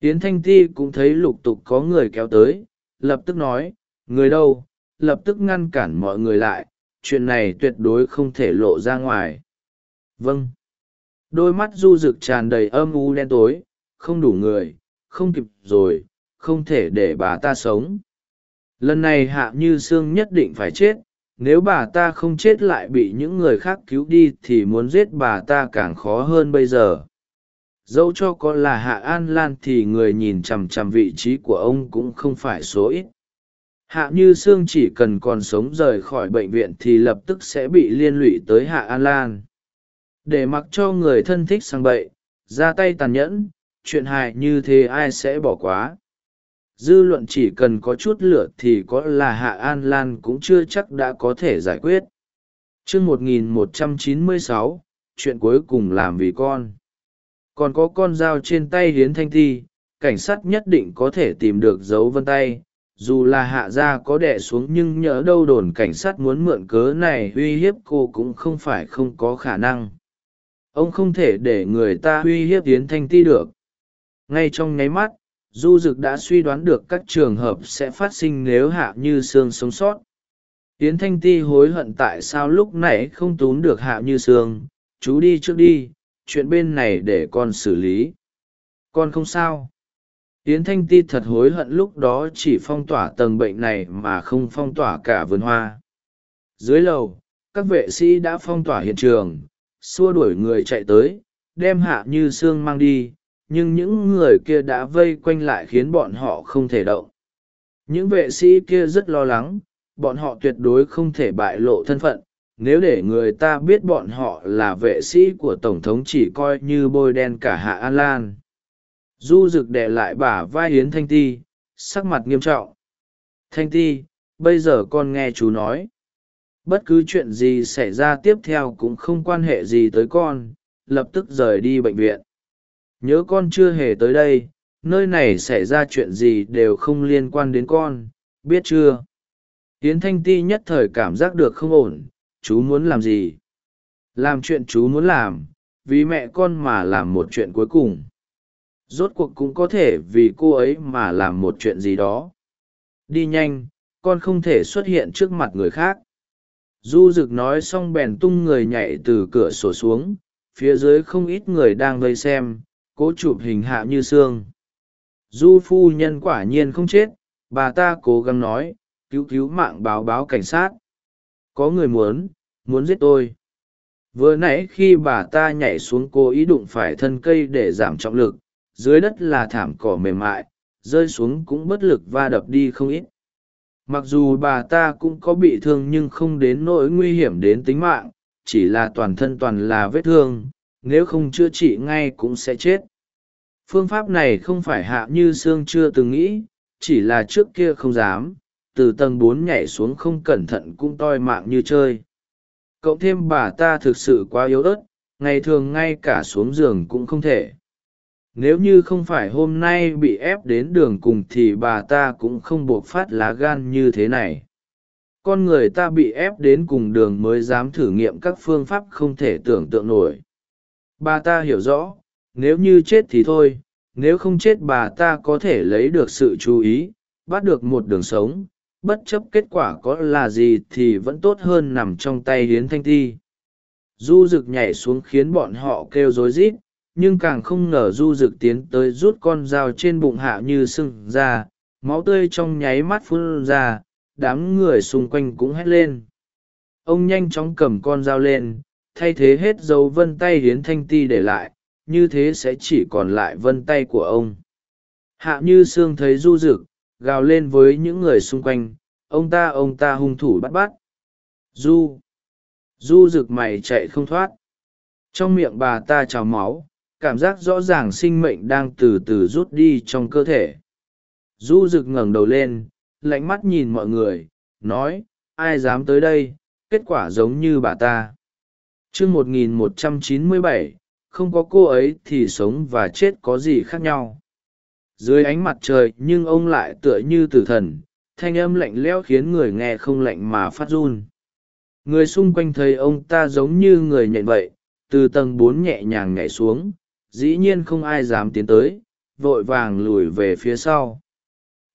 Tiến thanh ti cũng thấy lục tục có người kéo tới lập tức nói, người đâu? Lập tức ngăn cản mọi người lại, chuyện này tuyệt đối không thể lộ ra ngoài. Vâng. Đôi mắt du rực tràn đầy âm u đen tối, không đủ người, không kịp rồi, không thể để bà ta sống. Lần này hạ như sương nhất định phải chết, nếu bà ta không chết lại bị những người khác cứu đi thì muốn giết bà ta càng khó hơn bây giờ dẫu cho có là hạ an lan thì người nhìn chằm chằm vị trí của ông cũng không phải số ít. Hạ như sương chỉ cần còn sống rời khỏi bệnh viện thì lập tức sẽ bị liên lụy tới hạ an lan. Để mặc cho người thân thích sang bậy, ra tay tàn nhẫn, chuyện hại như thế ai sẽ bỏ quá. Dư luận chỉ cần có chút lửa thì có là hạ an lan cũng chưa chắc đã có thể giải quyết. Chương một nghìn một trăm chín mươi sáu, chuyện cuối cùng làm vì con còn có con dao trên tay hiến thanh thi, cảnh sát nhất định có thể tìm được dấu vân tay. Dù là hạ gia có đẻ xuống nhưng nhỡ đâu đồn cảnh sát muốn mượn cớ này uy hiếp cô cũng không phải không có khả năng. Ông không thể để người ta uy hiếp yến thanh ti được. Ngay trong nháy mắt, du Dực đã suy đoán được các trường hợp sẽ phát sinh nếu hạ như sương sống sót. Yến thanh ti hối hận tại sao lúc nãy không túm được hạ như sương? Chú đi trước đi chuyện bên này để con xử lý. Con không sao. Yến thanh ti thật hối hận lúc đó chỉ phong tỏa tầng bệnh này mà không phong tỏa cả vườn hoa. Dưới lầu, các vệ sĩ đã phong tỏa hiện trường, xua đuổi người chạy tới, đem hạ như sương mang đi, nhưng những người kia đã vây quanh lại khiến bọn họ không thể động. Những vệ sĩ kia rất lo lắng, bọn họ tuyệt đối không thể bại lộ thân phận nếu để người ta biết bọn họ là vệ sĩ của tổng thống chỉ coi như bôi đen cả hạ an lan. Du rực đệ lại bả vai Yến thanh ti, sắc mặt nghiêm trọng. Thanh ti, bây giờ con nghe chú nói. Bất cứ chuyện gì xảy ra tiếp theo cũng không quan hệ gì tới con, lập tức rời đi bệnh viện. Nhớ con chưa hề tới đây, nơi này xảy ra chuyện gì đều không liên quan đến con, biết chưa? Yến thanh ti nhất thời cảm giác được không ổn chú muốn làm gì? Làm chuyện chú muốn làm, vì mẹ con mà làm một chuyện cuối cùng. Rốt cuộc cũng có thể vì cô ấy mà làm một chuyện gì đó. Đi nhanh, con không thể xuất hiện trước mặt người khác. Du rực nói xong bèn tung người nhảy từ cửa sổ xuống, phía dưới không ít người đang vây xem, cố chụp hình hạ như xương. Du phu nhân quả nhiên không chết, bà ta cố gắng nói, cứu cứu mạng báo báo cảnh sát có người muốn muốn giết tôi. Vừa nãy khi bà ta nhảy xuống cố ý đụng phải thân cây để giảm trọng lực, dưới đất là thảm cỏ mềm mại, rơi xuống cũng bất lực va đập đi không ít. Mặc dù bà ta cũng có bị thương nhưng không đến nỗi nguy hiểm đến tính mạng, chỉ là toàn thân toàn là vết thương, nếu không chữa trị ngay cũng sẽ chết. Phương pháp này không phải hạ như sương chưa từng nghĩ, chỉ là trước kia không dám từ tầng bốn nhảy xuống không cẩn thận cũng toi mạng như chơi. Cộng thêm bà ta thực sự quá yếu ớt, ngày thường ngay cả xuống giường cũng không thể. Nếu như không phải hôm nay bị ép đến đường cùng thì bà ta cũng không buộc phát lá gan như thế này. Con người ta bị ép đến cùng đường mới dám thử nghiệm các phương pháp không thể tưởng tượng nổi. Bà ta hiểu rõ, nếu như chết thì thôi, nếu không chết bà ta có thể lấy được sự chú ý, bắt được một đường sống bất chấp kết quả có là gì thì vẫn tốt hơn nằm trong tay hiến thanh ti. Du rực nhảy xuống khiến bọn họ kêu rối rít, nhưng càng không ngờ du rực tiến tới rút con dao trên bụng hạ như sưng ra, máu tươi trong nháy mắt phun ra, đám người xung quanh cũng hét lên. Ông nhanh chóng cầm con dao lên, thay thế hết dấu vân tay hiến thanh ti để lại, như thế sẽ chỉ còn lại vân tay của ông. Hạ như sương thấy du rực gào lên với những người xung quanh, ông ta ông ta hung thủ bắt bắt. Du du rực mày chạy không thoát. Trong miệng bà ta trào máu, cảm giác rõ ràng sinh mệnh đang từ từ rút đi trong cơ thể. Du rực ngẩng đầu lên, lạnh mắt nhìn mọi người, nói, ai dám tới đây? Kết quả giống như bà ta. Chương một nghìn một trăm chín mươi bảy, không có cô ấy thì sống và chết có gì khác nhau dưới ánh mặt trời nhưng ông lại tựa như tử thần, thanh âm lạnh lẽo khiến người nghe không lạnh mà phát run. Người xung quanh thấy ông ta giống như người nhện vậy, từ tầng bốn nhẹ nhàng nhảy xuống, dĩ nhiên không ai dám tiến tới, vội vàng lùi về phía sau.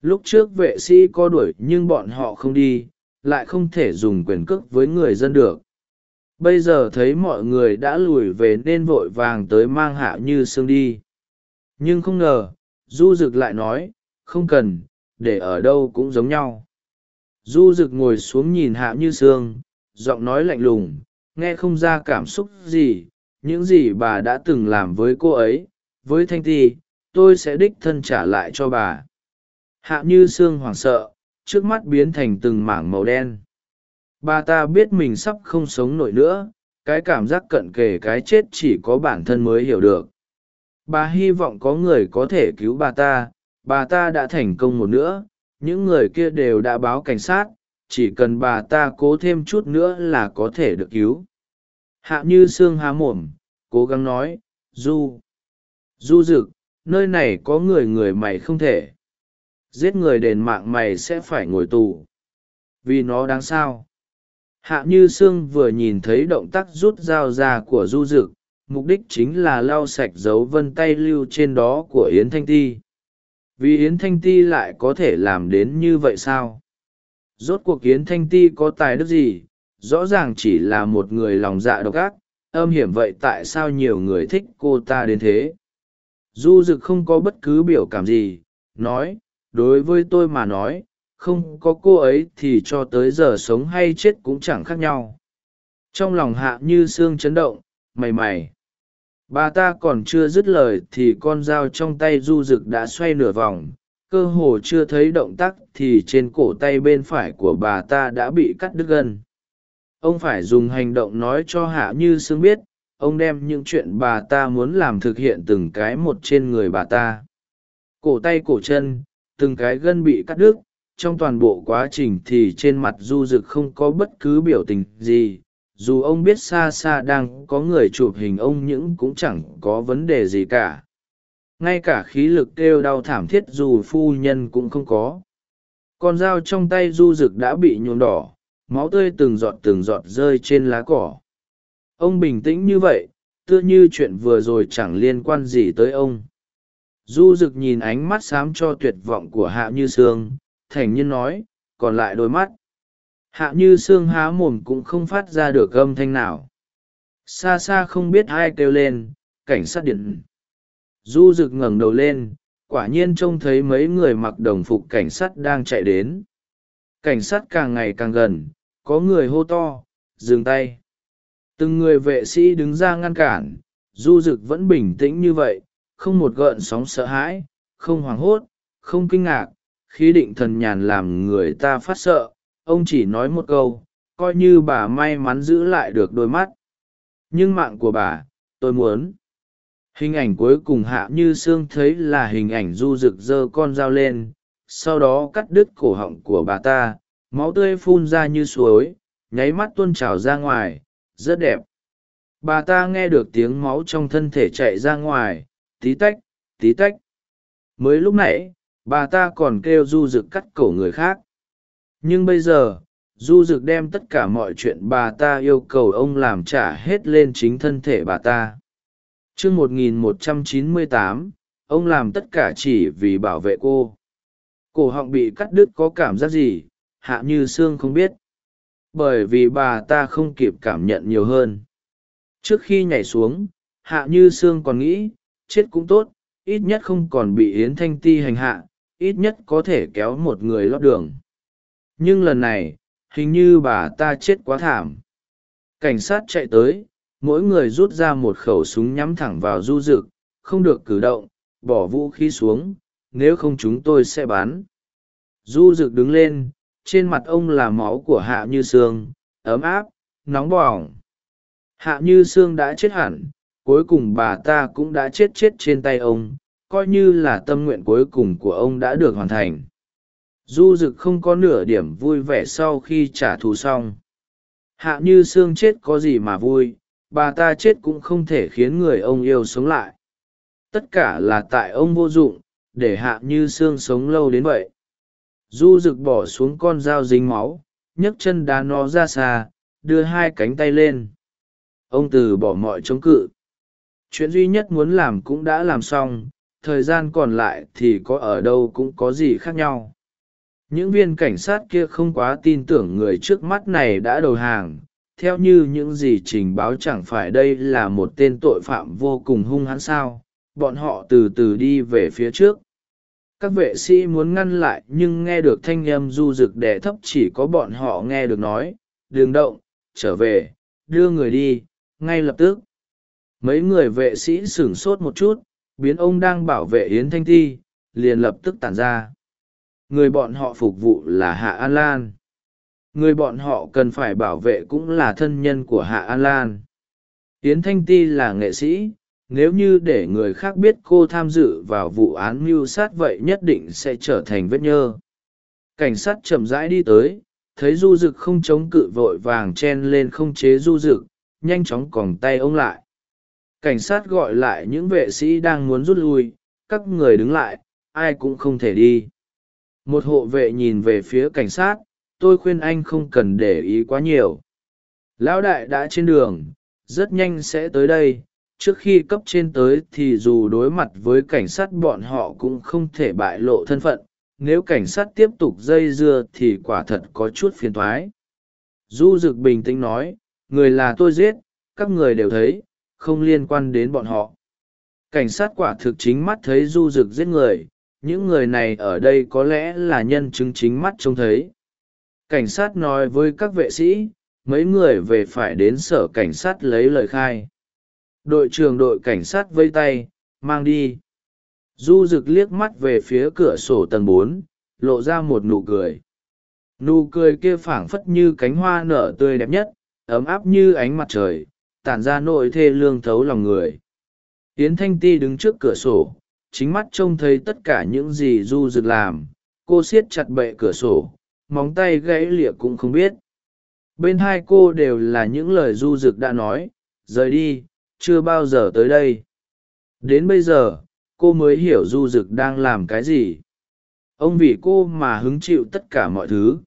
Lúc trước vệ sĩ có đuổi nhưng bọn họ không đi, lại không thể dùng quyền cước với người dân được. Bây giờ thấy mọi người đã lùi về nên vội vàng tới mang hạ như sương đi. Nhưng không ngờ du rực lại nói, không cần, để ở đâu cũng giống nhau. Du rực ngồi xuống nhìn hạ như sương, giọng nói lạnh lùng, nghe không ra cảm xúc gì, những gì bà đã từng làm với cô ấy, với thanh ti, tôi sẽ đích thân trả lại cho bà. Hạ như sương hoảng sợ, trước mắt biến thành từng mảng màu đen. Bà ta biết mình sắp không sống nổi nữa, cái cảm giác cận kề cái chết chỉ có bản thân mới hiểu được bà hy vọng có người có thể cứu bà ta. Bà ta đã thành công một nữa. Những người kia đều đã báo cảnh sát. Chỉ cần bà ta cố thêm chút nữa là có thể được cứu. Hạ như sương há mồm, cố gắng nói, du du rực nơi này có người người mày không thể. Giết người đền mạng mày sẽ phải ngồi tù. Vì nó đáng sao? Hạ như sương vừa nhìn thấy động tác rút dao ra của du rực mục đích chính là lau sạch dấu vân tay lưu trên đó của yến thanh ti. Vì yến thanh ti lại có thể làm đến như vậy sao? Rốt cuộc yến thanh ti có tài đức gì? Rõ ràng chỉ là một người lòng dạ độc ác. Âm hiểm vậy tại sao nhiều người thích cô ta đến thế? Du rực không có bất cứ biểu cảm gì. Nói, đối với tôi mà nói, không có cô ấy thì cho tới giờ sống hay chết cũng chẳng khác nhau. Trong lòng hạ như xương chấn động, mày mày bà ta còn chưa dứt lời thì con dao trong tay du rực đã xoay nửa vòng. Cơ hồ chưa thấy động tác thì trên cổ tay bên phải của bà ta đã bị cắt đứt gân. Ông phải dùng hành động nói cho hạ như sương biết, ông đem những chuyện bà ta muốn làm thực hiện từng cái một trên người bà ta. Cổ tay, cổ chân, từng cái gân bị cắt đứt. Trong toàn bộ quá trình thì trên mặt du rực không có bất cứ biểu tình gì dù ông biết xa xa đang có người chụp hình ông những cũng chẳng có vấn đề gì cả. Ngay cả khí lực kêu đau thảm thiết dù phu nhân cũng không có. Con dao trong tay du rực đã bị nhuộm đỏ, máu tươi từng giọt từng giọt rơi trên lá cỏ. Ông bình tĩnh như vậy, tựa như chuyện vừa rồi chẳng liên quan gì tới ông. Du rực nhìn ánh mắt xám cho tuyệt vọng của hạ như sương thành nhiên nói, còn lại đôi mắt hạ như xương há mồm cũng không phát ra được âm thanh nào. Xa xa không biết ai kêu lên, cảnh sát điện. Du rực ngẩng đầu lên, quả nhiên trông thấy mấy người mặc đồng phục cảnh sát đang chạy đến. Cảnh sát càng ngày càng gần, có người hô to, dừng tay. Từng người vệ sĩ đứng ra ngăn cản, du rực vẫn bình tĩnh như vậy, không một gợn sóng sợ hãi, không hoảng hốt, không kinh ngạc, khí định thần nhàn làm người ta phát sợ ông chỉ nói một câu, coi như bà may mắn giữ lại được đôi mắt. Nhưng mạng của bà, tôi muốn. Hình ảnh cuối cùng hạ như sương thấy là hình ảnh du rực giơ con dao lên, sau đó cắt đứt cổ họng của bà ta, máu tươi phun ra như suối, nháy mắt tuôn trào ra ngoài, rất đẹp. Bà ta nghe được tiếng máu trong thân thể chạy ra ngoài, tí tách tí tách. Mới lúc nãy, bà ta còn kêu du rực cắt cổ người khác nhưng bây giờ, du rực đem tất cả mọi chuyện bà ta yêu cầu ông làm trả hết lên chính thân thể bà ta. T r ư một nghìn một trăm chín mươi tám, ông làm tất cả chỉ vì bảo vệ cô. Cổ họng bị cắt đứt có cảm giác gì? Hạ như sương không biết. Bởi vì bà ta không kịp cảm nhận nhiều hơn. Trước khi nhảy xuống, hạ như sương còn nghĩ, chết cũng tốt, ít nhất không còn bị yến thanh ti hành hạ, ít nhất có thể kéo một người lót đường nhưng lần này, hình như bà ta chết quá thảm. Cảnh sát chạy tới, mỗi người rút ra một khẩu súng nhắm thẳng vào du rực, không được cử động, bỏ vũ khí xuống, nếu không chúng tôi sẽ bắn. Du rực đứng lên, trên mặt ông là máu của hạ như sương, ấm áp, nóng bỏng. Hạ như sương đã chết hẳn, cuối cùng bà ta cũng đã chết chết trên tay ông, coi như là tâm nguyện cuối cùng của ông đã được hoàn thành du rực không có nửa điểm vui vẻ sau khi trả thù xong. Hạ như xương chết có gì mà vui, bà ta chết cũng không thể khiến người ông yêu sống lại. Tất cả là tại ông vô dụng, để hạ như xương sống lâu đến vậy. Du rực bỏ xuống con dao dính máu, nhấc chân đá nó ra xa, đưa hai cánh tay lên. Ông từ bỏ mọi chống cự. Chuyện duy nhất muốn làm cũng đã làm xong, thời gian còn lại thì có ở đâu cũng có gì khác nhau những viên cảnh sát kia không quá tin tưởng người trước mắt này đã đầu hàng, theo như những gì trình báo chẳng phải đây là một tên tội phạm vô cùng hung hãn sao, bọn họ từ từ đi về phía trước. Các vệ sĩ muốn ngăn lại nhưng nghe được thanh âm du rực đẻ thấp chỉ có bọn họ nghe được nói đường động, trở về, đưa người đi, ngay lập tức. Mấy người vệ sĩ sửng sốt một chút, biến ông đang bảo vệ yến thanh thi, liền lập tức tản ra người bọn họ phục vụ là hạ an lan. Người bọn họ cần phải bảo vệ cũng là thân nhân của hạ an lan. Yến thanh ti là nghệ sĩ, nếu như để người khác biết cô tham dự vào vụ án mưu sát vậy nhất định sẽ trở thành vết nhơ. Cảnh sát chậm rãi đi tới, thấy du rực không chống cự vội vàng chen lên không chế du rực nhanh chóng còng tay ông lại. Cảnh sát gọi lại những vệ sĩ đang muốn rút lui, các người đứng lại, ai cũng không thể đi một hộ vệ nhìn về phía cảnh sát, tôi khuyên anh không cần để ý quá nhiều. Lão đại đã trên đường, rất nhanh sẽ tới đây, trước khi cấp trên tới thì dù đối mặt với cảnh sát bọn họ cũng không thể bại lộ thân phận, nếu cảnh sát tiếp tục dây dưa thì quả thật có chút phiền thoái du Dực bình tĩnh nói, người là tôi giết, các người đều thấy, không liên quan đến bọn họ. Cảnh sát quả thực chính mắt thấy du Dực giết người những người này ở đây có lẽ là nhân chứng chính mắt trông thấy. Cảnh sát nói với các vệ sĩ, mấy người về phải đến sở cảnh sát lấy lời khai. Đội trưởng đội cảnh sát vây tay, mang đi. Du rực liếc mắt về phía cửa sổ tầng bốn, lộ ra một nụ cười. Nụ cười kia phảng phất như cánh hoa nở tươi đẹp nhất, ấm áp như ánh mặt trời, tản ra nội thê lương thấu lòng người. Yến thanh ti đứng trước cửa sổ chính mắt trông thấy tất cả những gì du rực làm. Cô siết chặt bệ cửa sổ, móng tay gãy lịa cũng không biết. Bên hai cô đều là những lời du rực đã nói, rời đi, chưa bao giờ tới đây. Đến bây giờ, cô mới hiểu du rực đang làm cái gì. Ông vì cô mà hứng chịu tất cả mọi thứ.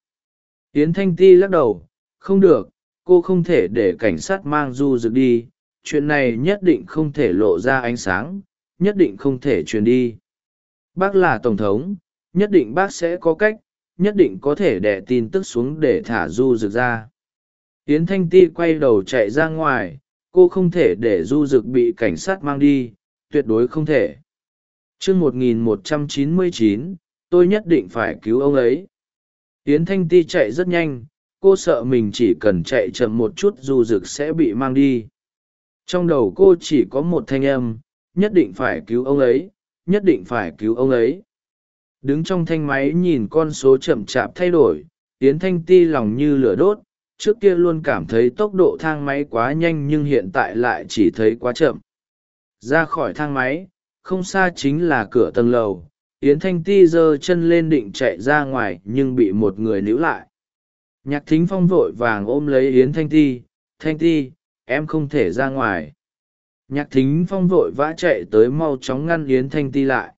Tiến thanh ti lắc đầu, không được, cô không thể để cảnh sát mang du rực đi. Chuyện này nhất định không thể lộ ra ánh sáng nhất định không thể truyền đi. Bác là tổng thống, nhất định bác sẽ có cách, nhất định có thể đẻ tin tức xuống để thả du rực ra. Yến thanh ti quay đầu chạy ra ngoài, cô không thể để du rực bị cảnh sát mang đi, tuyệt đối không thể. Chương một nghìn một trăm chín mươi chín, tôi nhất định phải cứu ông ấy. Yến thanh ti chạy rất nhanh, cô sợ mình chỉ cần chạy chậm một chút du rực sẽ bị mang đi. Trong đầu cô chỉ có một thanh âm nhất định phải cứu ông ấy, nhất định phải cứu ông ấy. Đứng trong thanh máy nhìn con số chậm chạp thay đổi tiến thanh ti lòng như lửa đốt, trước kia luôn cảm thấy tốc độ thang máy quá nhanh nhưng hiện tại lại chỉ thấy quá chậm. Ra khỏi thang máy, không xa chính là cửa tầng lầu, yến thanh ti giơ chân lên định chạy ra ngoài nhưng bị một người níu lại. Nhạc thính phong vội vàng ôm lấy yến thanh ti thanh ti, em không thể ra ngoài nhạc thính phong vội vã chạy tới mau chóng ngăn yến thanh ti lại.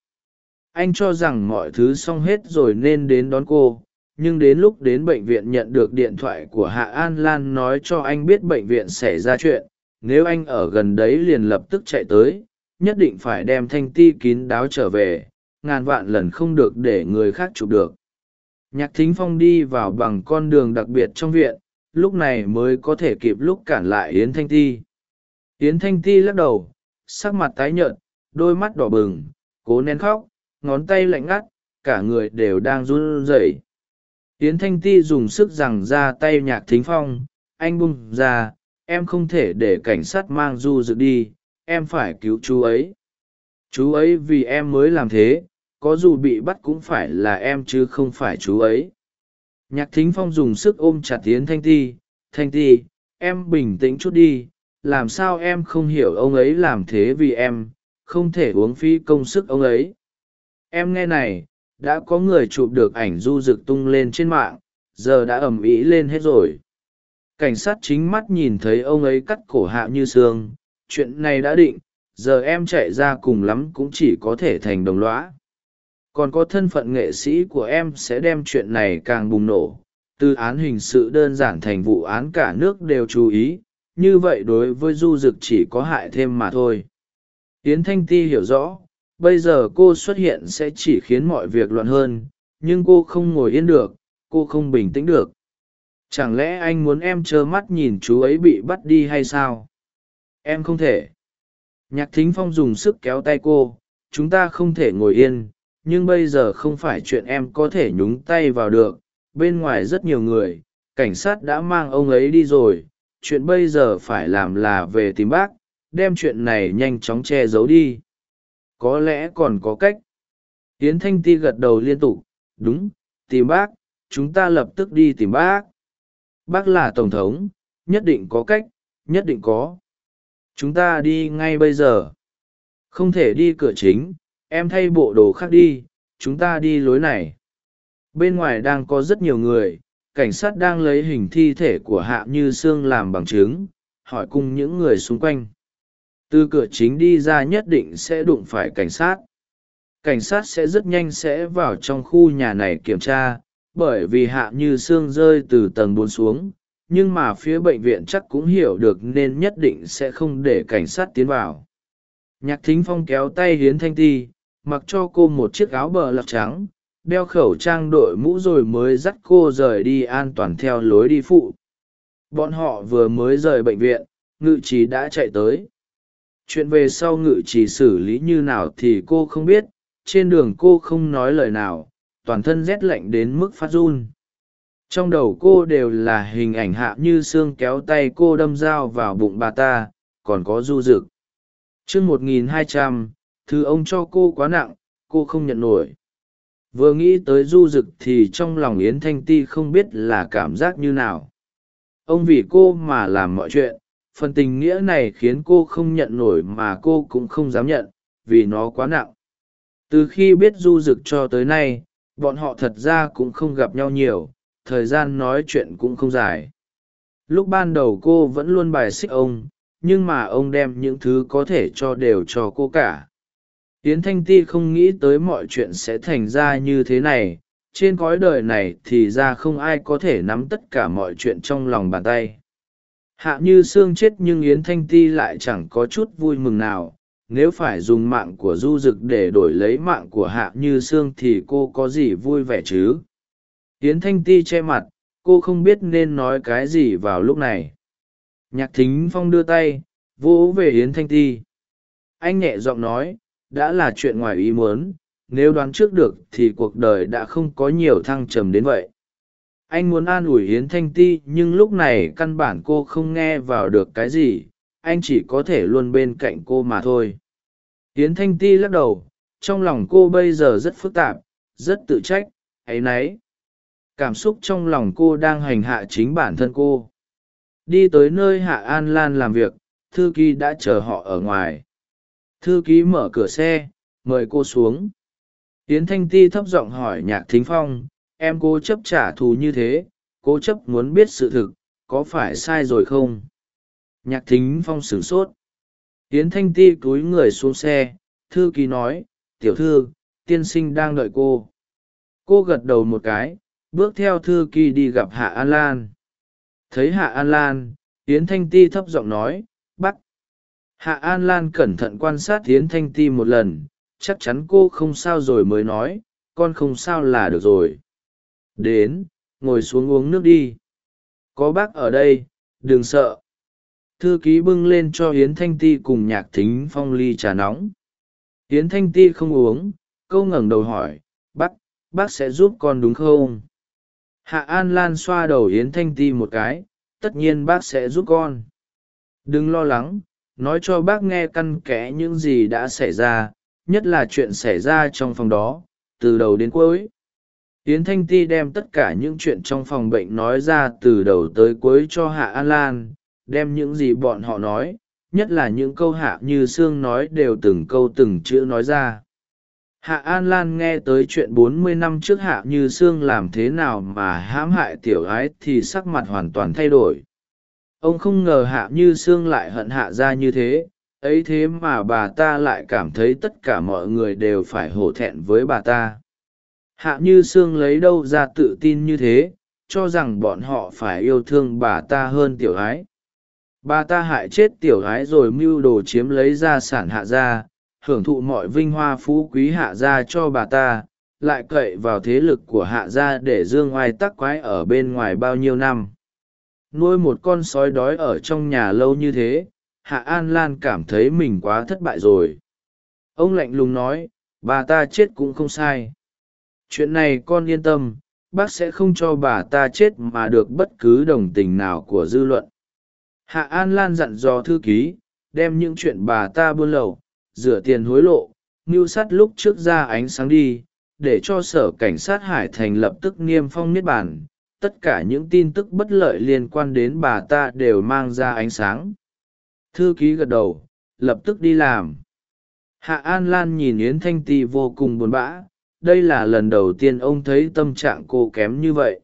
Anh cho rằng mọi thứ xong hết rồi nên đến đón cô, nhưng đến lúc đến bệnh viện nhận được điện thoại của hạ an lan nói cho anh biết bệnh viện xảy ra chuyện, nếu anh ở gần đấy liền lập tức chạy tới, nhất định phải đem thanh ti kín đáo trở về, ngàn vạn lần không được để người khác chụp được. Nhạc thính phong đi vào bằng con đường đặc biệt trong viện, lúc này mới có thể kịp lúc cản lại yến thanh ti yến thanh ti lắc đầu, sắc mặt tái nhợt, đôi mắt đỏ bừng, cố nén khóc, ngón tay lạnh ngắt, cả người đều đang run rẩy. Yến thanh ti dùng sức rằng ra tay nhạc thính phong, anh bung ra, em không thể để cảnh sát mang du dự đi, em phải cứu chú ấy. Chú ấy vì em mới làm thế, có dù bị bắt cũng phải là em chứ không phải chú ấy. Nhạc thính phong dùng sức ôm chặt tiến thanh ti thanh ti, em bình tĩnh chút đi làm sao em không hiểu ông ấy làm thế vì em, không thể uống phí công sức ông ấy. Em nghe này, đã có người chụp được ảnh du rực tung lên trên mạng, giờ đã ầm ĩ lên hết rồi. Cảnh sát chính mắt nhìn thấy ông ấy cắt cổ hạ như xương, chuyện này đã định, giờ em chạy ra cùng lắm cũng chỉ có thể thành đồng lõa. Còn có thân phận nghệ sĩ của em sẽ đem chuyện này càng bùng nổ, từ án hình sự đơn giản thành vụ án cả nước đều chú ý như vậy đối với du Dực chỉ có hại thêm mà thôi. Yến thanh ti hiểu rõ, bây giờ cô xuất hiện sẽ chỉ khiến mọi việc loạn hơn, nhưng cô không ngồi yên được, cô không bình tĩnh được. Chẳng lẽ anh muốn em trơ mắt nhìn chú ấy bị bắt đi hay sao? Em không thể. Nhạc thính phong dùng sức kéo tay cô, chúng ta không thể ngồi yên, nhưng bây giờ không phải chuyện em có thể nhúng tay vào được. Bên ngoài rất nhiều người, cảnh sát đã mang ông ấy đi rồi chuyện bây giờ phải làm là về tìm bác, đem chuyện này nhanh chóng che giấu đi. Có lẽ còn có cách. Tiến thanh ti gật đầu liên tục, đúng, tìm bác, chúng ta lập tức đi tìm bác. Bác là tổng thống, nhất định có cách, nhất định có. Chúng ta đi ngay bây giờ. Không thể đi cửa chính, em thay bộ đồ khác đi, chúng ta đi lối này. Bên ngoài đang có rất nhiều người cảnh sát đang lấy hình thi thể của hạ như sương làm bằng chứng, hỏi cùng những người xung quanh. Từ cửa chính đi ra nhất định sẽ đụng phải cảnh sát. Cảnh sát sẽ rất nhanh sẽ vào trong khu nhà này kiểm tra, bởi vì hạ như sương rơi từ tầng bốn xuống, nhưng mà phía bệnh viện chắc cũng hiểu được nên nhất định sẽ không để cảnh sát tiến vào. Nhạc thính phong kéo tay hiến thanh ti, mặc cho cô một chiếc áo bờ lọc trắng đeo khẩu trang đội mũ rồi mới dắt cô rời đi an toàn theo lối đi phụ. Bọn họ vừa mới rời bệnh viện, ngự trí đã chạy tới. Chuyện về sau ngự chỉ xử lý như nào thì cô không biết, trên đường cô không nói lời nào, toàn thân rét lạnh đến mức phát run. Trong đầu cô đều là hình ảnh hạ như xương kéo tay cô đâm dao vào bụng bà ta, còn có du rực. Chương một nghìn hai trăm, thứ ông cho cô quá nặng, cô không nhận nổi vừa nghĩ tới du rực thì trong lòng yến thanh ti không biết là cảm giác như nào. Ông vì cô mà làm mọi chuyện, phần tình nghĩa này khiến cô không nhận nổi mà cô cũng không dám nhận, vì nó quá nặng. Từ khi biết du rực cho tới nay, bọn họ thật ra cũng không gặp nhau nhiều, thời gian nói chuyện cũng không dài. Lúc ban đầu cô vẫn luôn bài xích ông, nhưng mà ông đem những thứ có thể cho đều cho cô cả yến thanh ti không nghĩ tới mọi chuyện sẽ thành ra như thế này. Trên cõi đời này thì ra không ai có thể nắm tất cả mọi chuyện trong lòng bàn tay. Hạ như Sương chết nhưng yến thanh ti lại chẳng có chút vui mừng nào. Nếu phải dùng mạng của du d ự c để đổi lấy mạng của hạ như Sương thì cô có gì vui vẻ chứ? Yến thanh ti che mặt, cô không biết nên nói cái gì vào lúc này. Nhạc thính phong đưa tay vỗ về yến thanh ti. Anh nhẹ giọng nói đã là chuyện ngoài ý muốn, nếu đoán trước được thì cuộc đời đã không có nhiều thăng trầm đến vậy. Anh muốn an ủi hiến thanh ti nhưng lúc này căn bản cô không nghe vào được cái gì, anh chỉ có thể luôn bên cạnh cô mà thôi. Hiến thanh ti lắc đầu, trong lòng cô bây giờ rất phức tạp, rất tự trách áy náy cảm xúc trong lòng cô đang hành hạ chính bản thân cô. Đi tới nơi hạ an lan làm việc, thư ký đã chờ họ ở ngoài thư ký mở cửa xe, mời cô xuống. Yến thanh ti thấp giọng hỏi nhạc thính phong, em cố chấp trả thù như thế, cố chấp muốn biết sự thực, có phải sai rồi không? Nhạc thính phong sửng sốt. Yến thanh ti cúi người xuống xe, thư ký nói, tiểu thư, tiên sinh đang đợi cô. Cô gật đầu một cái, bước theo thư ký đi gặp hạ an lan. Thấy hạ an lan, yến thanh ti thấp giọng nói bắt hạ an lan cẩn thận quan sát yến thanh ti một lần, chắc chắn cô không sao rồi mới nói, con không sao là được rồi. Đến, ngồi xuống uống nước đi. Có bác ở đây, đừng sợ. Thư ký bưng lên cho hiến thanh ti cùng nhạc thính phong ly trà nóng. Hiến thanh ti không uống, câu ngẩng đầu hỏi, bác bác sẽ giúp con đúng không? Hạ an lan xoa đầu hiến thanh ti một cái, tất nhiên bác sẽ giúp con. Đừng lo lắng nói cho bác nghe căn kẽ những gì đã xảy ra, nhất là chuyện xảy ra trong phòng đó, từ đầu đến cuối. Yến thanh ti đem tất cả những chuyện trong phòng bệnh nói ra từ đầu tới cuối cho hạ an lan, đem những gì bọn họ nói, nhất là những câu hạ như sương nói đều từng câu từng chữ nói ra. Hạ an lan nghe tới chuyện bốn mươi năm trước hạ như sương làm thế nào mà hãm hại tiểu ái thì sắc mặt hoàn toàn thay đổi ông không ngờ hạ như sương lại hận hạ ra như thế. Ấy thế mà bà ta lại cảm thấy tất cả mọi người đều phải hổ thẹn với bà ta. Hạ như sương lấy đâu ra tự tin như thế, cho rằng bọn họ phải yêu thương bà ta hơn tiểu ái. Bà ta hại chết tiểu ái rồi mưu đồ chiếm lấy gia sản hạ gia hưởng thụ mọi vinh hoa phú quý hạ gia cho bà ta, lại cậy vào thế lực của hạ gia để dương oai tắc quái ở bên ngoài bao nhiêu năm nuôi một con sói đói ở trong nhà lâu như thế, hạ an lan cảm thấy mình quá thất bại rồi. Ông lạnh lùng nói, bà ta chết cũng không sai. Chuyện này con yên tâm, bác sẽ không cho bà ta chết mà được bất cứ đồng tình nào của dư luận. Hạ an lan dặn dò thư ký, đem những chuyện bà ta buôn lậu, rửa tiền hối lộ, mưu sát lúc trước ra ánh sáng đi, để cho sở cảnh sát hải thành lập tức niêm phong niết bản tất cả những tin tức bất lợi liên quan đến bà ta đều mang ra ánh sáng. Thư ký gật đầu, lập tức đi làm. Hạ an lan nhìn yến thanh ti vô cùng buồn bã, đây là lần đầu tiên ông thấy tâm trạng cô kém như vậy.